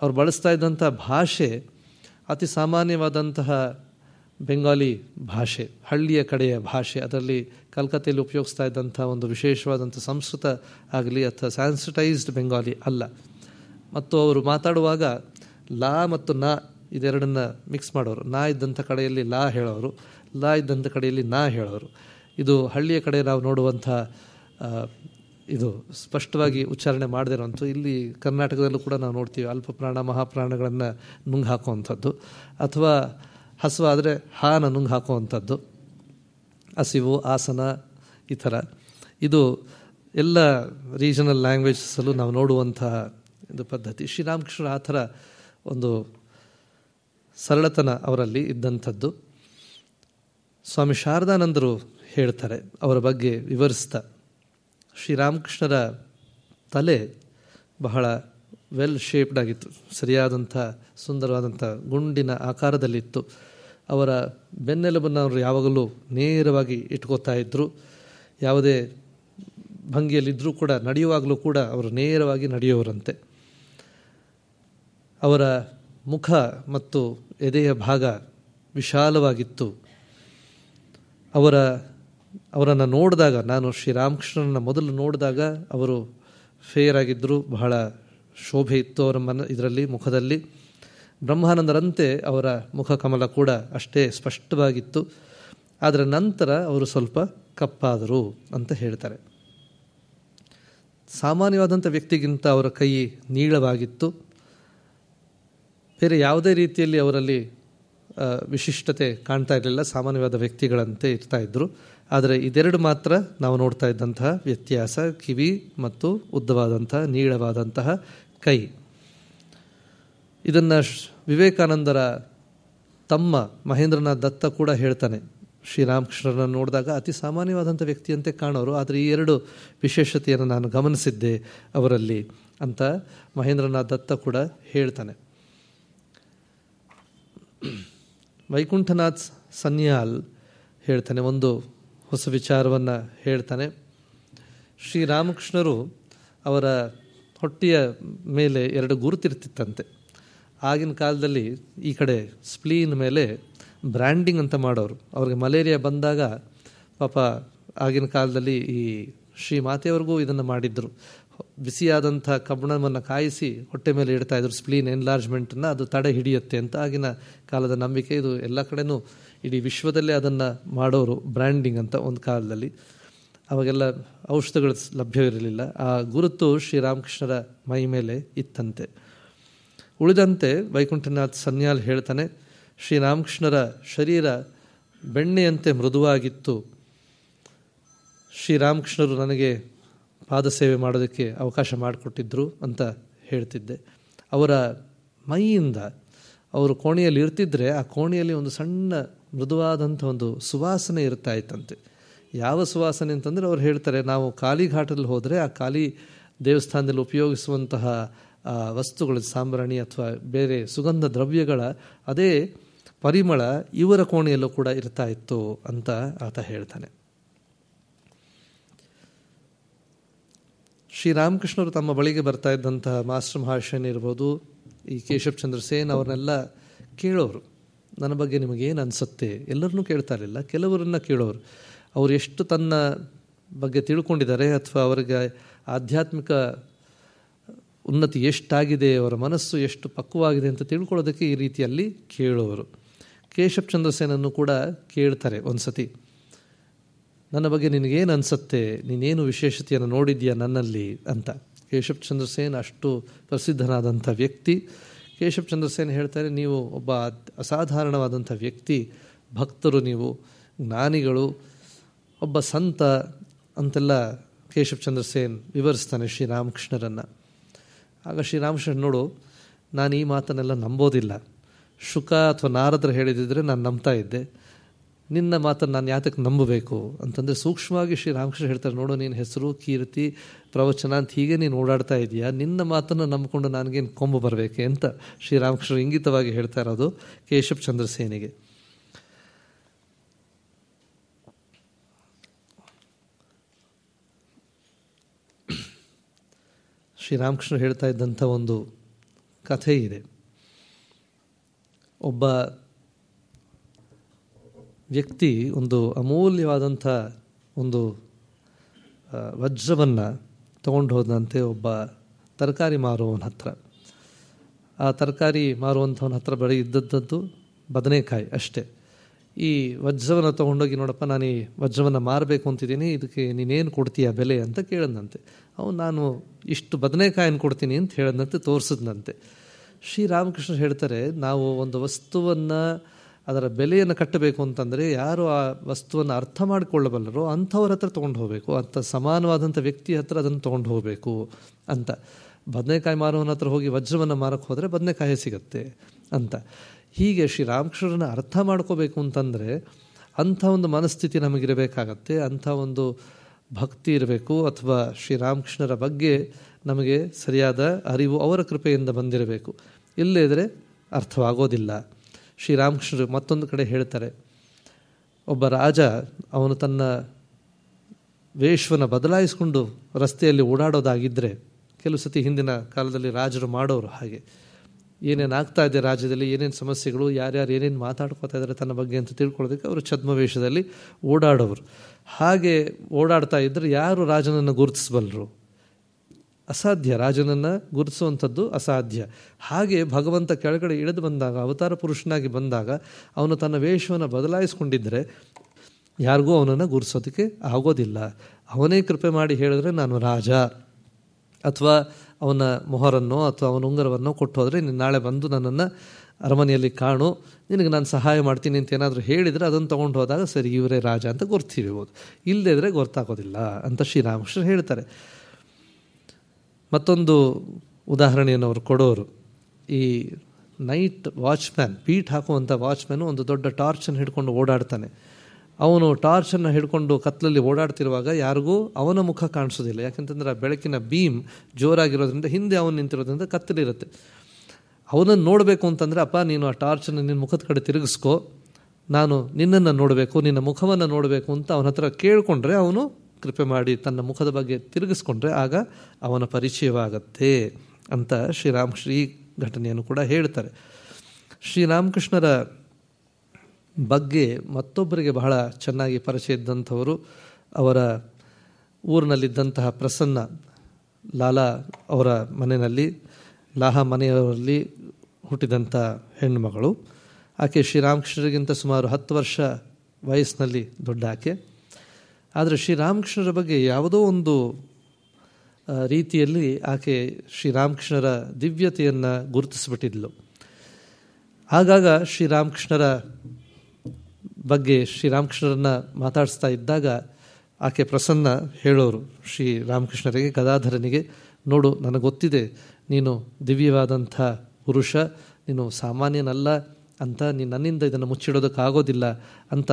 ಅವ್ರು ಬಳಸ್ತಾ ಇದ್ದಂಥ ಭಾಷೆ ಅತಿ ಸಾಮಾನ್ಯವಾದಂತಹ ಬೆಂಗಾಲಿ ಭಾಷೆ, ಹಳ್ಳಿಯ ಕಡೆಯ ಭಾಷೆ, ಅದರಲ್ಲಿ ಕಲ್ಕತ್ತೆಯಲ್ಲಿ ಉಪಯೋಗಿಸ್ತಾ ಇದ್ದಂಥ ಒಂದು ವಿಶೇಷವಾದಂಥ ಸಂಸ್ಕೃತ ಆಗಲಿ ಅಥವಾ ಸ್ಯಾನ್ಸಿಟೈಸ್ಡ್ ಬೆಂಗಾಲಿ ಅಲ್ಲ. ಮತ್ತು ಅವರು ಮಾತಾಡುವಾಗ ಲಾ ಮತ್ತು ನಾ ಇದೆರಡನ್ನ ಮಿಕ್ಸ್ ಮಾಡೋರು. ನಾ ಇದ್ದಂಥ ಕಡೆಯಲ್ಲಿ ಲಾ ಹೇಳೋರು, ಲಾ ಇದ್ದಂಥ ಕಡೆಯಲ್ಲಿ ನಾ ಹೇಳೋರು. ಇದು ಹಳ್ಳಿಯ ಕಡೆ ನಾವು ನೋಡುವಂಥ ಇದು ಸ್ಪಷ್ಟವಾಗಿ ಉಚ್ಚಾರಣೆ ಮಾಡದಿರೋಂಥ ಇಲ್ಲಿ ಕರ್ನಾಟಕದಲ್ಲೂ ಕೂಡ ನಾವು ನೋಡ್ತೀವಿ ಅಲ್ಪ ಪ್ರಾಣ ಮಹಾಪ್ರಾಣಗಳನ್ನು ನುಂಗ್ ಹಾಕುವಂಥದ್ದು. ಅಥವಾ ಹಸುವಾದರೆ ಹಾನ ನುಂಗ್ ಹಾಕುವಂಥದ್ದು. ಹಸಿವು, ಆಸನ ಈ ಥರ. ಇದು ಎಲ್ಲ ರೀಜನಲ್ ಲ್ಯಾಂಗ್ವೇಜಸಲ್ಲೂ ನಾವು ನೋಡುವಂತಹ ಒಂದು ಪದ್ಧತಿ. ಶ್ರೀರಾಮಕೃಷ್ಣ ಆ ಥರ ಒಂದು ಸರಳತನ ಅವರಲ್ಲಿ ಇದ್ದಂಥದ್ದು. ಸ್ವಾಮಿ ಶಾರದಾನಂದರು ಹೇಳ್ತಾರೆ, ಅವರ ಬಗ್ಗೆ ವಿವರಿಸ್ತಾ, ಶ್ರೀರಾಮಕೃಷ್ಣರ ತಲೆ ಬಹಳ ವೆಲ್ ಶೇಪ್ಡ್ ಆಗಿತ್ತು. ಸರಿಯಾದಂಥ ಸುಂದರವಾದಂಥ ಗುಂಡಿನ ಆಕಾರದಲ್ಲಿತ್ತು. ಅವರ ಬೆನ್ನೆಲುಬನ್ನು ಅವರು ಯಾವಾಗಲೂ ನೇರವಾಗಿ ಇಟ್ಕೋತಾ ಇದ್ದರು ಯಾವುದೇ ಭಂಗಿಯಲ್ಲಿದ್ದರೂ ಕೂಡ, ನಡೆಯುವಾಗಲೂ ಕೂಡ ಅವರು ನೇರವಾಗಿ ನಡೆಯುವರಂತೆ ಅವರ ಮುಖ ಮತ್ತು ಎದೆಯ ಭಾಗ ವಿಶಾಲವಾಗಿತ್ತು. ಅವರ, ಅವರನ್ನು ನೋಡಿದಾಗ, ನಾನು ಶ್ರೀರಾಮಕೃಷ್ಣನನ್ನು ಮೊದಲು ನೋಡಿದಾಗ ಅವರು ಫೇರ್ ಆಗಿದ್ದರು ಬಹಳ ಶೋಭೆ ಇತ್ತು ಅವರ ಮನ, ಇದರಲ್ಲಿ, ಮುಖದಲ್ಲಿ. ಬ್ರಹ್ಮಾನಂದರಂತೆ ಅವರ ಮುಖಕಮಲ ಕೂಡ ಅಷ್ಟೇ ಸ್ಪಷ್ಟವಾಗಿತ್ತು. ಅದರ ನಂತರ ಅವರು ಸ್ವಲ್ಪ ಕಪ್ಪಾದರು ಅಂತ ಹೇಳ್ತಾರೆ. ಸಾಮಾನ್ಯವಾದಂಥ ವ್ಯಕ್ತಿಗಿಂತ ಅವರ ಕೈ ನೀಳವಾಗಿತ್ತು. ಬೇರೆ ಯಾವುದೇ ರೀತಿಯಲ್ಲಿ ಅವರಲ್ಲಿ ವಿಶಿಷ್ಟತೆ ಕಾಣ್ತಾ ಇರಲಿಲ್ಲ. ಸಾಮಾನ್ಯವಾದ ವ್ಯಕ್ತಿಗಳಂತೆ ಇರ್ತಾ ಇದ್ದರು ಆದರೆ ಇದೆರಡು ಮಾತ್ರ ನಾವು ನೋಡ್ತಾ ಇದ್ದಂತಹ ವ್ಯತ್ಯಾಸ. ಕಿವಿ ಮತ್ತು ಉದ್ದವಾದಂತಹ, ನೀಳವಾದಂತಹ ಕೈ. ಇದನ್ನು ವಿವೇಕಾನಂದರ ತಮ್ಮ ಮಹೇಂದ್ರನಾಥ್ ದತ್ತ ಕೂಡ ಹೇಳ್ತಾನೆ. ಶ್ರೀರಾಮಕೃಷ್ಣರನ್ನು ನೋಡಿದಾಗ ಅತಿ ಸಾಮಾನ್ಯವಾದಂಥ ವ್ಯಕ್ತಿಯಂತೆ ಕಾಣೋರು. ಆದರೆ ಈ ಎರಡು ವಿಶೇಷತೆಯನ್ನು ನಾನು ಗಮನಿಸಿದ್ದೆ ಅವರಲ್ಲಿ ಅಂತ ಮಹೇಂದ್ರನಾಥ್ ದತ್ತ ಕೂಡ ಹೇಳ್ತಾನೆ. ವೈಕುಂಠನಾಥ್ ಸನ್ಯಾಲ್ ಹೇಳ್ತಾನೆ, ಒಂದು ಹೊಸ ವಿಚಾರವನ್ನು ಹೇಳ್ತಾನೆ. ಶ್ರೀರಾಮಕೃಷ್ಣರು ಅವರ ಹೊಟ್ಟೆಯ ಮೇಲೆ ಎರಡು ಗುರುತಿರ್ತಿತ್ತಂತೆ. ಆಗಿನ ಕಾಲದಲ್ಲಿ ಈ ಕಡೆ ಸ್ಪ್ಲೀನ್ ಮೇಲೆ ಬ್ರ್ಯಾಂಡಿಂಗ್ ಅಂತ ಮಾಡೋರು. ಅವ್ರಿಗೆ ಮಲೇರಿಯಾ ಬಂದಾಗ ಪಾಪ ಆಗಿನ ಕಾಲದಲ್ಲಿ ಈ ಶ್ರೀ ಮಾತೆಯವ್ರಿಗೂ ಇದನ್ನು ಮಾಡಿದ್ರು. ಬಿಸಿಯಾದಂಥ ಕಬ್ಬಣವನ್ನು ಕಾಯಿಸಿ ಹೊಟ್ಟೆ ಮೇಲೆ ಇಡ್ತಾ ಇದ್ರು. ಸ್ಪ್ಲೀನ್ ಎನ್ಲಾರ್ಜ್ಮೆಂಟನ್ನು ಅದು ತಡೆ ಹಿಡಿಯುತ್ತೆ ಅಂತ ಆಗಿನ ಕಾಲದ ನಂಬಿಕೆ. ಇದು ಎಲ್ಲ ಕಡೆಯೂ ಇಡೀ ವಿಶ್ವದಲ್ಲೇ ಅದನ್ನು ಮಾಡೋರು ಬ್ರ್ಯಾಂಡಿಂಗ್ ಅಂತ ಒಂದು ಕಾಲದಲ್ಲಿ. ಅವಾಗೆಲ್ಲ ಔಷಧಗಳು ಲಭ್ಯವಿರಲಿಲ್ಲ. ಆ ಗುರುತು ಶ್ರೀರಾಮಕೃಷ್ಣರ ಮೈ ಮೇಲೆ ಇತ್ತಂತೆ. ಉಳಿದಂತೆ ವೈಕುಂಠನಾಥ್ ಸನ್ಯಾಲ್ ಹೇಳ್ತಾನೆ ಶ್ರೀರಾಮಕೃಷ್ಣರ ಶರೀರ ಬೆಣ್ಣೆಯಂತೆ ಮೃದುವಾಗಿತ್ತು. ಶ್ರೀರಾಮಕೃಷ್ಣರು ನನಗೆ ಪಾದ ಸೇವೆ ಮಾಡೋದಕ್ಕೆ ಅವಕಾಶ ಮಾಡಿಕೊಟ್ಟಿದ್ರು ಅಂತ ಹೇಳ್ತಿದ್ದೆ. ಅವರ ಮೈಯಿಂದ ಅವರು ಕೋಣೆಯಲ್ಲಿ ಇರ್ತಿದ್ರೆ ಆ ಕೋಣೆಯಲ್ಲಿ ಒಂದು ಸಣ್ಣ ಮೃದುವಾದಂಥ ಒಂದು ಸುವಾಸನೆ ಇರ್ತಾ ಇತ್ತಂತೆ ಯಾವ ಸುವಾಸನೆ ಅಂತಂದರೆ ಅವ್ರು ಹೇಳ್ತಾರೆ, ನಾವು ಕಾಲಿಘಾಟದಲ್ಲಿ ಹೋದರೆ ಆ ಖಾಲಿ ದೇವಸ್ಥಾನದಲ್ಲಿ ಉಪಯೋಗಿಸುವಂತಹ ವಸ್ತುಗಳು, ಸಾಂಬ್ರಾಣಿ ಅಥವಾ ಬೇರೆ ಸುಗಂಧ ದ್ರವ್ಯಗಳ, ಅದೇ ಪರಿಮಳ ಇವರ ಕೋಣೆಯಲ್ಲೂ ಕೂಡ ಇರ್ತಾ ಇತ್ತು ಅಂತ ಆತ ಹೇಳ್ತಾನೆ. ಶ್ರೀರಾಮಕೃಷ್ಣರು ತಮ್ಮ ಬಳಿಗೆ ಬರ್ತಾ ಇದ್ದಂತಹ ಮಾಸ್ಟರ್ ಮಹಾಶಯನ್ ಇರ್ಬೋದು, ಈ ಕೇಶವ್ ಚಂದ್ರ ಸೇನ್ ಅವ್ರನ್ನೆಲ್ಲ ಕೇಳೋರು. ನನ್ನ ಬಗ್ಗೆ ನಿಮಗೇನು ಅನಿಸುತ್ತೆ? ಎಲ್ಲರನ್ನೂ ಕೇಳ್ತಾ ಇರಲಿಲ್ಲ. ಕೆಲವರನ್ನ ಕೇಳೋರು. ಅವರು ಎಷ್ಟು ತನ್ನ ಬಗ್ಗೆ ತಿಳ್ಕೊಂಡಿದ್ದಾರೆ ಅಥವಾ ಅವರಿಗೆ ಆಧ್ಯಾತ್ಮಿಕ ಉನ್ನತಿ ಎಷ್ಟಾಗಿದೆ, ಅವರ ಮನಸ್ಸು ಎಷ್ಟು ಪಕ್ವವಾಗಿದೆ ಅಂತ ತಿಳ್ಕೊಳ್ಳೋದಕ್ಕೆ ಈ ರೀತಿಯಲ್ಲಿ ಕೇಳುವರು ಕೇಶವ್ ಚಂದ್ರಸೇನನ್ನು ಕೂಡ ಕೇಳ್ತಾರೆ ಒಂದು ಸತಿ ನನ್ನ ಬಗ್ಗೆ ನಿನಗೇನು ಅನಿಸುತ್ತೆ? ನೀನೇನು ವಿಶೇಷತೆಯನ್ನು ನೋಡಿದ್ಯಾ ನನ್ನಲ್ಲಿ? ಅಂತ. ಕೇಶವ್ ಚಂದ್ರಸೇನ್ ಅಷ್ಟು ಪ್ರಸಿದ್ಧನಾದಂಥ ವ್ಯಕ್ತಿ. ಕೇಶವ್ ಚಂದ್ರಸೇನ್ ಹೇಳ್ತಾರೆ, ನೀವು ಒಬ್ಬ ಅಸಾಧಾರಣವಾದಂಥ ವ್ಯಕ್ತಿ, ಭಕ್ತರು ನೀವು, ಜ್ಞಾನಿಗಳು, ಒಬ್ಬ ಸಂತ ಅಂತೆಲ್ಲ ಕೇಶವ್ ಚಂದ್ರಸೇನ್ ವಿವರಿಸ್ತಾನೆ ಶ್ರೀರಾಮಕೃಷ್ಣರನ್ನು. ಆಗ ಶ್ರೀರಾಮಕೃಷ್ಣ ನೋಡು, ನಾನು ಈ ಮಾತನ್ನೆಲ್ಲ ನಂಬೋದಿಲ್ಲ. ಶುಕ ಅಥವಾ ನಾರದ್ರ ಹೇಳಿದಿದ್ರೆ ನಾನು ನಂಬ್ತಾ ಇದ್ದೆ. ನಿನ್ನ ಮಾತನ್ನು ನಾನು ಯಾತಕ್ಕೆ ನಂಬಬೇಕು? ಅಂತಂದರೆ ಸೂಕ್ಷ್ಮವಾಗಿ ಶ್ರೀರಾಮಕೃಷ್ಣ ಹೇಳ್ತಾರೆ, ನೋಡು, ನೀನು ಹೆಸರು, ಕೀರ್ತಿ, ಪ್ರವಚನ ಅಂತ ಹೀಗೆ ನೀನು ಓಡಾಡ್ತಾ ಇದೆಯಾ? ನಿನ್ನ ಮಾತನ್ನು ನಂಬಿಕೊಂಡು ನನಗೇನು ಕೊಂಬು ಬರಬೇಕೆ ಅಂತ ಶ್ರೀರಾಮಕೃಷ್ಣ ಇಂಗಿತವಾಗಿ ಹೇಳ್ತಾ ಇರೋದು ಕೇಶವ್ ಚಂದ್ರ ಸೇನೆಗೆ. ಶ್ರೀರಾಮಕೃಷ್ಣ ಹೇಳ್ತಾ ಇದ್ದಂಥ ಒಂದು ಕಥೆ ಇದೆ. ಒಬ್ಬ ವ್ಯಕ್ತಿ ಒಂದು ಅಮೂಲ್ಯವಾದಂಥ ಒಂದು ವಜ್ರವನ್ನು ತಗೊಂಡು ಹೋದಂತೆ ಒಬ್ಬ ತರಕಾರಿ ಮಾರುವವನ ಹತ್ರ. ಆ ತರಕಾರಿ ಮಾರುವಂಥವನ ಹತ್ರ ಬರೀ ಇದ್ದದ್ದು ಬದನೆಕಾಯಿ ಅಷ್ಟೇ. ಈ ವಜ್ರವನ್ನು ತೊಗೊಂಡೋಗಿ ನೋಡಪ್ಪ, ನಾನು ಈ ವಜ್ರವನ್ನು ಮಾರಬೇಕು ಅಂತಿದ್ದೀನಿ, ಇದಕ್ಕೆ ನೀನೇನು ಕೊಡ್ತೀಯ ಬೆಲೆ ಅಂತ ಕೇಳಿದಂತೆ ಅವನು ನಾನು ಇಷ್ಟು ಬದನೆಕಾಯನ್ನು ಕೊಡ್ತೀನಿ ಅಂತ ಹೇಳಿದಂತೆ ತೋರಿಸಿದ್ನಂತೆ. ಶ್ರೀರಾಮಕೃಷ್ಣ ಹೇಳ್ತಾರೆ, ನಾವು ಒಂದು ವಸ್ತುವನ್ನು ಅದರ ಬೆಲೆಯನ್ನು ಕಟ್ಟಬೇಕು ಅಂತಂದರೆ ಯಾರು ಆ ವಸ್ತುವನ್ನು ಅರ್ಥ ಮಾಡಿಕೊಳ್ಳಬಲ್ಲರೋ ಅಂಥವ್ರ ಹತ್ರ ತೊಗೊಂಡು ಹೋಗಬೇಕು, ಅಂಥ ಸಮಾನವಾದಂಥ ವ್ಯಕ್ತಿ ಹತ್ರ ಅದನ್ನು ತೊಗೊಂಡು ಹೋಗಬೇಕು ಅಂತ. ಬದನೆಕಾಯಿ ಮಾರುವನ ಹತ್ರ ಹೋಗಿ ವಜ್ರವನ್ನು ಮಾರಕ್ಕೆ ಹೋದರೆ ಬದನೆಕಾಯಿ ಸಿಗುತ್ತೆ ಅಂತ. ಹೀಗೆ ಶ್ರೀರಾಮಕೃಷ್ಣರನ್ನ ಅರ್ಥ ಮಾಡ್ಕೋಬೇಕು ಅಂತಂದರೆ ಅಂಥ ಒಂದು ಮನಸ್ಥಿತಿ ನಮಗಿರಬೇಕಾಗತ್ತೆ, ಅಂಥ ಒಂದು ಭಕ್ತಿ ಇರಬೇಕು, ಅಥವಾ ಶ್ರೀರಾಮಕೃಷ್ಣರ ಬಗ್ಗೆ ನಮಗೆ ಸರಿಯಾದ ಅರಿವು ಅವರ ಕೃಪೆಯಿಂದ ಬಂದಿರಬೇಕು. ಇಲ್ಲದಿದ್ದರೆ ಅರ್ಥವಾಗೋದಿಲ್ಲ. ಶ್ರೀರಾಮಕೃಷ್ಣರು ಮತ್ತೊಂದು ಕಡೆ ಹೇಳ್ತಾರೆ, ಒಬ್ಬ ರಾಜ ಅವನು ತನ್ನ ವೇಷವನ್ನು ಬದಲಾಯಿಸಿಕೊಂಡು ರಸ್ತೆಯಲ್ಲಿ ಓಡಾಡೋದಾಗಿದ್ದರೆ ಕೆಲವು ಸತಿ ಹಿಂದಿನ ಕಾಲದಲ್ಲಿ ರಾಜರು ಮಾಡೋರು ಹಾಗೆ. ಏನೇನು ಆಗ್ತಾ ಇದೆ ರಾಜ್ಯದಲ್ಲಿ, ಏನೇನು ಸಮಸ್ಯೆಗಳು, ಯಾರ್ಯಾರು ಏನೇನು ಮಾತಾಡ್ಕೋತಾ ಇದ್ದಾರೆ ತನ್ನ ಬಗ್ಗೆ ಅಂತ ತಿಳ್ಕೊಳ್ಳೋದಕ್ಕೆ ಅವರು ಛದ್ಮವೇಷದಲ್ಲಿ ಓಡಾಡೋರು ಹಾಗೆ ಓಡಾಡ್ತಾ ಇದ್ದರೆ ಯಾರು ರಾಜನನ್ನು ಗುರುತಿಸಬಲ್ಲರು ಅಸಾಧ್ಯ. ರಾಜನನ್ನು ಗುರುತಿಸುವಂಥದ್ದು ಅಸಾಧ್ಯ. ಹಾಗೆ ಭಗವಂತ ಕೆಳಗಡೆ ಇಳಿದು ಬಂದಾಗ, ಅವತಾರ ಪುರುಷನಾಗಿ ಬಂದಾಗ, ಅವನು ತನ್ನ ವೇಷವನ್ನು ಬದಲಾಯಿಸ್ಕೊಂಡಿದ್ದರೆ ಯಾರಿಗೂ ಅವನನ್ನು ಗುರುತಿಸೋದಕ್ಕೆ ಆಗೋದಿಲ್ಲ. ಅವನೇ ಕೃಪೆ ಮಾಡಿ ಹೇಳಿದ್ರೆ ನಾನು ರಾಜ. ಅಥವಾ ಅವನ ಮೊಹರನ್ನು ಅಥವಾ ಅವನ ಉಂಗರವನ್ನು ಕೊಟ್ಟು ಹೋದರೆ ನೀನು ನಾಳೆ ಬಂದು ನನ್ನನ್ನು ಅರಮನೆಯಲ್ಲಿ ಕಾಣು. ನಿನಗೆ ನಾನು ಸಹಾಯ ಮಾಡ್ತೀನಿ ಅಂತ ಏನಾದರೂ ಹೇಳಿದರೆ ಅದನ್ನು ತೊಗೊಂಡು ಹೋದಾಗ ಸರಿ, ಇವರೇ ರಾಜ ಅಂತ ಗುರ್ತಿರ್ಬೋದು ಇಲ್ಲದೇ ಗೊತ್ತಾಗೋದಿಲ್ಲ ಅಂತ ಶ್ರೀರಾಮಕೃಷ್ಣ ಹೇಳ್ತಾರೆ. ಮತ್ತೊಂದು ಉದಾಹರಣೆಯನ್ನು ಅವರು ಕೊಡೋರು. ಈ ನೈಟ್ ವಾಚ್ಮ್ಯಾನ್ ಪೀಟ್ ಹಾಕುವಂಥ ವಾಚ್ಮ್ಯಾನು ಒಂದು ದೊಡ್ಡ ಟಾರ್ಚನ್ನು ಹಿಡ್ಕೊಂಡು ಓಡಾಡ್ತಾನೆ. ಅವನು ಟಾರ್ಚನ್ನು ಹಿಡ್ಕೊಂಡು ಕತ್ತಲಲ್ಲಿ ಓಡಾಡ್ತಿರುವಾಗ ಯಾರಿಗೂ ಅವನ ಮುಖ ಕಾಣಿಸೋದಿಲ್ಲ. ಯಾಕಂತಂದ್ರೆ ಆ ಬೆಳಕಿನ ಬೀಮ್ ಜೋರಾಗಿರೋದ್ರಿಂದ ಹಿಂದೆ ಅವನು ನಿಂತಿರೋದ್ರಿಂದ ಕತ್ತಲಿರುತ್ತೆ ಅವನನ್ನು ನೋಡಬೇಕು ಅಂತಂದರೆ, ಅಪ್ಪ, ನೀನು ಆ ಟಾರ್ಚನ್ನು ನಿನ್ನ ಮುಖದ ಕಡೆ ತಿರುಗಿಸ್ಕೋ. ನಾನು ನಿನ್ನನ್ನು ನೋಡಬೇಕು, ನಿನ್ನ ಮುಖವನ್ನು ನೋಡಬೇಕು ಅಂತ ಅವನ ಹತ್ರ ಕೇಳಿಕೊಂಡ್ರೆ ಅವನು ಕೃಪೆ ಮಾಡಿ ತನ್ನ ಮುಖದ ಬಗ್ಗೆ ತಿರುಗಿಸ್ಕೊಂಡ್ರೆ ಆಗ ಅವನ ಪರಿಚಯವಾಗತ್ತೆ ಅಂತ ಶ್ರೀರಾಮ ಶ್ರೀ ಘಟನೆಯನ್ನು ಕೂಡ ಹೇಳ್ತಾರೆ. ಶ್ರೀರಾಮಕೃಷ್ಣರ ಬಗ್ಗೆ ಮತ್ತೊಬ್ಬರಿಗೆ ಬಹಳ ಚೆನ್ನಾಗಿ ಪರಿಚಯ ಇದ್ದಂಥವರು ಅವರ ಊರಿನಲ್ಲಿದ್ದಂತಹ ಪ್ರಸನ್ನ ಲಾಲಾ ಅವರ ಮನೆಯಲ್ಲಿ ಲಾಹ ಮನೆಯವರಲ್ಲಿ ಹುಟ್ಟಿದಂಥ ಹೆಣ್ಣುಮಗಳು ಆಕೆ ಶ್ರೀರಾಮಕೃಷ್ಣರಿಗಿಂತ ಸುಮಾರು ಹತ್ತು ವರ್ಷ ವಯಸ್ಸಿನಲ್ಲಿ ದೊಡ್ಡ ಆಕೆ. ಆದರೆ ಶ್ರೀರಾಮಕೃಷ್ಣರ ಬಗ್ಗೆ ಯಾವುದೋ ಒಂದು ರೀತಿಯಲ್ಲಿ ಆಕೆ ಶ್ರೀರಾಮಕೃಷ್ಣರ ದಿವ್ಯತೆಯನ್ನು ಗುರುತಿಸಿಬಿಟ್ಟಿದ್ಲು. ಆಗಾಗ ಶ್ರೀರಾಮಕೃಷ್ಣರ ಬಗ್ಗೆ ಶ್ರೀರಾಮಕೃಷ್ಣರನ್ನ ಮಾತಾಡಿಸ್ತಾ ಇದ್ದಾಗ ಆಕೆ ಪ್ರಸನ್ನ ಹೇಳೋರು. ಶ್ರೀ ರಾಮಕೃಷ್ಣರಿಗೆ, ಗದಾಧರನಿಗೆ, ನೋಡು, ನನಗೆ ಗೊತ್ತಿದೆ, ನೀನು ದಿವ್ಯವಾದಂಥ ಪುರುಷ, ನೀನು ಸಾಮಾನ್ಯನಲ್ಲ ಅಂತ, ನೀನು ನನ್ನಿಂದ ಇದನ್ನು ಮುಚ್ಚಿಡೋದಕ್ಕಾಗೋದಿಲ್ಲ ಅಂತ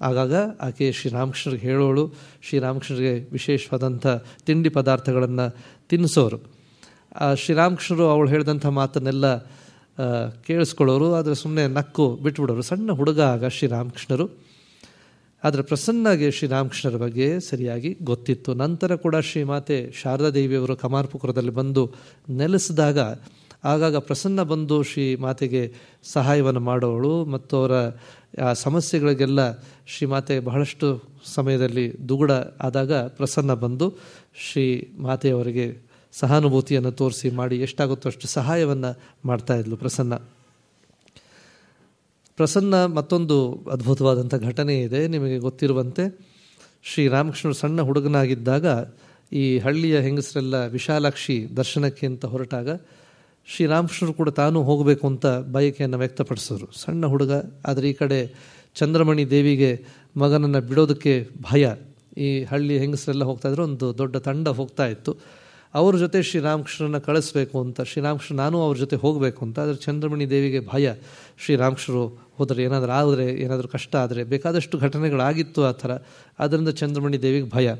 ಆಗಾಗ ಆಕೆ ಶ್ರೀರಾಮಕೃಷ್ಣರಿಗೆ ಹೇಳೋಳು. ಶ್ರೀರಾಮಕೃಷ್ಣರಿಗೆ ವಿಶೇಷವಾದಂಥ ತಿಂಡಿ ಪದಾರ್ಥಗಳನ್ನು ತಿನ್ನಿಸೋರು ಶ್ರೀರಾಮಕೃಷ್ಣರು ಅವಳು ಹೇಳಿದಂಥ ಮಾತನ್ನೆಲ್ಲ ಕೇಳಿಸ್ಕೊಳ್ಳೋರು, ಆದರೆ ಸುಮ್ಮನೆ ನಕ್ಕು ಬಿಟ್ಬಿಡೋರು. ಸಣ್ಣ ಹುಡುಗ ಆಗ ಶ್ರೀರಾಮಕೃಷ್ಣರು. ಆದರೆ ಪ್ರಸನ್ನಾಗಿ ಶ್ರೀರಾಮಕೃಷ್ಣರ ಬಗ್ಗೆ ಸರಿಯಾಗಿ ಗೊತ್ತಿತ್ತು. ನಂತರ ಕೂಡ ಶ್ರೀಮಾತೆ ಶಾರದಾ ದೇವಿಯವರು ಕಮಾರ್ಪುಕುರದಲ್ಲಿ ಬಂದು ನೆಲೆಸಿದಾಗ ಆಗಾಗ ಪ್ರಸನ್ನ ಬಂದು ಶ್ರೀ ಮಾತೆಗೆ ಸಹಾಯವನ್ನು ಮಾಡೋಳು ಮತ್ತು ಅವರ ಆ ಸಮಸ್ಯೆಗಳಿಗೆಲ್ಲ ಶ್ರೀಮಾತೆ ಬಹಳಷ್ಟು ಸಮಯದಲ್ಲಿ ದುಗುಡ ಆದಾಗ ಪ್ರಸನ್ನ ಬಂದು ಶ್ರೀ ಮಾತೆಯವರಿಗೆ ಸಹಾನುಭೂತಿಯನ್ನು ತೋರಿಸಿ ಮಾಡಿ ಎಷ್ಟಾಗುತ್ತೋ ಅಷ್ಟು ಸಹಾಯವನ್ನು ಮಾಡ್ತಾ ಇದ್ಲು ಪ್ರಸನ್ನ. ಪ್ರಸನ್ನ ಮತ್ತೊಂದು ಅದ್ಭುತವಾದಂಥ ಘಟನೆ ಇದೆ, ನಿಮಗೆ ಗೊತ್ತಿರುವಂತೆ. ಶ್ರೀರಾಮಕೃಷ್ಣರು ಸಣ್ಣ ಹುಡುಗನಾಗಿದ್ದಾಗ ಈ ಹಳ್ಳಿಯ ಹೆಂಗಸರೆಲ್ಲ ವಿಶಾಲಾಕ್ಷಿ ದರ್ಶನಕ್ಕೆ ಅಂತ ಹೊರಟಾಗ ಶ್ರೀರಾಮಕೃಷ್ಣರು ಕೂಡ ತಾನು ಹೋಗಬೇಕು ಅಂತ ಬಯಕೆಯನ್ನು ವ್ಯಕ್ತಪಡಿಸಿದ್ರು. ಸಣ್ಣ ಹುಡುಗ, ಆದರೆ ಈ ಕಡೆ ಚಂದ್ರಮಣಿ ದೇವಿಗೆ ಮಗನನ್ನು ಬಿಡೋದಕ್ಕೆ ಭಯ. ಈ ಹಳ್ಳಿ ಹೆಂಗಸರೆಲ್ಲ ಹೋಗ್ತಾಯಿದ್ರು ಒಂದು ದೊಡ್ಡ ತಂಡ ಹೋಗ್ತಾ ಇತ್ತು. ಅವ್ರ ಜೊತೆ ಶ್ರೀರಾಮಕೃಷ್ಣನ ಕಳಿಸ್ಬೇಕು ಅಂತ, ಶ್ರೀರಾಮಕೃಷ್ಣ ನಾನು ಅವ್ರ ಜೊತೆ ಹೋಗಬೇಕು ಅಂತ, ಆದರೆ ಚಂದ್ರಮಣಿ ದೇವಿಗೆ ಭಯ. ಶ್ರೀರಾಮಕೃಷ್ಣರು ಹೋದರೆ ಏನಾದರೂ ಆದರೆ, ಏನಾದರೂ ಕಷ್ಟ ಆದರೆ, ಬೇಕಾದಷ್ಟು ಘಟನೆಗಳಾಗಿತ್ತು ಆ ಥರ ಆದ್ದರಿಂದ ಚಂದ್ರಮಣಿ ದೇವಿಗೆ ಭಯ.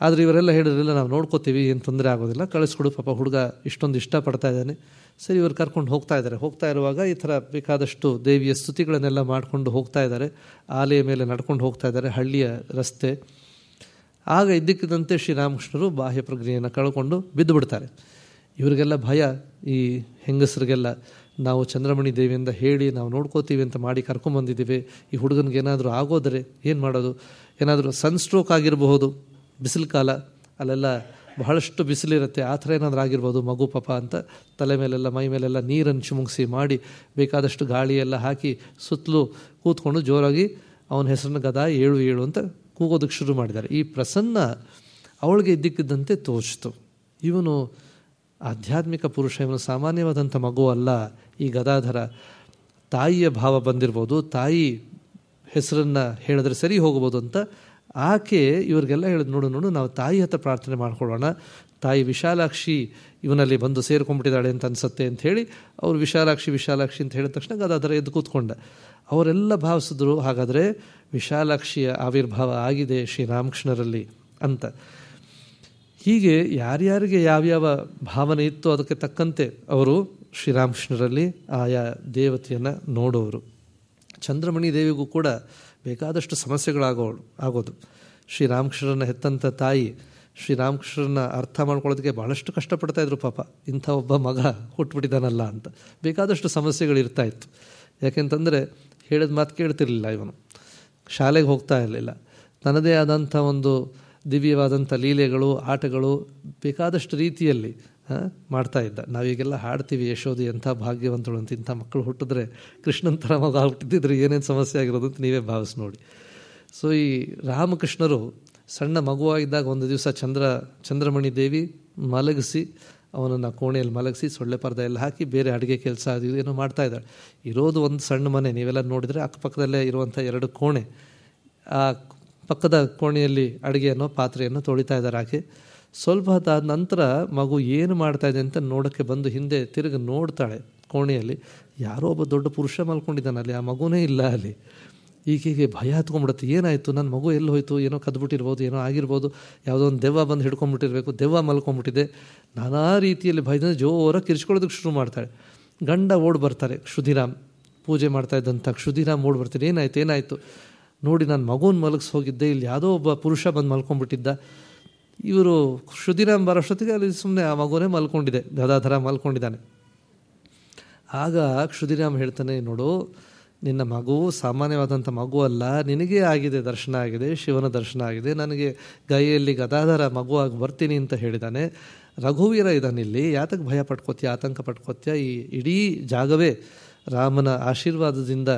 ಆದರೆ ಇವರೆಲ್ಲ ಹೇಳಿದ್ರೆಲ್ಲ ನಾವು ನೋಡ್ಕೋತೀವಿ, ಏನು ತೊಂದರೆ ಆಗೋದಿಲ್ಲ, ಕಳಿಸ್ಕೊಡು, ಪಾಪ ಹುಡುಗ ಇಷ್ಟೊಂದು ಇಷ್ಟಪಡ್ತಾ ಇದ್ದಾನೆ. ಸರಿ, ಇವರು ಕರ್ಕೊಂಡು ಹೋಗ್ತಾ ಇದ್ದಾರೆ. ಹೋಗ್ತಾ ಇರುವಾಗ ಈ ಥರ ಬೇಕಾದಷ್ಟು ದೇವಿಯ ಸ್ತುತಿಗಳನ್ನೆಲ್ಲ ಮಾಡಿಕೊಂಡು ಹೋಗ್ತಾ ಇದ್ದಾರೆ. ಆಲೆಯ ಮೇಲೆ ನಡ್ಕೊಂಡು ಹೋಗ್ತಾ ಇದ್ದಾರೆ, ಹಳ್ಳಿಯ ರಸ್ತೆ. ಆಗ ಇದ್ದಕ್ಕಿದ್ದಂತೆ ಶ್ರೀರಾಮಕೃಷ್ಣರು ಬಾಹ್ಯ ಪ್ರಜ್ಞೆಯನ್ನು ಕಳ್ಕೊಂಡು ಬಿದ್ದು ಬಿಡ್ತಾರೆ ಇವರಿಗೆಲ್ಲ ಭಯ, ಈ ಹೆಂಗಸರಿಗೆಲ್ಲ ನಾವು ಚಂದ್ರಮಣಿ ದೇವಿಯಿಂದ ಹೇಳಿ ನಾವು ನೋಡ್ಕೋತೀವಿ ಅಂತ ಮಾಡಿ ಕರ್ಕೊಂಬಂದಿದ್ದೀವಿ, ಈ ಹುಡುಗನಿಗೆ ಏನಾದರೂ ಆಗೋದರೆ ಏನು ಮಾಡೋದು? ಏನಾದರೂ ಸನ್ಸ್ಟ್ರೋಕ್ ಆಗಿರಬಹುದು, ಬಿಸಿಲು ಕಾಲ, ಅಲ್ಲೆಲ್ಲ ಬಹಳಷ್ಟು ಬಿಸಿಲಿರುತ್ತೆ, ಆ ಥರ ಏನಾದರೂ ಆಗಿರ್ಬೋದು, ಮಗು, ಪಾಪ ಅಂತ ತಲೆ ಮೇಲೆಲ್ಲ, ಮೈ ಮೇಲೆಲ್ಲ ನೀರನ್ನು ಚಿಮುಗಿಸಿ ಮಾಡಿ ಬೇಕಾದಷ್ಟು ಗಾಳಿಯೆಲ್ಲ ಹಾಕಿ ಸುತ್ತಲೂ ಕೂತ್ಕೊಂಡು ಜೋರಾಗಿ ಅವನ ಹೆಸರನ್ನ ಗದಾ ಏಳು ಏಳು ಅಂತ ಕೂಗೋದಕ್ಕೆ ಶುರು ಮಾಡಿದ್ದಾರೆ. ಈ ಪ್ರಸನ್ನ ಅವಳಿಗೆ ಇದ್ದಕ್ಕಿದ್ದಂತೆ ತೋಚಿತು. ಇವನು ಆಧ್ಯಾತ್ಮಿಕ ಪುರುಷ, ಇವನು ಸಾಮಾನ್ಯವಾದಂಥ ಮಗು ಅಲ್ಲ. ಈ ಗದಾಧರ ತಾಯಿಯ ಭಾವ ಬಂದಿರ್ಬೋದು. ತಾಯಿ ಹೆಸರನ್ನು ಹೇಳಿದ್ರೆ ಸರಿ ಹೋಗ್ಬೋದು ಅಂತ ಆಕೆ ಇವರಿಗೆಲ್ಲ ಹೇಳಿದ್, ನೋಡು ನೋಡು, ನಾವು ತಾಯಿ ಹತ್ರ ಪ್ರಾರ್ಥನೆ ಮಾಡ್ಕೊಳ್ಳೋಣ. ತಾಯಿ ವಿಶಾಲಾಕ್ಷಿ ಇವನಲ್ಲಿ ಬಂದು ಸೇರ್ಕೊಂಡ್ಬಿಟ್ಟಿದ್ದಾಳೆ ಅಂತ ಅನಿಸುತ್ತೆ ಅಂತ ಹೇಳಿ ಅವರು ವಿಶಾಲಾಕ್ಷಿ ವಿಶಾಲಾಕ್ಷಿ ಅಂತ ಹೇಳಿದ ತಕ್ಷಣ ಗದಾಧರ ಎದ್ದು ಕೂತ್ಕೊಂಡ. ಅವರೆಲ್ಲ ಭಾವಿಸಿದ್ರು, ಹಾಗಾದರೆ ವಿಶಾಲಾಕ್ಷಿಯ ಆವಿರ್ಭಾವ ಆಗಿದೆ ಶ್ರೀರಾಮಕೃಷ್ಣರಲ್ಲಿ ಅಂತ. ಹೀಗೆ ಯಾರ್ಯಾರಿಗೆ ಯಾವ್ಯಾವ ಭಾವನೆ ಇತ್ತು ಅದಕ್ಕೆ ತಕ್ಕಂತೆ ಅವರು ಶ್ರೀರಾಮಕೃಷ್ಣರಲ್ಲಿ ಆಯಾ ದೇವತೆಯನ್ನು ನೋಡೋರು. ಚಂದ್ರಮಣಿ ದೇವಿಗೂ ಕೂಡ ಬೇಕಾದಷ್ಟು ಸಮಸ್ಯೆಗಳಾಗೋ ಆಗೋದು. ಶ್ರೀರಾಮಕೃಷ್ಣರನ್ನು ಹೆತ್ತಂಥ ತಾಯಿ ಶ್ರೀರಾಮಕೃಷ್ಣರನ್ನ ಅರ್ಥ ಮಾಡ್ಕೊಳ್ಳೋದಕ್ಕೆ ಭಾಳಷ್ಟು ಕಷ್ಟಪಡ್ತಾ ಇದ್ರು ಪಾಪ. ಇಂಥ ಒಬ್ಬ ಮಗ ಹುಟ್ಟುಬಿಟ್ಟಿದ್ದಾನಲ್ಲ ಅಂತ. ಬೇಕಾದಷ್ಟು ಸಮಸ್ಯೆಗಳಿರ್ತಾ ಇತ್ತು. ಯಾಕೆಂತಂದರೆ ಹೇಳಿದ ಮಾತು ಕೇಳ್ತಿರ್ಲಿಲ್ಲ ಇವನು. ಶಾಲೆಗೆ ಹೋಗ್ತಾ ಇರಲಿಲ್ಲ. ತನ್ನದೇ ಆದಂಥ ಒಂದು ದಿವ್ಯವಾದಂಥ ಲೀಲೆಗಳು, ಆಟಗಳು ಬೇಕಾದಷ್ಟು ರೀತಿಯಲ್ಲಿ ಮಾಡ್ತಾ ಇದ್ದ. ನಾವೀಗೆಲ್ಲ ಹಾಡ್ತೀವಿ ಯಶೋಧಿ ಎಂಥ ಭಾಗ್ಯವಂತಳು ಅಂತ ಇಂಥ ಮಕ್ಕಳು ಹುಟ್ಟಿದ್ರೆ ಕೃಷ್ಣನ ಥರ ಮಗ ಹುಟ್ಟಿದ್ರೆ ಏನೇನು ಸಮಸ್ಯೆ ಆಗಿರೋದು ಅಂತ ನೀವೇ ಭಾವಿಸಿ ನೋಡಿ. ಸೊ ಈ ರಾಮಕೃಷ್ಣರು ಸಣ್ಣ ಮಗುವಾಗಿದ್ದಾಗ ಒಂದು ದಿವಸ ಚಂದ್ರ, ಚಂದ್ರಮಣಿ ದೇವಿ ಮಲಗಿಸಿ ಅವನನ್ನು ಕೋಣೆಯಲ್ಲಿ ಮಲಗಿಸಿ ಸೊಳ್ಳೆ ಪರ್ದ ಎಲ್ಲ ಹಾಕಿ ಬೇರೆ ಅಡುಗೆ ಕೆಲಸ ಅದು ಏನೋ ಮಾಡ್ತಾ ಇದ್ದಾಳೆ. ಇರೋದು ಒಂದು ಸಣ್ಣ ಮನೆ, ನೀವೆಲ್ಲ ನೋಡಿದರೆ ಅಕ್ಕಪಕ್ಕದಲ್ಲೇ ಇರುವಂಥ ಎರಡು ಕೋಣೆ. ಆ ಪಕ್ಕದ ಕೋಣೆಯಲ್ಲಿ ಅಡುಗೆಯನ್ನು, ಪಾತ್ರೆಯನ್ನು ತೊಳಿತಾ ಇದ್ದಾರೆ ಆಕೆ. ಸ್ವಲ್ಪ ಹೊತ್ತಾದ ನಂತರ ಮಗು ಏನು ಮಾಡ್ತಾ ಇದೆ ಅಂತ ನೋಡೋಕ್ಕೆ ಬಂದು ಹಿಂದೆ ತಿರುಗಿ ನೋಡ್ತಾಳೆ ಕೋಣೆಯಲ್ಲಿ. ಯಾರೋ ಒಬ್ಬ ದೊಡ್ಡ ಪುರುಷ ಮಲ್ಕೊಂಡಿದ್ದಾನೆ ಅಲ್ಲಿ, ಆ ಮಗುನೇ ಇಲ್ಲ ಅಲ್ಲಿ. ಈಕೆಗೆ ಭಯ ಹತ್ಕೊಂಡ್ಬಿಡುತ್ತೆ. ಏನಾಯಿತು? ನನ್ನ ಮಗು ಎಲ್ಲಿ ಹೋಯಿತು? ಏನೋ ಕದ್ಬಿಟ್ಟಿರ್ಬೋದು, ಏನೋ ಆಗಿರ್ಬೋದು. ಯಾವುದೋ ಒಂದು ದೆವ್ವ ಬಂದು ಹಿಡ್ಕೊಂಡ್ಬಿಟ್ಟಿರ್ಬೇಕು. ದೆವ್ವ ಮಲ್ಕೊಂಡ್ಬಿಟ್ಟಿದೆ. ನಾನಾ ರೀತಿಯಲ್ಲಿ ಭಯದಿಂದ ಜೋರಾಗಿ ಕಿರ್ಚ್ಕೊಳ್ಳೋದಕ್ಕೆ ಶುರು ಮಾಡ್ತಾಳೆ. ಗಂಡ ಓಡ್ ಬರ್ತಾರೆ. ಕ್ಷುದಿರಾಮ್ ಪೂಜೆ ಮಾಡ್ತಾ ಇದ್ದಂಥ ಕ್ಷುದಿರಾಮ್ ಓಡ್ ಬರ್ತಾರೆ ಏನಾಯ್ತು? ಏನಾಯಿತು? ನೋಡಿ, ನಾನು ಮಗುನ ಮಲಗಿಸಿ ಹೋಗಿದ್ದೆ. ಇಲ್ಲಿ ಯಾವುದೋ ಒಬ್ಬ ಪುರುಷ ಬಂದು ಮಲ್ಕೊಂಡ್ಬಿಟ್ಟಿದ್ದ. ಇವರು ಕ್ಷುದಿರಾಮ್ ಬರೋಷ್ಟೊತ್ತಿಗೆ ಅಲ್ಲಿ ಸುಮ್ಮನೆ ಆ ಮಗುನೇ ಮಲ್ಕೊಂಡಿದೆ. ಗದಾಧರ ಮಲ್ಕೊಂಡಿದ್ದಾನೆ. ಆಗ ಕ್ಷುದಿರಾಮ್ ಹೇಳ್ತಾನೆ, ನೋಡು ನಿನ್ನ ಮಗುವು ಸಾಮಾನ್ಯವಾದಂಥ ಮಗು ಅಲ್ಲ, ನಿನಗೇ ಆಗಿದೆ, ದರ್ಶನ ಆಗಿದೆ, ಶಿವನ ದರ್ಶನ ಆಗಿದೆ, ನನಗೆ ಗೈಯಲ್ಲಿ ಗದಾಧರ ಮಗುವಾಗಿ ಬರ್ತೀನಿ ಅಂತ ಹೇಳಿದಾನೆ. ರಘುವೀರ ಇದ್ದಾನಿಲ್ಲಿ ಯಾತಕ್ಕೆ ಭಯ ಪಟ್ಕೋತೀಯ, ಆತಂಕ ಪಟ್ಕೋತೀಯ? ಈ ಇಡೀ ಜಾಗವೇ ರಾಮನ ಆಶೀರ್ವಾದದಿಂದ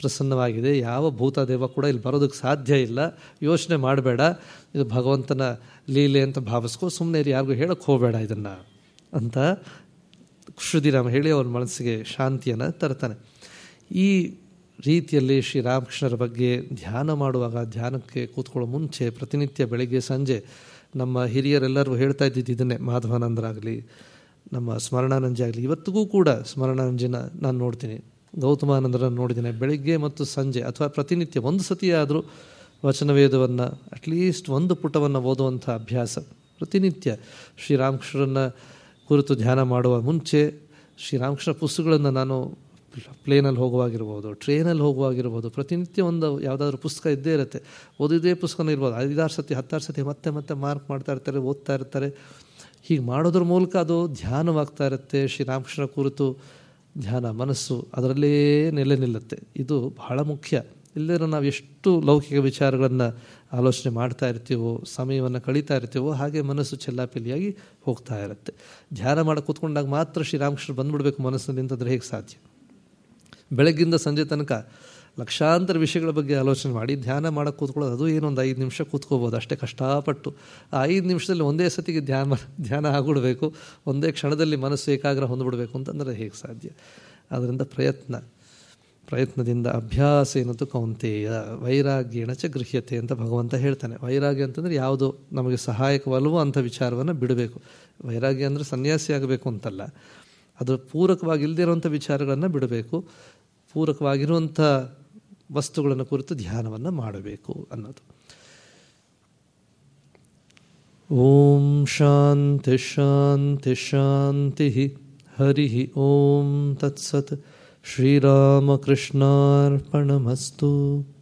ಪ್ರಸನ್ನವಾಗಿದೆ. ಯಾವ ಭೂತದೇವ ಕೂಡ ಇಲ್ಲಿ ಬರೋದಕ್ಕೆ ಸಾಧ್ಯ ಇಲ್ಲ. ಯೋಚನೆ ಮಾಡಬೇಡ. ಇದು ಭಗವಂತನ ಲೀಲೆ ಅಂತ ಭಾವಿಸ್ಕೋ ಸುಮ್ಮನೆ ಯಾರಿಗೂ ಹೇಳಕ್ಕೆ ಹೋಗಬೇಡ ಇದನ್ನು ಅಂತ ಶ್ರುದಿರಾಮ ಹೇಳಿ ಅವನ ಮನಸ್ಸಿಗೆ ಶಾಂತಿಯನ್ನು ತರ್ತಾನೆ. ಈ ರೀತಿಯಲ್ಲಿ ಶ್ರೀರಾಮಕೃಷ್ಣರ ಬಗ್ಗೆ ಧ್ಯಾನ ಮಾಡುವಾಗ, ಧ್ಯಾನಕ್ಕೆ ಕೂತ್ಕೊಳ್ಳೋ ಮುಂಚೆ, ಪ್ರತಿನಿತ್ಯ ಬೆಳಗ್ಗೆ ಸಂಜೆ ನಮ್ಮ ಹಿರಿಯರೆಲ್ಲರೂ ಹೇಳ್ತಾ ಇದ್ದಿದ್ದು ಇದನ್ನೇ, ಮಾಧವಾನಂದರಾಗಲಿ, ನಮ್ಮ ಸ್ಮರಣಾನಂಜಿ ಆಗಲಿ. ಇವತ್ತಿಗೂ ಕೂಡ ಸ್ಮರಣಾನಂಜಿನ ನಾನು ನೋಡ್ತೀನಿ. ಗೌತಮಾನಂದರನ್ನು ನೋಡಿದ್ದೇನೆ. ಬೆಳಿಗ್ಗೆ ಮತ್ತು ಸಂಜೆ, ಅಥವಾ ಪ್ರತಿನಿತ್ಯ ಒಂದು ಸತಿಯಾದರೂ ವಚನವೇದವನ್ನು ಅಟ್ಲೀಸ್ಟ್ ಒಂದು ಪುಟವನ್ನು ಓದುವಂಥ ಅಭ್ಯಾಸ. ಪ್ರತಿನಿತ್ಯ ಶ್ರೀರಾಮಕೃಷ್ಣರನ್ನು ಕುರಿತು ಧ್ಯಾನ ಮಾಡುವ ಮುಂಚೆ ಶ್ರೀರಾಮಕೃಷ್ಣ ಪುಸ್ತಕಗಳನ್ನು ನಾನು ಪ್ಲೇನಲ್ಲಿ ಹೋಗುವಾಗಿರ್ಬೋದು, ಟ್ರೈನಲ್ಲಿ ಹೋಗುವಾಗಿರ್ಬೋದು, ಪ್ರತಿನಿತ್ಯ ಒಂದು ಯಾವುದಾದ್ರೂ ಪುಸ್ತಕ ಇದ್ದೇ ಇರುತ್ತೆ. ಓದಿದ್ದೇ ಪುಸ್ತಕ ಇರ್ಬೋದು. ಐದಾರು ಸತಿ, ಹತ್ತಾರು ಸತಿ ಮತ್ತೆ ಮತ್ತೆ ಮಾರ್ಕ್ ಮಾಡ್ತಾ ಇರ್ತಾರೆ, ಓದ್ತಾ ಇರ್ತಾರೆ. ಹೀಗೆ ಮಾಡೋದ್ರ ಮೂಲಕ ಅದು ಧ್ಯಾನವಾಗ್ತಾ ಇರುತ್ತೆ. ಶ್ರೀರಾಮಕೃಷ್ಣ ಕುರಿತು ಧ್ಯಾನ ಮನಸ್ಸು ಅದರಲ್ಲೇ ನೆಲೆ ನಿಲ್ಲುತ್ತೆ. ಇದು ಬಹಳ ಮುಖ್ಯ. ಇಲ್ಲದೇ ನಾವು ಎಷ್ಟು ಲೌಕಿಕ ವಿಚಾರಗಳನ್ನು ಆಲೋಚನೆ ಮಾಡ್ತಾ ಇರ್ತೀವೋ, ಸಮಯವನ್ನು ಕಳೀತಾ ಇರ್ತೀವೋ, ಹಾಗೆ ಮನಸ್ಸು ಚೆಲ್ಲಾಪಿಲ್ಲಿಯಾಗಿ ಹೋಗ್ತಾ ಇರುತ್ತೆ. ಧ್ಯಾನ ಮಾಡಿ ಕೂತ್ಕೊಂಡಾಗ ಮಾತ್ರ ಶ್ರೀರಾಮಕೃಷ್ಣ ಬಂದ್ಬಿಡ್ಬೇಕು ಮನಸ್ಸಿನಲ್ಲಿ ಅಂತಂದರೆ ಹೇಗೆ ಸಾಧ್ಯ? ಬೆಳಗ್ಗಿಂದ ಸಂಜೆ ತನಕ ಲಕ್ಷಾಂತರ ವಿಷಯಗಳ ಬಗ್ಗೆ ಆಲೋಚನೆ ಮಾಡಿ, ಧ್ಯಾನ ಮಾಡೋಕ್ಕೆ ಕೂತ್ಕೊಳ್ಳೋದು, ಅದು ಏನೊಂದು ಐದು ನಿಮಿಷ ಕೂತ್ಕೋಬೋದು. ಅಷ್ಟೇ ಕಷ್ಟಪಟ್ಟು ಆ ಐದು ನಿಮಿಷದಲ್ಲಿ ಒಂದೇ ಸತಿಗೆ ಧ್ಯಾನ ಧ್ಯಾನ ಆಗಿಬಿಡಬೇಕು. ಒಂದೇ ಕ್ಷಣದಲ್ಲಿ ಮನಸ್ಸು ಏಕಾಗ್ರ ಹೊಂದ್ಬಿಡಬೇಕು ಅಂತಂದರೆ ಹೇಗೆ ಸಾಧ್ಯ? ಅದರಿಂದ ಪ್ರಯತ್ನ. ಪ್ರಯತ್ನದಿಂದ ಅಭ್ಯಾಸ ಏನದು ಕೌಂತೆಯ, ವೈರಾಗ್ಯೇಣ ಚ ಗೃಹ್ಯತೆ ಅಂತ ಭಗವಂತ ಹೇಳ್ತಾನೆ. ವೈರಾಗ್ಯ ಅಂತಂದರೆ ಯಾವುದು? ನಮಗೆ ಸಹಾಯಕವಲ್ವೋ ಅಂಥ ವಿಚಾರವನ್ನು ಬಿಡಬೇಕು. ವೈರಾಗ್ಯ ಅಂದರೆ ಸನ್ಯಾಸಿ ಆಗಬೇಕು ಅಂತಲ್ಲ. ಅದು ಪೂರಕವಾಗಿ ಇಲ್ಲದಿರುವಂಥ ವಿಚಾರಗಳನ್ನು ಬಿಡಬೇಕು. ಪೂರಕವಾಗಿರುವಂಥ ವಸ್ತುಗಳನ್ನು ಕುರಿತು ಧ್ಯಾನವನ್ನು ಮಾಡಬೇಕು ಅನ್ನೋದು. ಓಂ ಶಾಂತಿ ಶಾಂತಿ ಶಾಂತಿ ಹರಿ ಓಂ ತತ್ಸತ್ ಶ್ರೀರಾಮಕೃಷ್ಣಾರ್ಪಣಮಸ್ತು.